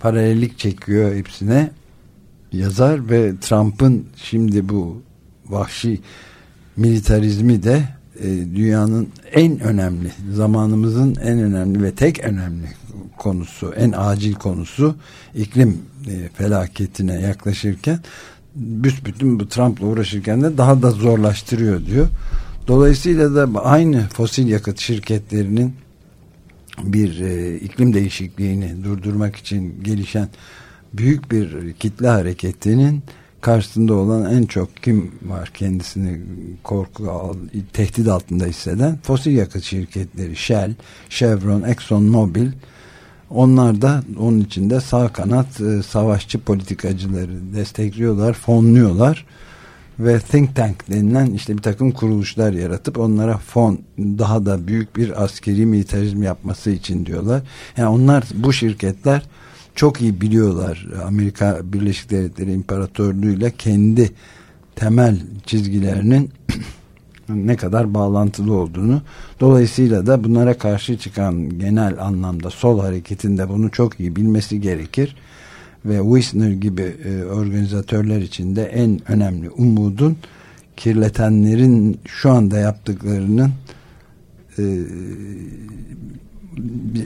paralellik çekiyor hepsine yazar ve Trump'ın şimdi bu vahşi militarizmi de e, dünyanın en önemli zamanımızın en önemli ve tek önemli konusu en acil konusu iklim e, felaketine yaklaşırken büsbütün bu Trump'la uğraşırken de daha da zorlaştırıyor diyor. Dolayısıyla da aynı fosil yakıt şirketlerinin bir e, iklim değişikliğini durdurmak için gelişen büyük bir kitle hareketinin karşısında olan en çok kim var kendisini korku tehdit altında hisseden? Fosil yakıt şirketleri Shell, Chevron, Exxon Mobil onlar da onun içinde sağ kanat e, savaşçı politikacıları destekliyorlar, fonluyorlar. Ve think tank denilen işte bir takım kuruluşlar yaratıp onlara fon daha da büyük bir askeri militarizm yapması için diyorlar. Yani onlar bu şirketler çok iyi biliyorlar. Amerika Birleşik Devletleri İmparatorluğu ile kendi temel çizgilerinin (clears throat) ne kadar bağlantılı olduğunu dolayısıyla da bunlara karşı çıkan genel anlamda sol hareketinde bunu çok iyi bilmesi gerekir ve Wisner gibi e, organizatörler için de en önemli umudun kirletenlerin şu anda yaptıklarının e,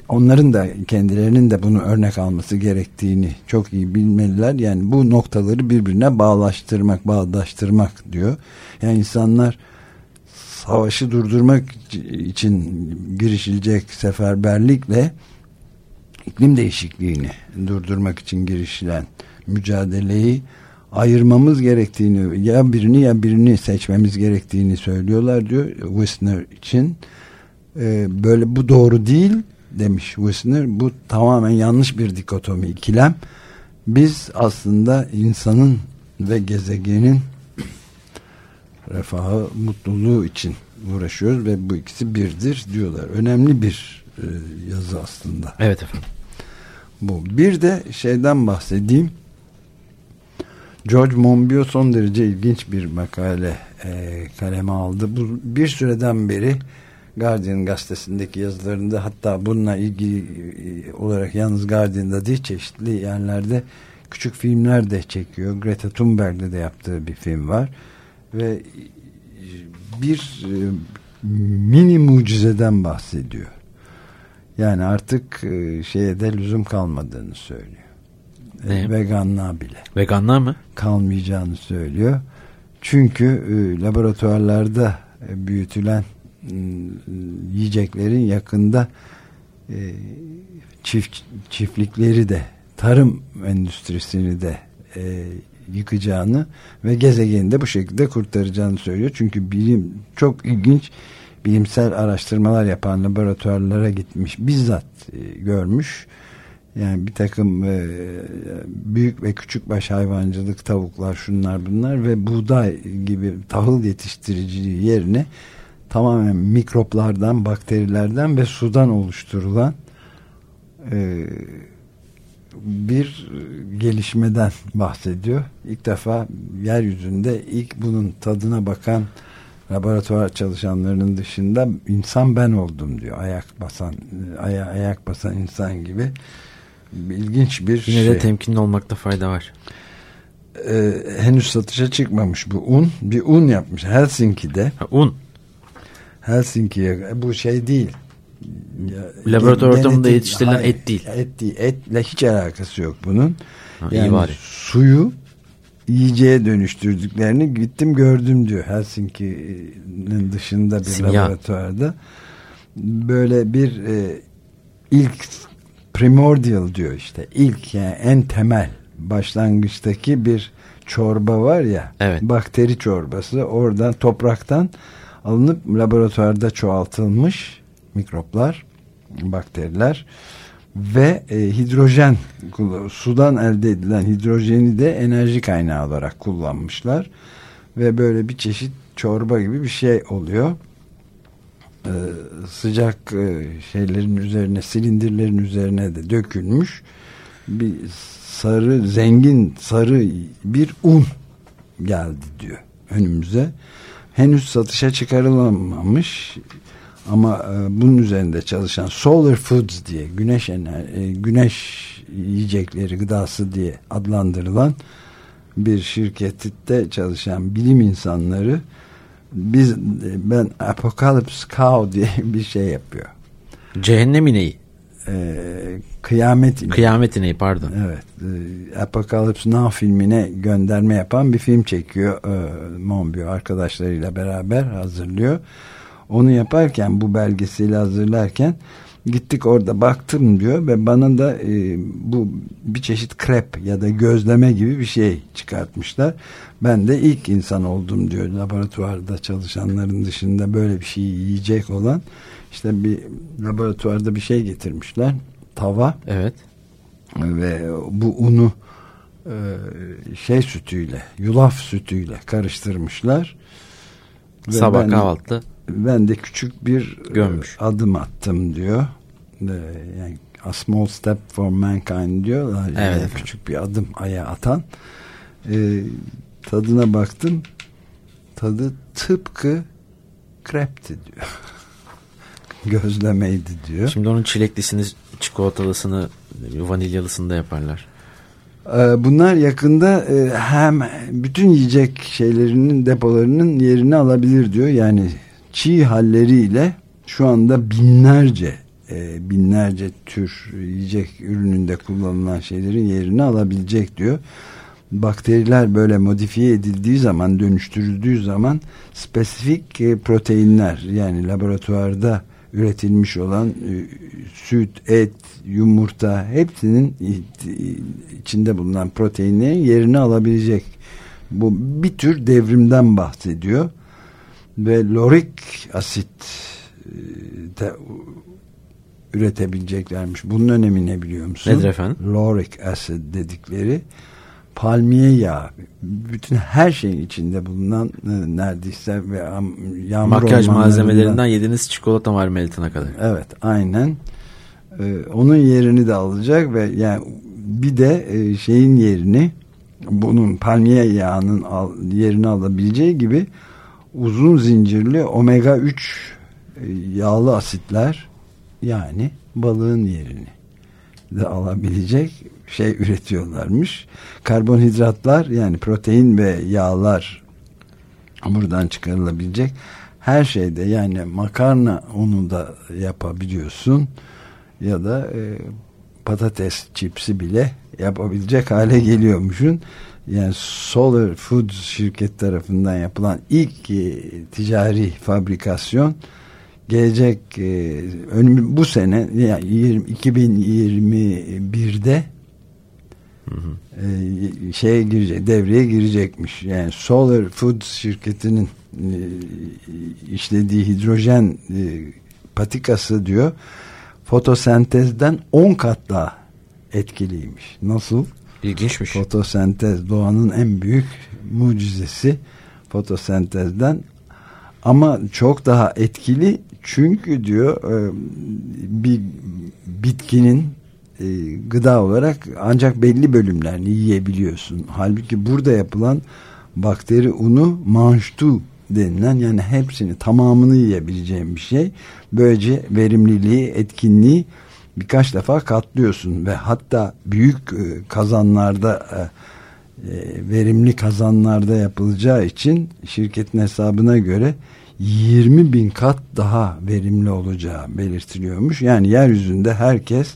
onların da kendilerinin de bunu örnek alması gerektiğini çok iyi bilmeliler. Yani bu noktaları birbirine bağlaştırmak, bağdaştırmak diyor. Yani insanlar savaşı durdurmak için girişilecek seferberlikle iklim değişikliğini durdurmak için girişilen mücadeleyi ayırmamız gerektiğini ya birini ya birini seçmemiz gerektiğini söylüyorlar diyor Wisner için ee, böyle bu doğru değil demiş Wisner bu tamamen yanlış bir dikotomi ikilem biz aslında insanın ve gezegenin refahı, mutluluğu için uğraşıyoruz ve bu ikisi birdir diyorlar. Önemli bir e, yazı aslında. Evet efendim. Bu. Bir de şeyden bahsedeyim. George Monbiot son derece ilginç bir makale e, kaleme aldı. Bu bir süreden beri Guardian gazetesindeki yazılarında hatta bununla ilgili e, olarak yalnız Guardian'da değil çeşitli yerlerde küçük filmler de çekiyor. Greta Thunberg'de de yaptığı bir film var ve bir e, mini mucizeden bahsediyor. Yani artık e, şeye de lüzum kalmadığını söylüyor. Ne? Veganlığa bile. Veganlığa mı? Kalmayacağını söylüyor. Çünkü e, laboratuvarlarda büyütülen yiyeceklerin yakında çift çiftlikleri de tarım endüstrisini de yıkacağını ve gezegeni de bu şekilde kurtaracağını söylüyor. Çünkü bilim çok ilginç bilimsel araştırmalar yapan laboratuvarlara gitmiş bizzat e, görmüş. Yani bir takım e, büyük ve küçük baş hayvancılık tavuklar şunlar bunlar ve buğday gibi tahıl yetiştiriciliği yerine tamamen mikroplardan, bakterilerden ve sudan oluşturulan e, bir gelişmeden bahsediyor. İlk defa yeryüzünde ilk bunun tadına bakan laboratuvar çalışanlarının dışında insan ben oldum diyor. Ayak basan aya, ayak basan insan gibi ilginç bir Yine şey. de temkinli olmakta fayda var. Ee, henüz satışa çıkmamış bu un. Bir un yapmış Helsinki'de. Ha, un. Helsinki'ye bu şey değil. Laboratuvar ortamında yetiştirilen hayır, et değil. Et değil. Etle hiç alakası yok bunun. Ha, iyi yani bari. suyu yiyeceğe dönüştürdüklerini gittim gördüm diyor Helsinki'nin dışında bir Simya. laboratuvarda. Böyle bir e, ilk primordial diyor işte ilk yani en temel başlangıçtaki bir çorba var ya Evet. bakteri çorbası oradan topraktan alınıp laboratuvarda çoğaltılmış mikroplar bakteriler ve e, hidrojen sudan elde edilen hidrojeni de enerji kaynağı olarak kullanmışlar ve böyle bir çeşit çorba gibi bir şey oluyor. Ee, sıcak e, şeylerin üzerine silindirlerin üzerine de dökülmüş bir sarı zengin sarı bir un geldi diyor önümüze henüz satışa çıkarılamamış ama e, bunun üzerinde çalışan Solar Foods diye güneş ener, e, güneş yiyecekleri gıdası diye adlandırılan bir şirkette çalışan bilim insanları biz e, ben Apocalypse Cow diye (laughs) bir şey yapıyor. Cehennem ineği. E, kıyamet ineği. Kıyamet ineği pardon. Evet. E, Apocalypse Now filmine gönderme yapan bir film çekiyor. E, arkadaşlarıyla beraber hazırlıyor. Onu yaparken bu belgeseli hazırlarken gittik orada baktım diyor ve bana da e, bu bir çeşit krep ya da gözleme gibi bir şey çıkartmışlar. Ben de ilk insan oldum diyor laboratuvarda çalışanların dışında böyle bir şey yiyecek olan işte bir laboratuvarda bir şey getirmişler tava. Evet. ve bu unu e, şey sütüyle yulaf sütüyle karıştırmışlar. Ve Sabah ben- kahvaltıda ben de küçük bir Gömmüş. e, adım attım diyor. Yani a small step for mankind diyorlar Evet yani küçük bir adım aya atan. E, tadına baktım. Tadı tıpkı krepti diyor (laughs) gözlemeydi diyor Şimdi onun çileklisini, çikolatalısını, vanilyalısını da yaparlar. Ee, Bunlar yakında e, hem bütün yiyecek şeylerinin depolarının yerini alabilir diyor. Yani çiğ halleriyle şu anda binlerce e, binlerce tür yiyecek ürününde kullanılan şeylerin yerini alabilecek diyor. Bakteriler böyle modifiye edildiği zaman dönüştürüldüğü zaman spesifik e, proteinler yani laboratuvarda üretilmiş olan e, süt, et, yumurta hepsinin içinde bulunan proteinlerin yerini alabilecek. Bu bir tür devrimden bahsediyor. Ve lorik asit e, de üretebileceklermiş. Bunun önemi ne biliyor musun? Nedir efendim? Lauric acid dedikleri palmiye yağı. Bütün her şeyin içinde bulunan e, neredeyse ve yağmur Makyaj malzemelerinden yediğiniz çikolata marmelatına kadar. Evet aynen. Ee, onun yerini de alacak ve yani bir de e, şeyin yerini bunun palmiye yağının al, yerini alabileceği gibi uzun zincirli omega 3 e, yağlı asitler yani balığın yerini de alabilecek şey üretiyorlarmış. Karbonhidratlar yani protein ve yağlar buradan çıkarılabilecek her şeyde yani makarna unu da yapabiliyorsun ya da e, patates çipsi bile yapabilecek hale geliyormuşsun. Yani Solar Foods şirket tarafından yapılan ilk e, ticari fabrikasyon gelecek e, önüm bu sene yani 20, 2021'de e, şeye girecek, devreye girecekmiş. Yani Solar Foods şirketinin e, işlediği hidrojen e, patikası diyor fotosentezden 10 kat daha etkiliymiş. Nasıl? İlginçmiş. Fotosentez doğanın en büyük mucizesi fotosentezden ama çok daha etkili çünkü diyor e, bir bitkinin e, gıda olarak ancak belli bölümlerini yiyebiliyorsun. Halbuki burada yapılan bakteri unu manştu denilen yani hepsini tamamını yiyebileceğim bir şey. Böylece verimliliği, etkinliği birkaç defa katlıyorsun ve hatta büyük e, kazanlarda e, verimli kazanlarda yapılacağı için şirketin hesabına göre 20 bin kat daha verimli olacağı belirtiliyormuş. Yani yeryüzünde herkes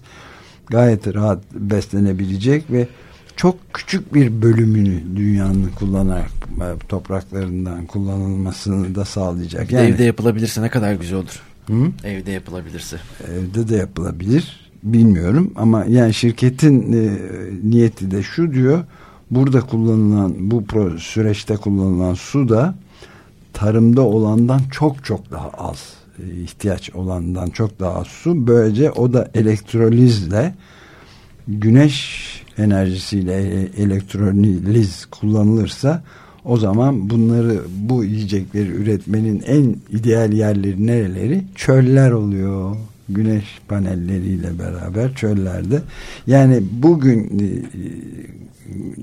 gayet rahat beslenebilecek ve çok küçük bir bölümünü dünyanın kullanarak e, topraklarından kullanılmasını da sağlayacak. Yani, evde yapılabilirse ne kadar güzel olur. Hı? Evde yapılabilirse. Evde de yapılabilir. Bilmiyorum ama yani şirketin e, niyeti de şu diyor. Burada kullanılan bu süreçte kullanılan su da tarımda olandan çok çok daha az ihtiyaç olandan çok daha az su. Böylece o da elektrolizle güneş enerjisiyle e, elektroliz kullanılırsa o zaman bunları bu yiyecekleri üretmenin en ideal yerleri nereleri? Çöller oluyor. Güneş panelleriyle beraber çöllerde. Yani bugün e,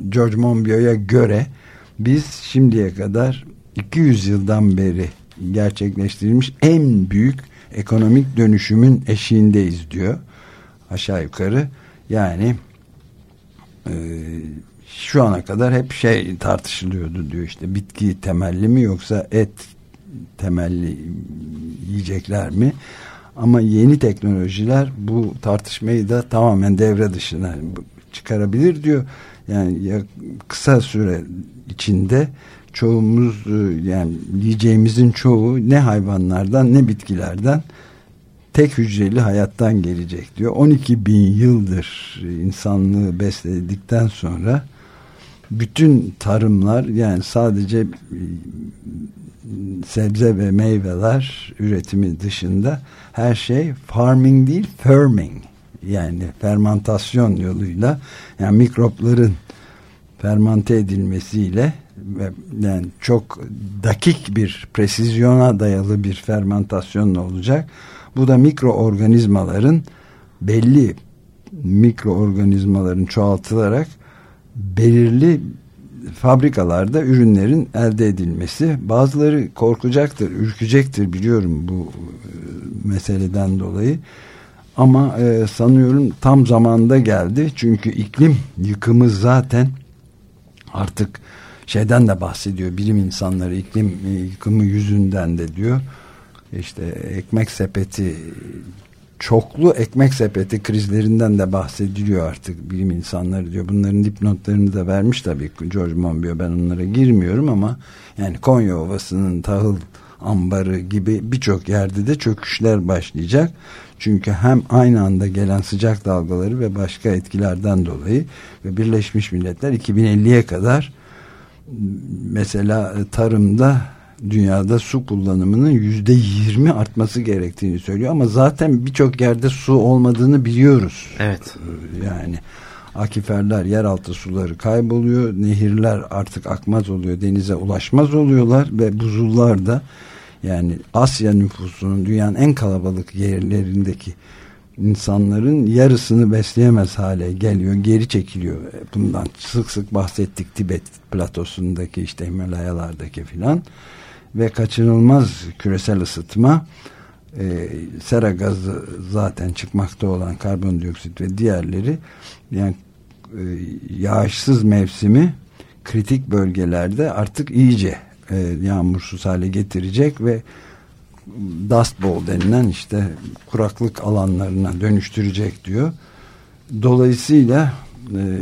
George Monbiot'a göre biz şimdiye kadar 200 yıldan beri gerçekleştirilmiş en büyük ekonomik dönüşümün eşiğindeyiz diyor. Aşağı yukarı yani e, şu ana kadar hep şey tartışılıyordu diyor işte bitki temelli mi yoksa et temelli yiyecekler mi? Ama yeni teknolojiler bu tartışmayı da tamamen devre dışına çıkarabilir diyor. Yani ya kısa süre içinde çoğumuz e, yani yiyeceğimizin çoğu ne hayvanlardan ne bitkilerden tek hücreli hayattan gelecek diyor. 12 bin yıldır insanlığı besledikten sonra bütün tarımlar yani sadece e, sebze ve meyveler üretimi dışında her şey farming değil firming yani fermentasyon yoluyla yani mikropların fermante edilmesiyle yani çok dakik bir presizyona dayalı bir fermentasyon olacak. Bu da mikroorganizmaların belli mikroorganizmaların çoğaltılarak belirli fabrikalarda ürünlerin elde edilmesi. Bazıları korkacaktır, ürkecektir biliyorum bu e, meseleden dolayı. Ama e, sanıyorum tam zamanda geldi. Çünkü iklim yıkımı zaten artık şeyden de bahsediyor. Bilim insanları iklim yıkımı yüzünden de diyor. İşte ekmek sepeti çoklu ekmek sepeti krizlerinden de bahsediliyor artık bilim insanları diyor. Bunların dipnotlarını da vermiş tabii George Monbiot ben onlara girmiyorum ama yani Konya Ovası'nın tahıl ambarı gibi birçok yerde de çöküşler başlayacak. Çünkü hem aynı anda gelen sıcak dalgaları ve başka etkilerden dolayı ve Birleşmiş Milletler 2050'ye kadar mesela tarımda dünyada su kullanımının yüzde yirmi artması gerektiğini söylüyor ama zaten birçok yerde su olmadığını biliyoruz. Evet. Yani akiferler, yeraltı suları kayboluyor, nehirler artık akmaz oluyor, denize ulaşmaz oluyorlar ve buzullar da yani Asya nüfusunun dünyanın en kalabalık yerlerindeki insanların yarısını besleyemez hale geliyor, geri çekiliyor. Bundan sık sık bahsettik Tibet platosundaki işte Himalayalardaki filan ve kaçınılmaz küresel ısıtma e, sera gazı zaten çıkmakta olan karbondioksit ve diğerleri yani e, yağışsız mevsimi kritik bölgelerde artık iyice e, yağmursuz hale getirecek ve Dust Bowl denilen işte kuraklık alanlarına dönüştürecek diyor. Dolayısıyla e,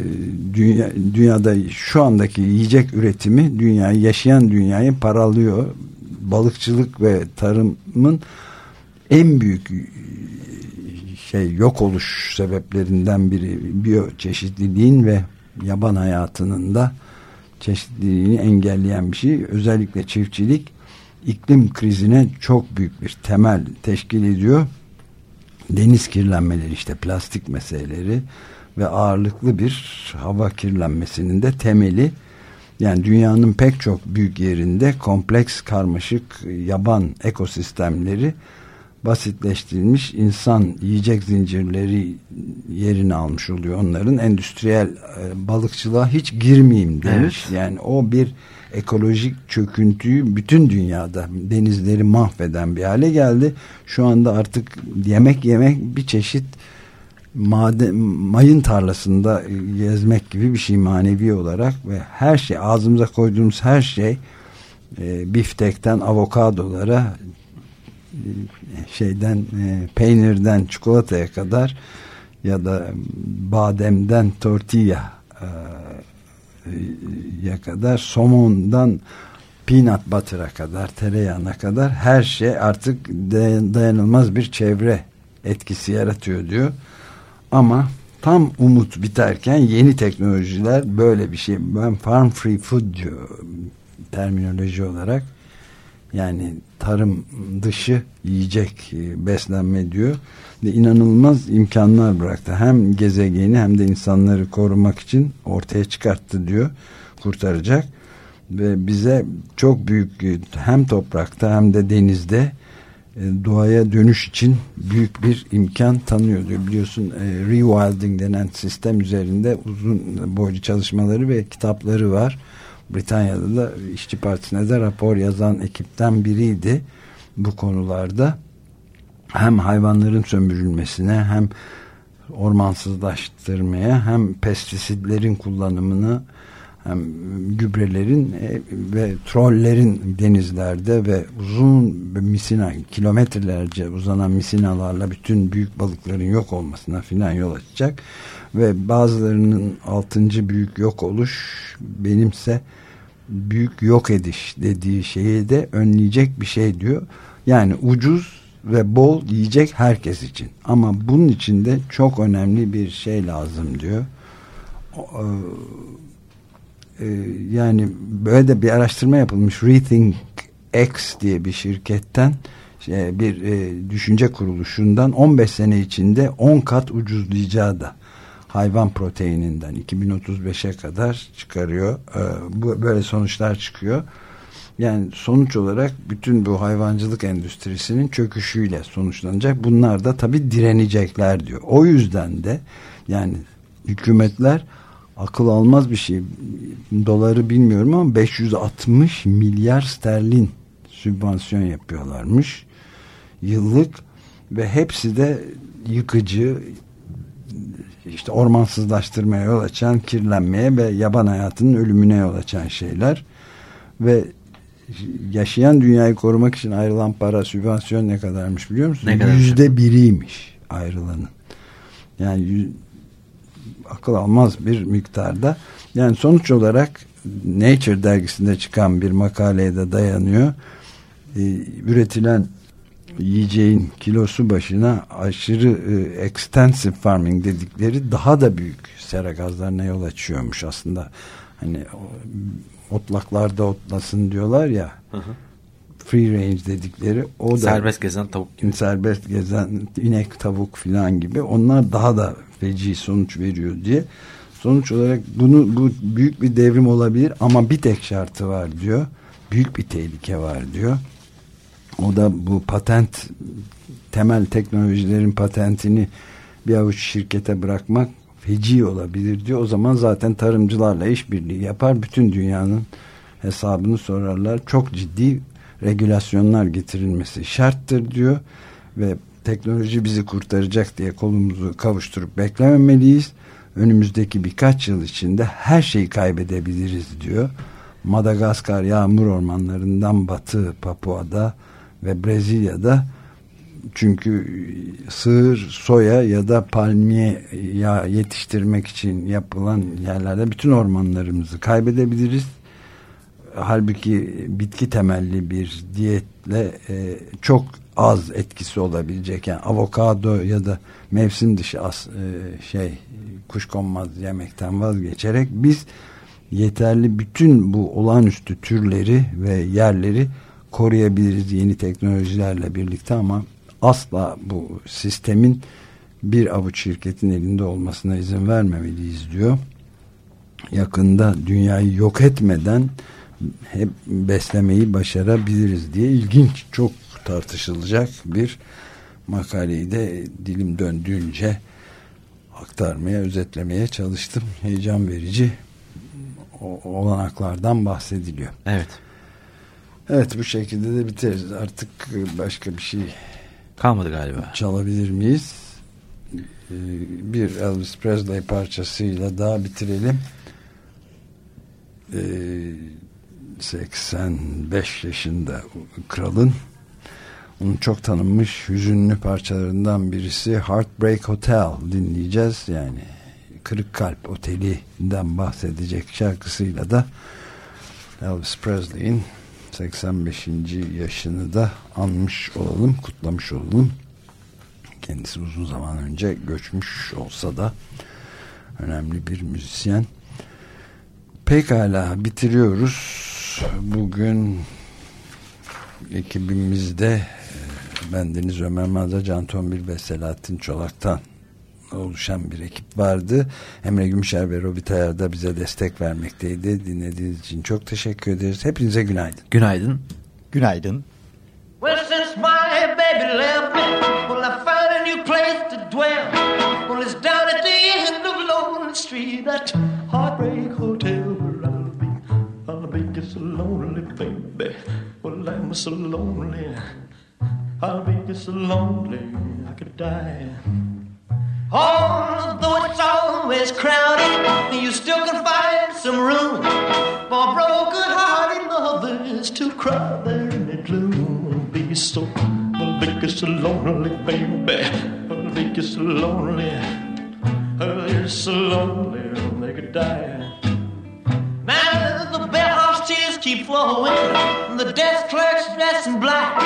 dünya, dünyada şu andaki yiyecek üretimi dünyayı yaşayan dünyayı paralıyor. Balıkçılık ve tarımın en büyük şey yok oluş sebeplerinden biri biyoçeşitliliğin ve yaban hayatının da çeşitliliğini engelleyen bir şey. Özellikle çiftçilik iklim krizine çok büyük bir temel teşkil ediyor. Deniz kirlenmeleri işte plastik meseleleri ve ağırlıklı bir hava kirlenmesinin de temeli yani dünyanın pek çok büyük yerinde kompleks karmaşık yaban ekosistemleri basitleştirilmiş insan yiyecek zincirleri yerini almış oluyor onların endüstriyel e, balıkçılığa hiç girmeyeyim demiş evet. yani o bir ekolojik çöküntüyü bütün dünyada denizleri mahveden bir hale geldi. Şu anda artık yemek yemek bir çeşit maden, mayın tarlasında gezmek gibi bir şey manevi olarak ve her şey ağzımıza koyduğumuz her şey e, biftekten avokadolara e, şeyden e, peynirden çikolataya kadar ya da bademden tortilla e, ya kadar somondan peanut butter'a kadar tereyağına kadar her şey artık dayanılmaz bir çevre etkisi yaratıyor diyor. Ama tam umut biterken yeni teknolojiler böyle bir şey. Ben farm free food diyor terminoloji olarak. Yani tarım dışı yiyecek e, beslenme diyor. Ve inanılmaz imkanlar bıraktı. Hem gezegeni hem de insanları korumak için ortaya çıkarttı diyor. Kurtaracak. Ve bize çok büyük e, hem toprakta hem de denizde e, doğaya dönüş için büyük bir imkan tanıyor diyor. Biliyorsun rewilding denen sistem üzerinde uzun boylu çalışmaları ve kitapları var. Britanya'da da İşçi Partisi'ne de rapor yazan ekipten biriydi bu konularda. Hem hayvanların sömürülmesine hem ormansızlaştırmaya hem pestisitlerin kullanımını hem gübrelerin e, ve trollerin denizlerde ve uzun misina kilometrelerce uzanan misinalarla bütün büyük balıkların yok olmasına filan yol açacak ve bazılarının altıncı büyük yok oluş benimse büyük yok ediş dediği şeyi de önleyecek bir şey diyor. Yani ucuz ve bol yiyecek herkes için. Ama bunun için de çok önemli bir şey lazım diyor. E, yani böyle de bir araştırma yapılmış. Rethink X diye bir şirketten şey, bir e, düşünce kuruluşundan 15 sene içinde 10 kat ucuzlayacağı da hayvan proteininden 2035'e kadar çıkarıyor. E, bu böyle sonuçlar çıkıyor. Yani sonuç olarak bütün bu hayvancılık endüstrisinin çöküşüyle sonuçlanacak. Bunlar da tabii direnecekler diyor. O yüzden de yani hükümetler akıl almaz bir şey. Doları bilmiyorum ama 560 milyar sterlin sübvansiyon yapıyorlarmış. Yıllık ve hepsi de yıkıcı işte ormansızlaştırmaya yol açan, kirlenmeye ve yaban hayatının ölümüne yol açan şeyler. Ve yaşayan dünyayı korumak için ayrılan para sübvansiyon ne kadarmış biliyor musun? Yüzde biriymiş ayrılanın. Yani akıl almaz bir miktarda. Yani sonuç olarak Nature dergisinde çıkan bir makaleye de dayanıyor. Ee, üretilen yiyeceğin kilosu başına aşırı e, extensive farming dedikleri daha da büyük sera gazlarına yol açıyormuş aslında. Hani otlaklarda otlasın diyorlar ya. Hı hı. Free range dedikleri o da serbest gezen tavuk gibi. Serbest gezen inek tavuk filan gibi onlar daha da feci sonuç veriyor diye. Sonuç olarak bunu bu büyük bir devrim olabilir ama bir tek şartı var diyor. Büyük bir tehlike var diyor. O da bu patent temel teknolojilerin patentini bir avuç şirkete bırakmak feci olabilir diyor. O zaman zaten tarımcılarla işbirliği yapar. Bütün dünyanın hesabını sorarlar. Çok ciddi regülasyonlar getirilmesi şarttır diyor. Ve teknoloji bizi kurtaracak diye kolumuzu kavuşturup beklememeliyiz. Önümüzdeki birkaç yıl içinde her şeyi kaybedebiliriz diyor. Madagaskar yağmur ormanlarından batı Papua'da ve Brezilya'da çünkü sığır, soya ya da palmiye ya yetiştirmek için yapılan yerlerde bütün ormanlarımızı kaybedebiliriz. Halbuki bitki temelli bir diyetle e, çok az etkisi olabilecek yani avokado ya da mevsim dışı as, e, şey kuşkonmaz yemekten vazgeçerek biz yeterli bütün bu olağanüstü türleri ve yerleri koruyabiliriz yeni teknolojilerle birlikte ama asla bu sistemin bir avuç şirketin elinde olmasına izin vermemeliyiz diyor. Yakında dünyayı yok etmeden hep beslemeyi başarabiliriz diye ilginç çok tartışılacak bir makaleyi de dilim döndüğünce aktarmaya, özetlemeye çalıştım. Heyecan verici olanaklardan bahsediliyor. Evet. Evet bu şekilde de biteriz. Artık başka bir şey kalmadı galiba. Çalabilir miyiz? Ee, bir Elvis Presley parçasıyla daha bitirelim. Ee, 85 yaşında kralın onun çok tanınmış hüzünlü parçalarından birisi Heartbreak Hotel dinleyeceğiz. Yani Kırık Kalp Oteli'den bahsedecek şarkısıyla da Elvis Presley'in 85. yaşını da anmış olalım, kutlamış olalım. Kendisi uzun zaman önce göçmüş olsa da önemli bir müzisyen. Pekala bitiriyoruz. Bugün ekibimizde e, bendeniz Ömer Madra, Can Tombil ve Selahattin Çolak'tan oluşan bir ekip vardı. Emre Gümüşer ve Robi Tayar da bize destek vermekteydi. Dinlediğiniz için çok teşekkür ederiz. Hepinize günaydın. Günaydın. Günaydın. Well, since my baby left me, well, I found a new place to dwell. Well, it's down at the end of Lonely Street, that heartbreak hotel where I'll be. I'll be just lonely, baby. Well, I'm so lonely. I'll be just so lonely, I could die. Although it's always crowded, you still can find some room for broken-hearted lovers to cry there in the gloom. Be so, I'll be so lonely, baby. I'll be so lonely. Oh, you're so lonely, they could die. Now the bellhop's tears keep flowing, and the desk clerk's dressed in black.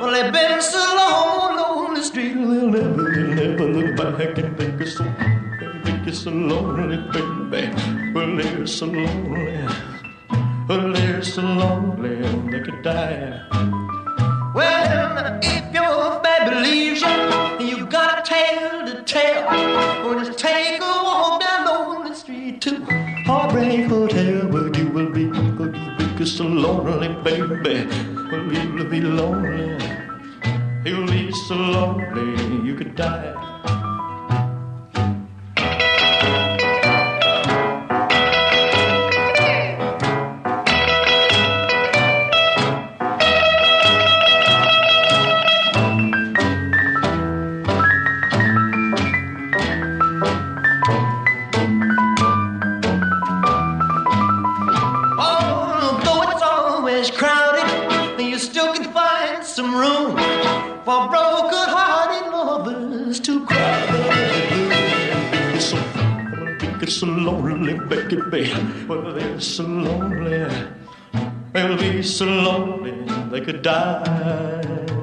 Well, they've been so long on the street, they'll never, back and think it's so, think it's so lonely, baby. Well, they're so lonely, well, they're so lonely, they could die. Well, if your baby leaves you, you got a tale to tell. Or just take a walk down on the street to Heartbreak Hotel, where you will be, where you be so lonely, baby. Well, you'll be lonely. You'll be so lonely, you could die. So lonely, baby. Well, they're so lonely. They'll be so lonely they could die.